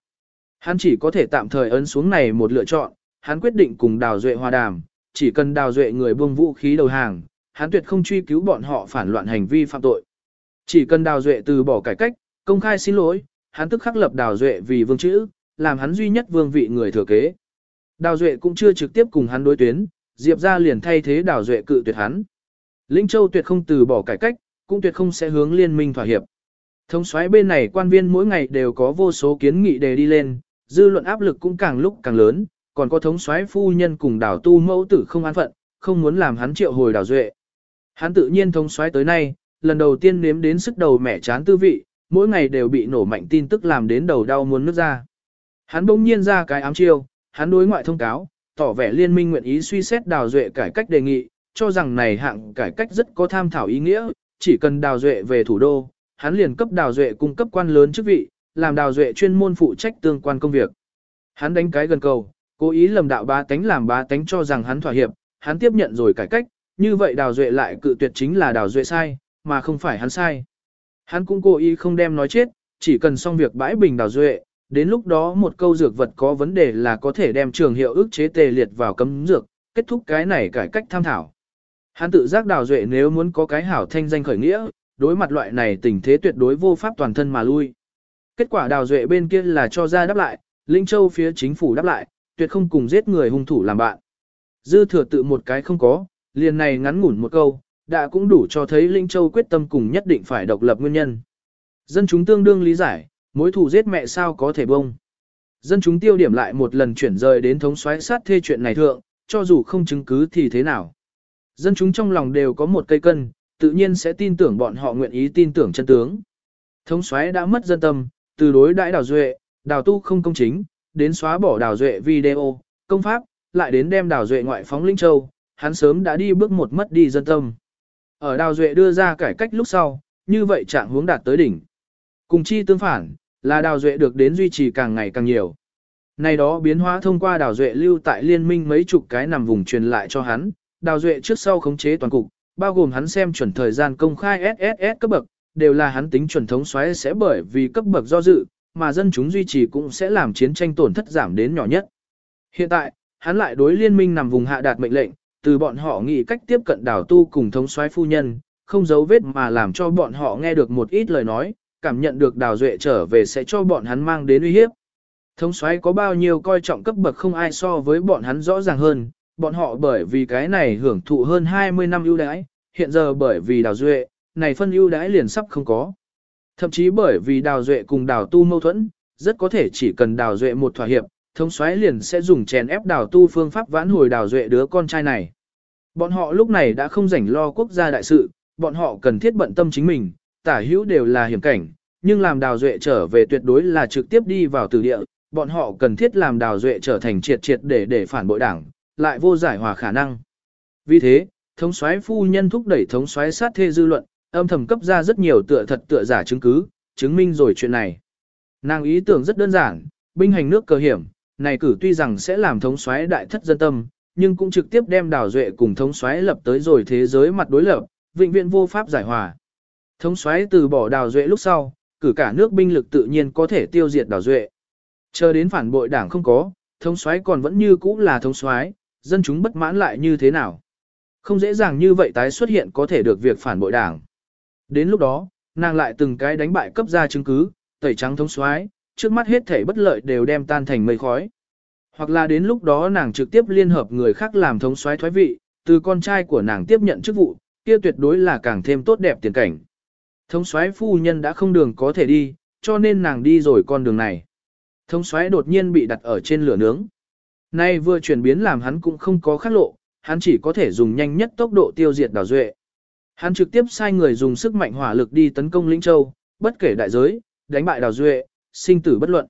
Speaker 1: Hắn chỉ có thể tạm thời ấn xuống này một lựa chọn, hắn quyết định cùng Đào Duệ hòa đàm, chỉ cần Đào Duệ người buông vũ khí đầu hàng, hắn tuyệt không truy cứu bọn họ phản loạn hành vi phạm tội. Chỉ cần Đào Duệ từ bỏ cải cách, công khai xin lỗi, hắn tức khắc lập Đào Duệ vì vương chữ, làm hắn duy nhất vương vị người thừa kế. Đào Duệ cũng chưa trực tiếp cùng hắn đối tuyến, Diệp ra liền thay thế Đào Duệ cự tuyệt hắn. Linh Châu tuyệt không từ bỏ cải cách, cũng tuyệt không sẽ hướng liên minh thỏa hiệp. Thống soái bên này quan viên mỗi ngày đều có vô số kiến nghị đề đi lên, dư luận áp lực cũng càng lúc càng lớn, còn có thống soái phu nhân cùng đảo tu mẫu tử không an phận, không muốn làm hắn triệu hồi đảo duệ. Hắn tự nhiên thống soái tới nay, lần đầu tiên nếm đến sức đầu mẻ chán tư vị, mỗi ngày đều bị nổ mạnh tin tức làm đến đầu đau muốn nước ra. Hắn bỗng nhiên ra cái ám chiêu, hắn đối ngoại thông cáo, tỏ vẻ liên minh nguyện ý suy xét đào duệ cải cách đề nghị, cho rằng này hạng cải cách rất có tham thảo ý nghĩa, chỉ cần đào duệ về thủ đô, hắn liền cấp đào duệ cung cấp quan lớn chức vị, làm đào duệ chuyên môn phụ trách tương quan công việc. Hắn đánh cái gần cầu, cố ý lầm đạo bá tánh làm bá tánh cho rằng hắn thỏa hiệp, hắn tiếp nhận rồi cải cách, như vậy đào duệ lại cự tuyệt chính là đào duệ sai, mà không phải hắn sai. Hắn cũng cố ý không đem nói chết, chỉ cần xong việc bãi bình đào duệ, đến lúc đó một câu dược vật có vấn đề là có thể đem trường hiệu ức chế tề liệt vào cấm dược, kết thúc cái này cải cách tham thảo. Hắn tự giác đào duệ nếu muốn có cái hảo thanh danh khởi nghĩa, đối mặt loại này tình thế tuyệt đối vô pháp toàn thân mà lui. Kết quả đào duệ bên kia là cho ra đáp lại, Linh Châu phía chính phủ đáp lại, tuyệt không cùng giết người hung thủ làm bạn. Dư thừa tự một cái không có, liền này ngắn ngủn một câu, đã cũng đủ cho thấy Linh Châu quyết tâm cùng nhất định phải độc lập nguyên nhân. Dân chúng tương đương lý giải, mối thù giết mẹ sao có thể bông. Dân chúng tiêu điểm lại một lần chuyển rời đến thống soái sát thê chuyện này thượng, cho dù không chứng cứ thì thế nào. Dân chúng trong lòng đều có một cây cân, tự nhiên sẽ tin tưởng bọn họ nguyện ý tin tưởng chân tướng. Thống soái đã mất dân tâm, từ đối đãi đào duệ, Đào tu không công chính, đến xóa bỏ đào duệ video, công pháp, lại đến đem đào duệ ngoại phóng Linh Châu, hắn sớm đã đi bước một mất đi dân tâm. Ở đào duệ đưa ra cải cách lúc sau, như vậy trạng hướng đạt tới đỉnh. Cùng chi tương phản, là đào duệ được đến duy trì càng ngày càng nhiều. Này đó biến hóa thông qua đào duệ lưu tại liên minh mấy chục cái nằm vùng truyền lại cho hắn, đào duệ trước sau khống chế toàn cục, bao gồm hắn xem chuẩn thời gian công khai SSS cấp bậc, đều là hắn tính chuẩn thống xoáy sẽ bởi vì cấp bậc do dự, mà dân chúng duy trì cũng sẽ làm chiến tranh tổn thất giảm đến nhỏ nhất. Hiện tại, hắn lại đối liên minh nằm vùng hạ đạt mệnh lệnh, từ bọn họ nghĩ cách tiếp cận đảo tu cùng thống soái phu nhân, không giấu vết mà làm cho bọn họ nghe được một ít lời nói, cảm nhận được đào duệ trở về sẽ cho bọn hắn mang đến uy hiếp. Thống soái có bao nhiêu coi trọng cấp bậc không ai so với bọn hắn rõ ràng hơn, bọn họ bởi vì cái này hưởng thụ hơn 20 năm ưu đãi, hiện giờ bởi vì đào duệ, này phân ưu đãi liền sắp không có. Thậm chí bởi vì đào duệ cùng đào tu mâu thuẫn, rất có thể chỉ cần đào duệ một thỏa hiệp, thống soái liền sẽ dùng chèn ép đào tu phương pháp vãn hồi đào duệ đứa con trai này. Bọn họ lúc này đã không rảnh lo quốc gia đại sự, bọn họ cần thiết bận tâm chính mình, tả hữu đều là hiểm cảnh, nhưng làm đào duệ trở về tuyệt đối là trực tiếp đi vào tử địa, bọn họ cần thiết làm đào duệ trở thành triệt triệt để để phản bội đảng, lại vô giải hòa khả năng. Vì thế, thống soái phu nhân thúc đẩy thống soái sát thê dư luận, âm thầm cấp ra rất nhiều tựa thật tựa giả chứng cứ, chứng minh rồi chuyện này. Nàng ý tưởng rất đơn giản, binh hành nước cờ hiểm, này cử tuy rằng sẽ làm thống soái đại thất dân tâm, nhưng cũng trực tiếp đem đào duệ cùng thống soái lập tới rồi thế giới mặt đối lập, vĩnh viễn vô pháp giải hòa. Thống soái từ bỏ đào duệ lúc sau, cử cả nước binh lực tự nhiên có thể tiêu diệt đào duệ. Chờ đến phản bội đảng không có, thống soái còn vẫn như cũ là thống soái, dân chúng bất mãn lại như thế nào. Không dễ dàng như vậy tái xuất hiện có thể được việc phản bội đảng. Đến lúc đó, nàng lại từng cái đánh bại cấp ra chứng cứ, tẩy trắng thống soái, trước mắt hết thể bất lợi đều đem tan thành mây khói. Hoặc là đến lúc đó nàng trực tiếp liên hợp người khác làm thống soái thoái vị, từ con trai của nàng tiếp nhận chức vụ, kia tuyệt đối là càng thêm tốt đẹp tiền cảnh. Thống soái phu nhân đã không đường có thể đi, cho nên nàng đi rồi con đường này. Thống soái đột nhiên bị đặt ở trên lửa nướng. Nay vừa chuyển biến làm hắn cũng không có khắc lộ, hắn chỉ có thể dùng nhanh nhất tốc độ tiêu diệt đào duệ. Hắn trực tiếp sai người dùng sức mạnh hỏa lực đi tấn công Lĩnh Châu, bất kể đại giới, đánh bại đào duệ, sinh tử bất luận.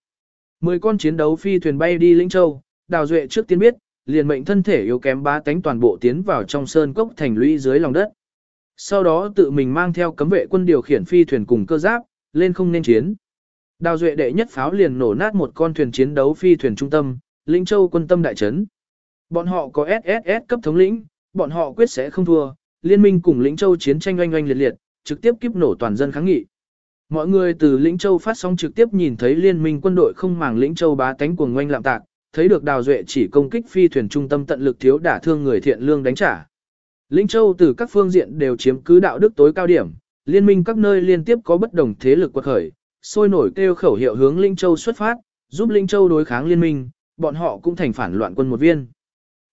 Speaker 1: Mười con chiến đấu phi thuyền bay đi Lĩnh Châu, đào duệ trước tiên biết, liền mệnh thân thể yếu kém bá tánh toàn bộ tiến vào trong sơn cốc thành lũy dưới lòng đất. Sau đó tự mình mang theo cấm vệ quân điều khiển phi thuyền cùng cơ giáp, lên không nên chiến. Đào duệ đệ nhất pháo liền nổ nát một con thuyền chiến đấu phi thuyền trung tâm, Linh Châu quân tâm đại trấn. Bọn họ có SSS cấp thống lĩnh, bọn họ quyết sẽ không thua, liên minh cùng Lĩnh Châu chiến tranh oanh oanh liệt liệt, trực tiếp kiếp nổ toàn dân kháng nghị. Mọi người từ Lĩnh Châu phát sóng trực tiếp nhìn thấy liên minh quân đội không màng Lĩnh Châu bá tánh cuồng ngoanh lạm tạc, thấy được Đào Duệ chỉ công kích phi thuyền trung tâm tận lực thiếu đả thương người thiện lương đánh trả. Lĩnh Châu từ các phương diện đều chiếm cứ đạo đức tối cao điểm, liên minh các nơi liên tiếp có bất đồng thế lực quật khởi, sôi nổi kêu khẩu hiệu hướng Lĩnh Châu xuất phát, giúp Lĩnh Châu đối kháng liên minh, bọn họ cũng thành phản loạn quân một viên.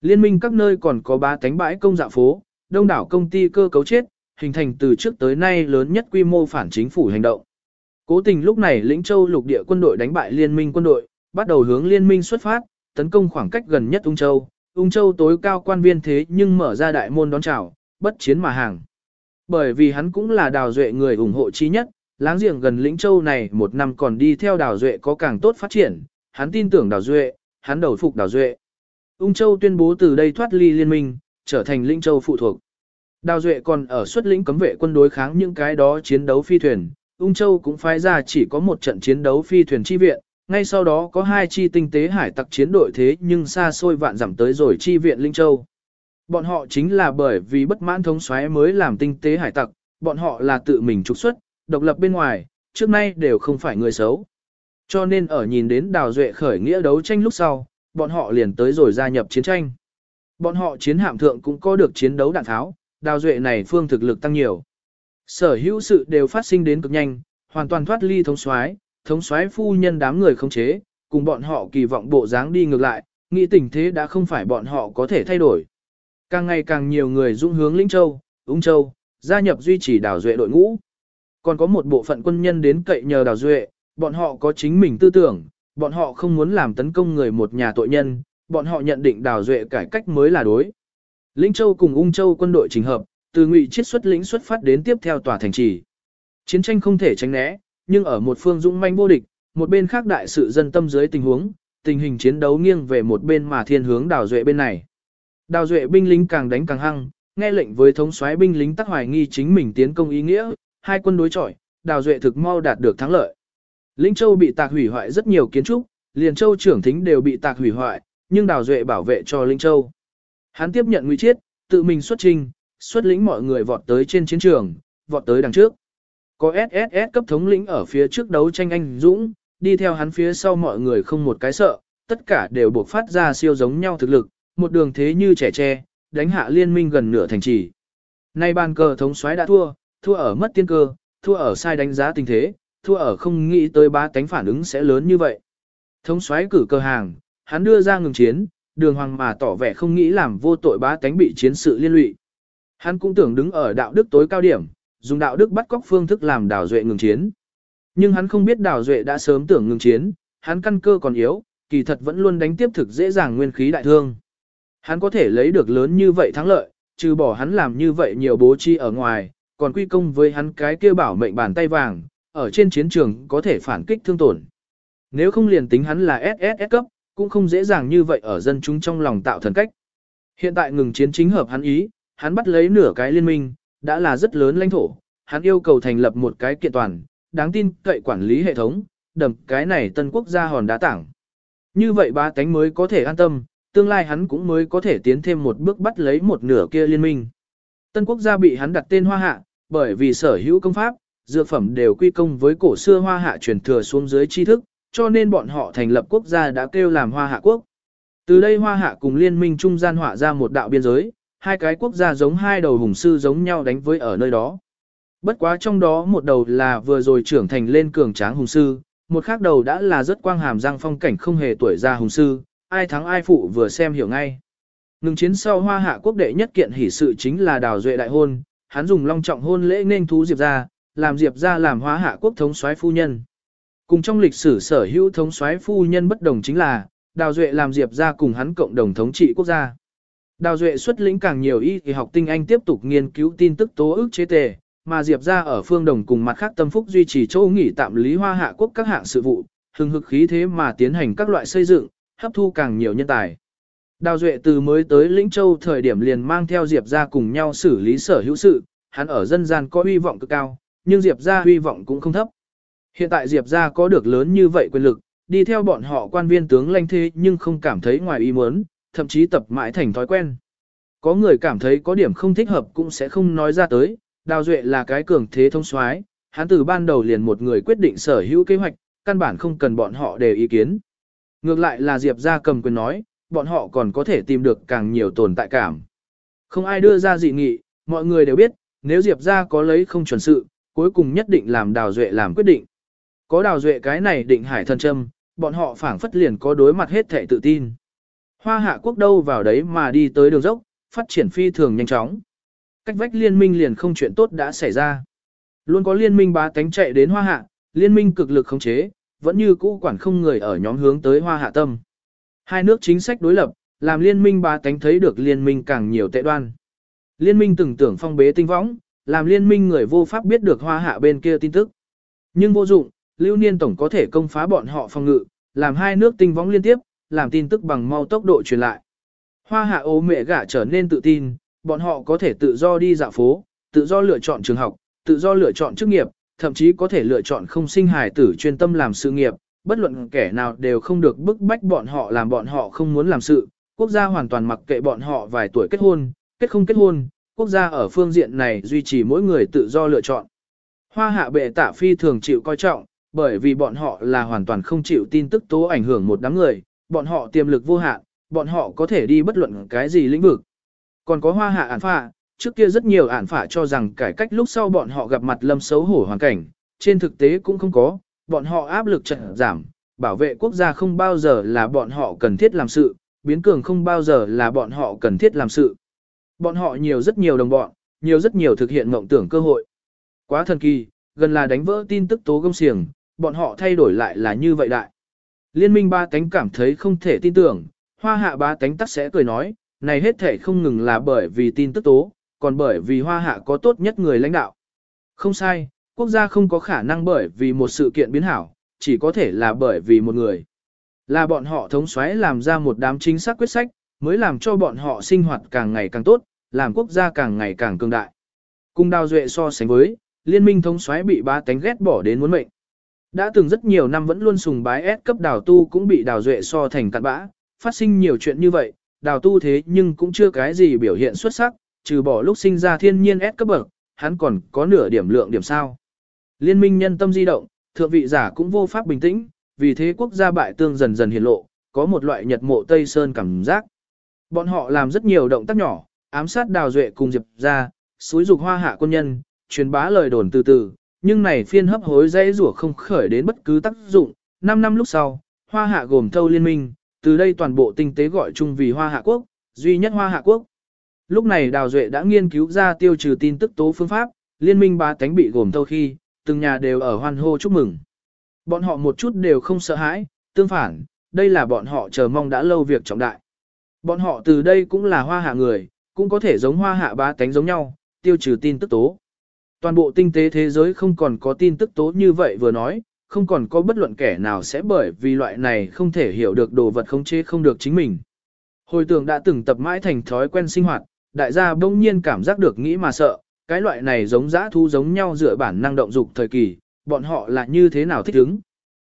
Speaker 1: Liên minh các nơi còn có ba tánh bãi công dạ phố, đông đảo công ty cơ cấu chết, hình thành từ trước tới nay lớn nhất quy mô phản chính phủ hành động. Cố tình lúc này lĩnh châu lục địa quân đội đánh bại liên minh quân đội, bắt đầu hướng liên minh xuất phát, tấn công khoảng cách gần nhất Ung Châu. Ung Châu tối cao quan viên thế nhưng mở ra đại môn đón chào, bất chiến mà hàng. Bởi vì hắn cũng là đào duệ người ủng hộ chí nhất, láng giềng gần lĩnh châu này một năm còn đi theo đào duệ có càng tốt phát triển, hắn tin tưởng đào duệ, hắn đầu phục đào duệ. Ung Châu tuyên bố từ đây thoát ly liên minh, trở thành lĩnh châu phụ thuộc. Đào Duệ còn ở xuất lĩnh cấm vệ quân đối kháng những cái đó chiến đấu phi thuyền, Ung Châu cũng phái ra chỉ có một trận chiến đấu phi thuyền chi viện, ngay sau đó có hai chi tinh tế hải tặc chiến đội thế nhưng xa xôi vạn giảm tới rồi chi viện Linh Châu. Bọn họ chính là bởi vì bất mãn thống soái mới làm tinh tế hải tặc, bọn họ là tự mình trục xuất, độc lập bên ngoài, trước nay đều không phải người xấu. Cho nên ở nhìn đến Đào Duệ khởi nghĩa đấu tranh lúc sau, bọn họ liền tới rồi gia nhập chiến tranh. Bọn họ chiến hạm thượng cũng có được chiến đấu đạn tháo, Đào Duệ này phương thực lực tăng nhiều. Sở hữu sự đều phát sinh đến cực nhanh, hoàn toàn thoát ly thống soái, thống soái phu nhân đám người không chế, cùng bọn họ kỳ vọng bộ dáng đi ngược lại, nghĩ tình thế đã không phải bọn họ có thể thay đổi. Càng ngày càng nhiều người dũng hướng Linh Châu, Ung Châu, gia nhập duy trì đào duệ đội ngũ. Còn có một bộ phận quân nhân đến cậy nhờ đào duệ, bọn họ có chính mình tư tưởng, bọn họ không muốn làm tấn công người một nhà tội nhân, bọn họ nhận định đào duệ cải cách mới là đối. Linh Châu cùng Ung Châu quân đội trình hợp, từ ngụy chiết xuất lĩnh xuất phát đến tiếp theo tòa thành trì. Chiến tranh không thể tránh né, nhưng ở một phương dũng manh vô địch, một bên khác đại sự dân tâm dưới tình huống, tình hình chiến đấu nghiêng về một bên mà thiên hướng đào duệ bên này. Đào duệ binh lính càng đánh càng hăng, nghe lệnh với thống soái binh lính tắc hoài nghi chính mình tiến công ý nghĩa, hai quân đối chọi, đào duệ thực mau đạt được thắng lợi. Linh Châu bị tạc hủy hoại rất nhiều kiến trúc, liền Châu trưởng thính đều bị tạc hủy hoại, nhưng đào duệ bảo vệ cho Linh Châu. Hắn tiếp nhận nguy chiết, tự mình xuất trình, xuất lĩnh mọi người vọt tới trên chiến trường, vọt tới đằng trước. Có SSS cấp thống lĩnh ở phía trước đấu tranh anh Dũng, đi theo hắn phía sau mọi người không một cái sợ, tất cả đều buộc phát ra siêu giống nhau thực lực, một đường thế như trẻ tre, đánh hạ liên minh gần nửa thành trì. Nay bàn cờ thống soái đã thua, thua ở mất tiên cơ, thua ở sai đánh giá tình thế, thua ở không nghĩ tới ba cánh phản ứng sẽ lớn như vậy. Thống soái cử cơ hàng, hắn đưa ra ngừng chiến, đường hoàng mà tỏ vẻ không nghĩ làm vô tội bá tánh bị chiến sự liên lụy. Hắn cũng tưởng đứng ở đạo đức tối cao điểm, dùng đạo đức bắt cóc phương thức làm đảo duệ ngừng chiến. Nhưng hắn không biết đảo duệ đã sớm tưởng ngừng chiến, hắn căn cơ còn yếu, kỳ thật vẫn luôn đánh tiếp thực dễ dàng nguyên khí đại thương. Hắn có thể lấy được lớn như vậy thắng lợi, trừ bỏ hắn làm như vậy nhiều bố chi ở ngoài, còn quy công với hắn cái kia bảo mệnh bàn tay vàng, ở trên chiến trường có thể phản kích thương tổn. Nếu không liền tính hắn là SSS cấp, cũng không dễ dàng như vậy ở dân chúng trong lòng tạo thần cách. Hiện tại ngừng chiến chính hợp hắn ý, hắn bắt lấy nửa cái liên minh, đã là rất lớn lãnh thổ, hắn yêu cầu thành lập một cái kiện toàn, đáng tin cậy quản lý hệ thống, đầm cái này tân quốc gia hòn đá tảng. Như vậy ba tánh mới có thể an tâm, tương lai hắn cũng mới có thể tiến thêm một bước bắt lấy một nửa kia liên minh. Tân quốc gia bị hắn đặt tên Hoa Hạ, bởi vì sở hữu công pháp, dược phẩm đều quy công với cổ xưa Hoa Hạ truyền thừa xuống dưới tri thức, cho nên bọn họ thành lập quốc gia đã kêu làm Hoa Hạ quốc. Từ đây Hoa Hạ cùng liên minh trung gian họa ra một đạo biên giới, hai cái quốc gia giống hai đầu hùng sư giống nhau đánh với ở nơi đó. Bất quá trong đó một đầu là vừa rồi trưởng thành lên cường tráng hùng sư, một khác đầu đã là rất quang hàm răng phong cảnh không hề tuổi già hùng sư, ai thắng ai phụ vừa xem hiểu ngay. Ngừng chiến sau hoa hạ quốc đệ nhất kiện hỷ sự chính là đào duệ đại hôn, hắn dùng long trọng hôn lễ nên thú Diệp ra, làm Diệp ra làm hoa hạ quốc thống soái phu nhân. Cùng trong lịch sử sở hữu thống soái phu nhân bất đồng chính là, đào duệ làm Diệp ra cùng hắn cộng đồng thống trị quốc gia. Đào duệ xuất lĩnh càng nhiều y thì học tinh anh tiếp tục nghiên cứu tin tức tố ức chế tề, mà Diệp ra ở phương đồng cùng mặt khác tâm phúc duy trì chỗ nghỉ tạm lý hoa hạ quốc các hạng sự vụ, hừng hực khí thế mà tiến hành các loại xây dựng, hấp thu càng nhiều nhân tài. Đào Duệ từ mới tới Lĩnh Châu thời điểm liền mang theo Diệp ra cùng nhau xử lý sở hữu sự, hắn ở dân gian có hy vọng cực cao, nhưng Diệp ra hy vọng cũng không thấp. Hiện tại Diệp ra có được lớn như vậy quyền lực, đi theo bọn họ quan viên tướng lanh thế nhưng không cảm thấy ngoài ý muốn, thậm chí tập mãi thành thói quen. Có người cảm thấy có điểm không thích hợp cũng sẽ không nói ra tới, Đào Duệ là cái cường thế thông soái, hắn từ ban đầu liền một người quyết định sở hữu kế hoạch, căn bản không cần bọn họ đề ý kiến. Ngược lại là Diệp ra cầm quyền nói, bọn họ còn có thể tìm được càng nhiều tồn tại cảm. Không ai đưa ra dị nghị, mọi người đều biết, nếu Diệp ra có lấy không chuẩn sự, cuối cùng nhất định làm Đào Duệ làm quyết định. Có Đào Duệ cái này định hải thần châm, bọn họ phảng phất liền có đối mặt hết thể tự tin. Hoa hạ quốc đâu vào đấy mà đi tới đường dốc, phát triển phi thường nhanh chóng. Cách vách liên minh liền không chuyện tốt đã xảy ra. Luôn có liên minh bá tánh chạy đến hoa hạ, liên minh cực lực khống chế, vẫn như cũ quản không người ở nhóm hướng tới hoa hạ tâm. Hai nước chính sách đối lập, làm liên minh bá tánh thấy được liên minh càng nhiều tệ đoan. Liên minh từng tưởng phong bế tinh võng, làm liên minh người vô pháp biết được hoa hạ bên kia tin tức. Nhưng vô dụng, lưu niên tổng có thể công phá bọn họ phòng ngự, làm hai nước tinh võng liên tiếp, làm tin tức bằng mau tốc độ truyền lại. Hoa hạ ố mẹ gả trở nên tự tin, bọn họ có thể tự do đi dạo phố, tự do lựa chọn trường học, tự do lựa chọn chức nghiệp, thậm chí có thể lựa chọn không sinh hài tử chuyên tâm làm sự nghiệp, bất luận kẻ nào đều không được bức bách bọn họ làm bọn họ không muốn làm sự, quốc gia hoàn toàn mặc kệ bọn họ vài tuổi kết hôn, kết không kết hôn, quốc gia ở phương diện này duy trì mỗi người tự do lựa chọn. Hoa hạ bệ tạ phi thường chịu coi trọng, bởi vì bọn họ là hoàn toàn không chịu tin tức tố ảnh hưởng một đám người, bọn họ tiềm lực vô hạn, bọn họ có thể đi bất luận cái gì lĩnh vực. Còn có hoa hạ ản phạ, trước kia rất nhiều ản phạ cho rằng cải cách lúc sau bọn họ gặp mặt lâm xấu hổ hoàn cảnh, trên thực tế cũng không có, bọn họ áp lực trận giảm, bảo vệ quốc gia không bao giờ là bọn họ cần thiết làm sự, biến cường không bao giờ là bọn họ cần thiết làm sự. Bọn họ nhiều rất nhiều đồng bọn, nhiều rất nhiều thực hiện mộng tưởng cơ hội. Quá thần kỳ, gần là đánh vỡ tin tức tố gông xiềng, bọn họ thay đổi lại là như vậy đại. Liên minh ba cánh cảm thấy không thể tin tưởng, hoa hạ ba cánh tắc sẽ cười nói, này hết thể không ngừng là bởi vì tin tức tố, còn bởi vì hoa hạ có tốt nhất người lãnh đạo. Không sai, quốc gia không có khả năng bởi vì một sự kiện biến hảo, chỉ có thể là bởi vì một người. Là bọn họ thống xoáy làm ra một đám chính xác quyết sách, mới làm cho bọn họ sinh hoạt càng ngày càng tốt, làm quốc gia càng ngày càng cường đại. Cùng đào duệ so sánh với, liên minh thống xoáy bị ba tánh ghét bỏ đến muốn mệnh. Đã từng rất nhiều năm vẫn luôn sùng bái S cấp đào tu cũng bị đào duệ so thành cặn bã, phát sinh nhiều chuyện như vậy, đào tu thế nhưng cũng chưa cái gì biểu hiện xuất sắc, trừ bỏ lúc sinh ra thiên nhiên S cấp bậc, hắn còn có nửa điểm lượng điểm sao. Liên minh nhân tâm di động, thượng vị giả cũng vô pháp bình tĩnh, vì thế quốc gia bại tương dần dần hiện lộ, có một loại nhật mộ Tây Sơn cảm giác. Bọn họ làm rất nhiều động tác nhỏ, ám sát đào duệ cùng diệp ra, xúi dục hoa hạ quân nhân, truyền bá lời đồn từ từ, nhưng này phiên hấp hối dây rủa không khởi đến bất cứ tác dụng. 5 năm lúc sau, hoa hạ gồm thâu liên minh, từ đây toàn bộ tinh tế gọi chung vì hoa hạ quốc, duy nhất hoa hạ quốc. Lúc này Đào Duệ đã nghiên cứu ra tiêu trừ tin tức tố phương pháp, liên minh ba tánh bị gồm thâu khi, từng nhà đều ở hoan hô chúc mừng. Bọn họ một chút đều không sợ hãi, tương phản, đây là bọn họ chờ mong đã lâu việc trọng đại. Bọn họ từ đây cũng là hoa hạ người, cũng có thể giống hoa hạ ba tánh giống nhau, tiêu trừ tin tức tố. Toàn bộ tinh tế thế giới không còn có tin tức tố như vậy vừa nói, không còn có bất luận kẻ nào sẽ bởi vì loại này không thể hiểu được đồ vật khống chế không được chính mình. Hồi tưởng đã từng tập mãi thành thói quen sinh hoạt, đại gia bỗng nhiên cảm giác được nghĩ mà sợ, cái loại này giống dã thu giống nhau dựa bản năng động dục thời kỳ, bọn họ là như thế nào thích ứng.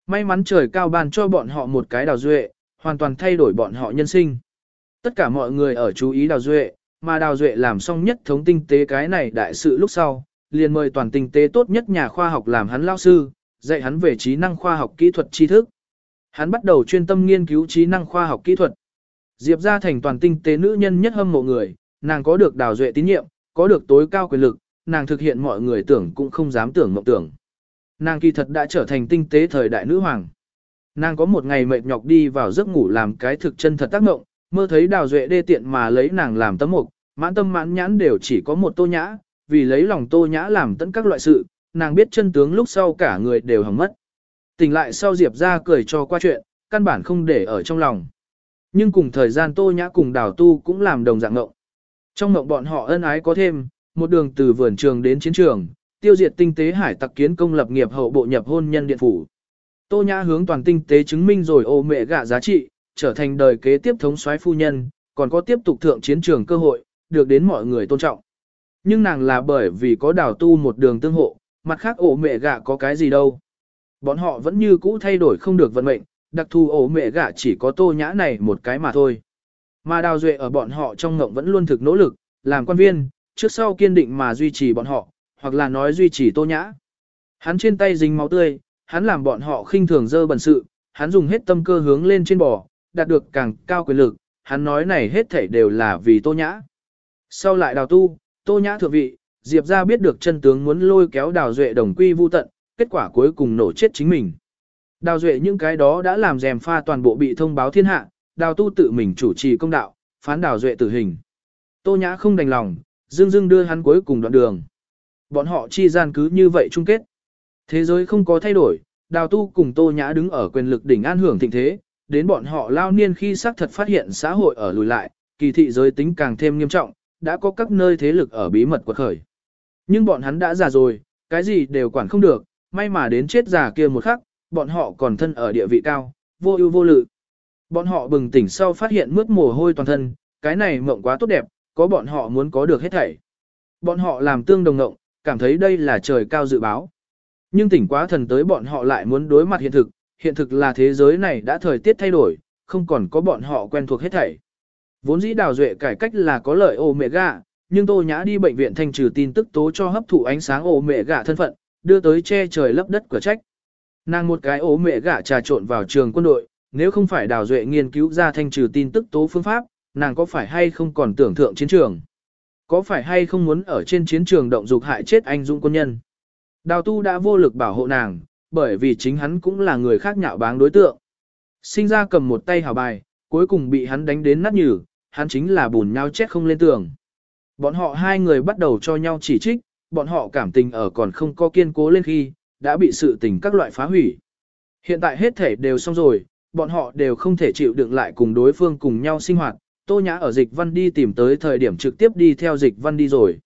Speaker 1: May mắn trời cao ban cho bọn họ một cái đào duệ, hoàn toàn thay đổi bọn họ nhân sinh. Tất cả mọi người ở chú ý đào duệ, mà đào duệ làm xong nhất thống tinh tế cái này đại sự lúc sau, liền mời toàn tinh tế tốt nhất nhà khoa học làm hắn lao sư, dạy hắn về trí năng khoa học kỹ thuật tri thức. Hắn bắt đầu chuyên tâm nghiên cứu trí năng khoa học kỹ thuật. Diệp ra thành toàn tinh tế nữ nhân nhất hâm mộ người, nàng có được đào duệ tín nhiệm, có được tối cao quyền lực, nàng thực hiện mọi người tưởng cũng không dám tưởng mộng tưởng. Nàng kỳ thật đã trở thành tinh tế thời đại nữ hoàng. Nàng có một ngày mệt nhọc đi vào giấc ngủ làm cái thực chân thật tác động mơ thấy đào duệ đê tiện mà lấy nàng làm tấm mục, mãn tâm mãn nhãn đều chỉ có một tô nhã, vì lấy lòng tô nhã làm tận các loại sự, nàng biết chân tướng lúc sau cả người đều hỏng mất. Tỉnh lại sau Diệp ra cười cho qua chuyện, căn bản không để ở trong lòng. Nhưng cùng thời gian tô nhã cùng đào tu cũng làm đồng dạng ngộng. Trong ngộng bọn họ ân ái có thêm, một đường từ vườn trường đến chiến trường, tiêu diệt tinh tế hải tặc kiến công lập nghiệp hậu bộ nhập hôn nhân điện phủ. Tô Nhã hướng toàn tinh tế chứng minh rồi ô mẹ gạ giá trị, trở thành đời kế tiếp thống soái phu nhân, còn có tiếp tục thượng chiến trường cơ hội, được đến mọi người tôn trọng. Nhưng nàng là bởi vì có đào tu một đường tương hộ, mặt khác ổ mẹ gạ có cái gì đâu. Bọn họ vẫn như cũ thay đổi không được vận mệnh, đặc thù ổ mẹ gạ chỉ có tô nhã này một cái mà thôi. Mà đào duệ ở bọn họ trong ngộng vẫn luôn thực nỗ lực, làm quan viên, trước sau kiên định mà duy trì bọn họ, hoặc là nói duy trì tô nhã. Hắn trên tay dính máu tươi, hắn làm bọn họ khinh thường dơ bẩn sự, hắn dùng hết tâm cơ hướng lên trên bò, đạt được càng cao quyền lực, hắn nói này hết thảy đều là vì tô nhã. Sau lại đào tu, tô nhã thượng vị, Diệp ra biết được chân tướng muốn lôi kéo đào duệ đồng quy vu tận, kết quả cuối cùng nổ chết chính mình. Đào duệ những cái đó đã làm rèm pha toàn bộ bị thông báo thiên hạ, đào tu tự mình chủ trì công đạo, phán đào duệ tử hình. Tô nhã không đành lòng, dương dương đưa hắn cuối cùng đoạn đường. Bọn họ chi gian cứ như vậy chung kết. Thế giới không có thay đổi, đào tu cùng tô nhã đứng ở quyền lực đỉnh an hưởng thịnh thế, đến bọn họ lao niên khi xác thật phát hiện xã hội ở lùi lại, kỳ thị giới tính càng thêm nghiêm trọng, đã có các nơi thế lực ở bí mật quật khởi. Nhưng bọn hắn đã già rồi, cái gì đều quản không được, may mà đến chết già kia một khắc, bọn họ còn thân ở địa vị cao, vô ưu vô lự. Bọn họ bừng tỉnh sau phát hiện mướt mồ hôi toàn thân, cái này mộng quá tốt đẹp, có bọn họ muốn có được hết thảy. Bọn họ làm tương đồng ngộng, cảm thấy đây là trời cao dự báo. Nhưng tỉnh quá thần tới bọn họ lại muốn đối mặt hiện thực, hiện thực là thế giới này đã thời tiết thay đổi, không còn có bọn họ quen thuộc hết thảy. Vốn dĩ đào duệ cải cách là có lợi ô mẹ gạ, nhưng tô nhã đi bệnh viện thanh trừ tin tức tố cho hấp thụ ánh sáng ô mẹ gạ thân phận, đưa tới che trời lấp đất cửa trách. Nàng một cái ổ mẹ gả trà trộn vào trường quân đội, nếu không phải đào duệ nghiên cứu ra thanh trừ tin tức tố phương pháp, nàng có phải hay không còn tưởng thượng chiến trường? Có phải hay không muốn ở trên chiến trường động dục hại chết anh dũng quân nhân? Đào tu đã vô lực bảo hộ nàng, bởi vì chính hắn cũng là người khác nhạo báng đối tượng. Sinh ra cầm một tay hào bài, cuối cùng bị hắn đánh đến nát nhừ, hắn chính là bùn nhau chết không lên tường. Bọn họ hai người bắt đầu cho nhau chỉ trích, bọn họ cảm tình ở còn không có kiên cố lên khi, đã bị sự tình các loại phá hủy. Hiện tại hết thể đều xong rồi, bọn họ đều không thể chịu đựng lại cùng đối phương cùng nhau sinh hoạt, Tô Nhã ở dịch văn đi tìm tới thời điểm trực tiếp đi theo dịch văn đi rồi.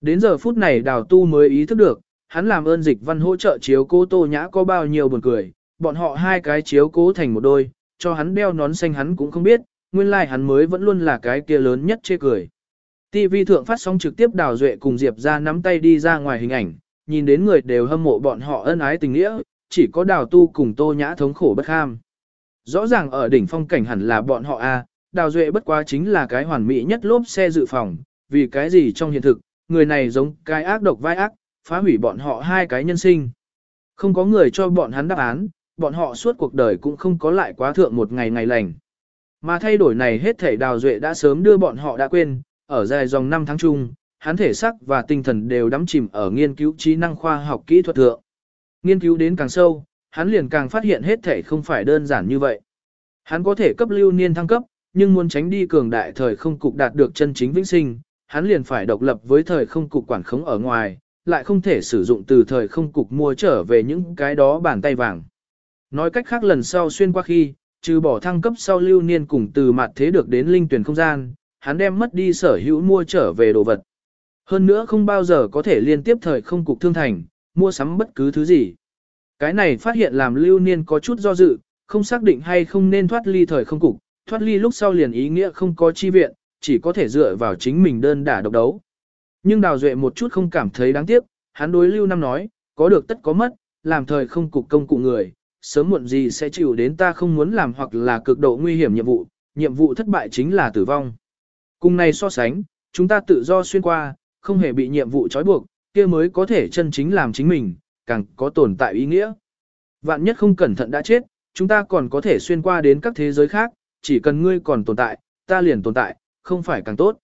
Speaker 1: Đến giờ phút này đào tu mới ý thức được, hắn làm ơn dịch văn hỗ trợ chiếu cô Tô Nhã có bao nhiêu buồn cười, bọn họ hai cái chiếu cố thành một đôi, cho hắn đeo nón xanh hắn cũng không biết, nguyên lai like hắn mới vẫn luôn là cái kia lớn nhất chê cười. TV thượng phát sóng trực tiếp Đào Duệ cùng Diệp ra nắm tay đi ra ngoài hình ảnh, nhìn đến người đều hâm mộ bọn họ ân ái tình nghĩa, chỉ có Đào Tu cùng Tô Nhã thống khổ bất ham. Rõ ràng ở đỉnh phong cảnh hẳn là bọn họ A, Đào Duệ bất quá chính là cái hoàn mỹ nhất lốp xe dự phòng, vì cái gì trong hiện thực, người này giống cái ác độc vai ác, phá hủy bọn họ hai cái nhân sinh. Không có người cho bọn hắn đáp án, bọn họ suốt cuộc đời cũng không có lại quá thượng một ngày ngày lành. Mà thay đổi này hết thể Đào Duệ đã sớm đưa bọn họ đã quên, ở dài dòng năm tháng chung, hắn thể sắc và tinh thần đều đắm chìm ở nghiên cứu trí năng khoa học kỹ thuật thượng. Nghiên cứu đến càng sâu, hắn liền càng phát hiện hết thể không phải đơn giản như vậy. Hắn có thể cấp lưu niên thăng cấp, nhưng muốn tránh đi cường đại thời không cục đạt được chân chính vĩnh sinh, hắn liền phải độc lập với thời không cục quản khống ở ngoài, lại không thể sử dụng từ thời không cục mua trở về những cái đó bàn tay vàng. Nói cách khác lần sau xuyên qua khi, trừ bỏ thăng cấp sau lưu niên cùng từ mặt thế được đến linh tuyển không gian, hắn đem mất đi sở hữu mua trở về đồ vật. Hơn nữa không bao giờ có thể liên tiếp thời không cục thương thành, mua sắm bất cứ thứ gì. Cái này phát hiện làm lưu niên có chút do dự, không xác định hay không nên thoát ly thời không cục, thoát ly lúc sau liền ý nghĩa không có chi viện, chỉ có thể dựa vào chính mình đơn đả độc đấu. Nhưng Đào Duệ một chút không cảm thấy đáng tiếc, hắn đối Lưu Năm nói, có được tất có mất, làm thời không cục công cụ người, sớm muộn gì sẽ chịu đến ta không muốn làm hoặc là cực độ nguy hiểm nhiệm vụ, nhiệm vụ thất bại chính là tử vong. Cùng này so sánh, chúng ta tự do xuyên qua, không hề bị nhiệm vụ trói buộc, kia mới có thể chân chính làm chính mình, càng có tồn tại ý nghĩa. Vạn nhất không cẩn thận đã chết, chúng ta còn có thể xuyên qua đến các thế giới khác, chỉ cần ngươi còn tồn tại, ta liền tồn tại, không phải càng tốt.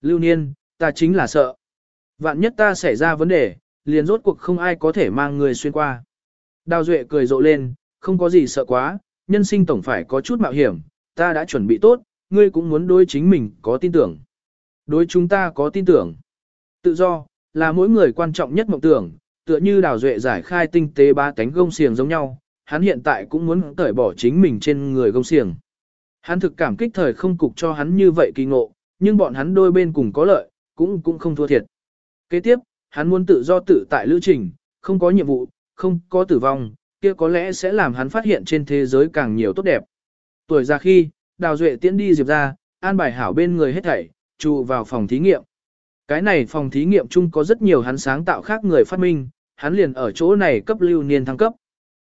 Speaker 1: Lưu Niên, ta chính là sợ. Vạn nhất ta xảy ra vấn đề, liền rốt cuộc không ai có thể mang ngươi xuyên qua. Đào Duệ cười rộ lên, không có gì sợ quá, nhân sinh tổng phải có chút mạo hiểm, ta đã chuẩn bị tốt, ngươi cũng muốn đối chính mình có tin tưởng. Đối chúng ta có tin tưởng. Tự do, là mỗi người quan trọng nhất mộng tưởng, tựa như đào duệ giải khai tinh tế ba cánh gông xiềng giống nhau, hắn hiện tại cũng muốn tởi bỏ chính mình trên người gông xiềng. Hắn thực cảm kích thời không cục cho hắn như vậy kỳ ngộ, nhưng bọn hắn đôi bên cùng có lợi, cũng cũng không thua thiệt. Kế tiếp, hắn muốn tự do tự tại lữ trình, không có nhiệm vụ, không có tử vong, kia có lẽ sẽ làm hắn phát hiện trên thế giới càng nhiều tốt đẹp. Tuổi già khi, Đào Duệ tiễn đi Diệp ra, an bài hảo bên người hết thảy, trụ vào phòng thí nghiệm. Cái này phòng thí nghiệm chung có rất nhiều hắn sáng tạo khác người phát minh, hắn liền ở chỗ này cấp lưu niên thăng cấp.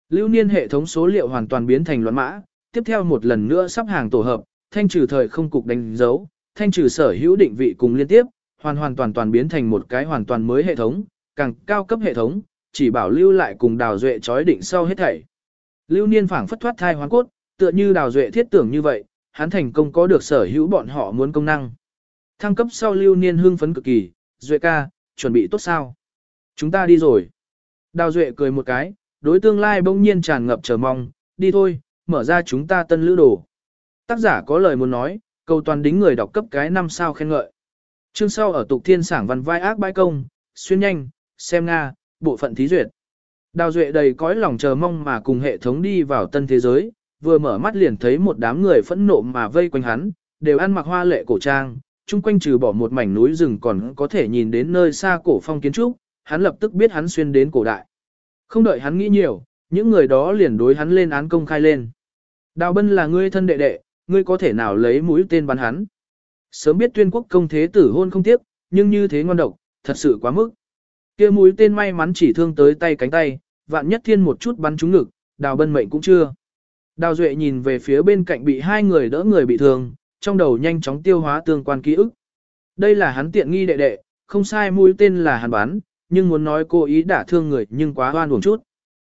Speaker 1: Lưu niên hệ thống số liệu hoàn toàn biến thành loạn mã, tiếp theo một lần nữa sắp hàng tổ hợp, thanh trừ thời không cục đánh dấu, thanh trừ sở hữu định vị cùng liên tiếp, hoàn hoàn toàn toàn biến thành một cái hoàn toàn mới hệ thống, càng cao cấp hệ thống, chỉ bảo lưu lại cùng đào duệ chói định sau hết thảy. Lưu niên phảng phất thoát thai hoàn cốt, tựa như đào duệ thiết tưởng như vậy, hắn thành công có được sở hữu bọn họ muốn công năng. Thăng cấp sau lưu niên hưng phấn cực kỳ, duệ ca, chuẩn bị tốt sao? Chúng ta đi rồi. Đào duệ cười một cái, đối tương lai bỗng nhiên tràn ngập chờ mong, đi thôi, mở ra chúng ta tân lữ đồ. Tác giả có lời muốn nói, câu toàn đính người đọc cấp cái năm sao khen ngợi. Chương sau ở tục thiên sảng văn vai ác bãi công, xuyên nhanh, xem Nga, bộ phận thí duyệt. Đào Duệ đầy cõi lòng chờ mong mà cùng hệ thống đi vào tân thế giới, vừa mở mắt liền thấy một đám người phẫn nộ mà vây quanh hắn, đều ăn mặc hoa lệ cổ trang, chung quanh trừ bỏ một mảnh núi rừng còn có thể nhìn đến nơi xa cổ phong kiến trúc, hắn lập tức biết hắn xuyên đến cổ đại. Không đợi hắn nghĩ nhiều, những người đó liền đối hắn lên án công khai lên. Đào Bân là ngươi thân đệ đệ, ngươi có thể nào lấy mũi tên bắn hắn. Sớm biết tuyên quốc công thế tử hôn không tiếc, nhưng như thế ngon độc, thật sự quá mức kia mũi tên may mắn chỉ thương tới tay cánh tay, vạn nhất thiên một chút bắn trúng ngực, đào bân mệnh cũng chưa. Đào Duệ nhìn về phía bên cạnh bị hai người đỡ người bị thương, trong đầu nhanh chóng tiêu hóa tương quan ký ức. Đây là hắn tiện nghi đệ đệ, không sai mũi tên là hắn bắn, nhưng muốn nói cô ý đả thương người nhưng quá oan uổng chút.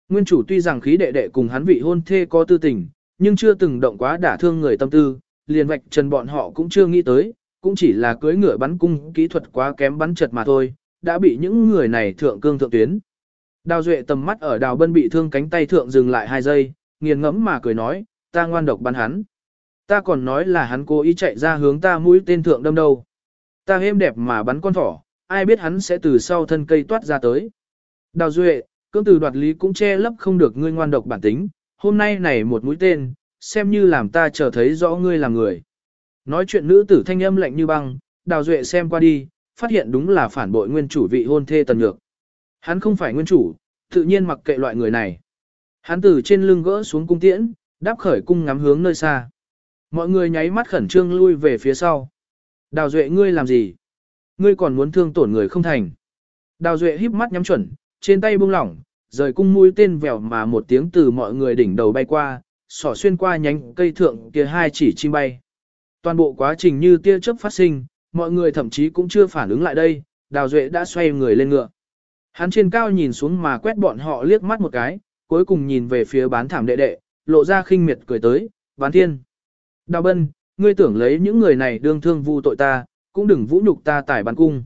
Speaker 1: Nguyên chủ tuy rằng khí đệ đệ cùng hắn vị hôn thê có tư tình, nhưng chưa từng động quá đả thương người tâm tư, liền vạch trần bọn họ cũng chưa nghĩ tới, cũng chỉ là cưới ngựa bắn cung kỹ thuật quá kém bắn chật mà thôi, đã bị những người này thượng cương thượng tuyến. Đào Duệ tầm mắt ở đào bân bị thương cánh tay thượng dừng lại hai giây, nghiền ngẫm mà cười nói, ta ngoan độc bắn hắn. Ta còn nói là hắn cố ý chạy ra hướng ta mũi tên thượng đâm đâu. Ta êm đẹp mà bắn con thỏ, ai biết hắn sẽ từ sau thân cây toát ra tới. Đào Duệ, cưỡng từ đoạt lý cũng che lấp không được ngươi ngoan độc bản tính, hôm nay này một mũi tên, xem như làm ta trở thấy rõ ngươi là người. Nói chuyện nữ tử thanh âm lạnh như băng, Đào Duệ xem qua đi, phát hiện đúng là phản bội nguyên chủ vị hôn thê tần nhược. Hắn không phải nguyên chủ, tự nhiên mặc kệ loại người này. Hắn từ trên lưng gỡ xuống cung tiễn, đáp khởi cung ngắm hướng nơi xa. Mọi người nháy mắt khẩn trương lui về phía sau. Đào Duệ ngươi làm gì? Ngươi còn muốn thương tổn người không thành. Đào Duệ híp mắt nhắm chuẩn, trên tay buông lỏng, rời cung mũi tên vèo mà một tiếng từ mọi người đỉnh đầu bay qua, sỏ xuyên qua nhánh cây thượng kia hai chỉ chim bay. Toàn bộ quá trình như tia chớp phát sinh, mọi người thậm chí cũng chưa phản ứng lại đây, Đào Duệ đã xoay người lên ngựa. Hắn trên cao nhìn xuống mà quét bọn họ liếc mắt một cái, cuối cùng nhìn về phía bán thảm đệ đệ, lộ ra khinh miệt cười tới, bán thiên. Đào Bân, ngươi tưởng lấy những người này đương thương vu tội ta, cũng đừng vũ nhục ta tải bán cung.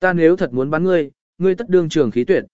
Speaker 1: Ta nếu thật muốn bán ngươi, ngươi tất đương trường khí tuyệt.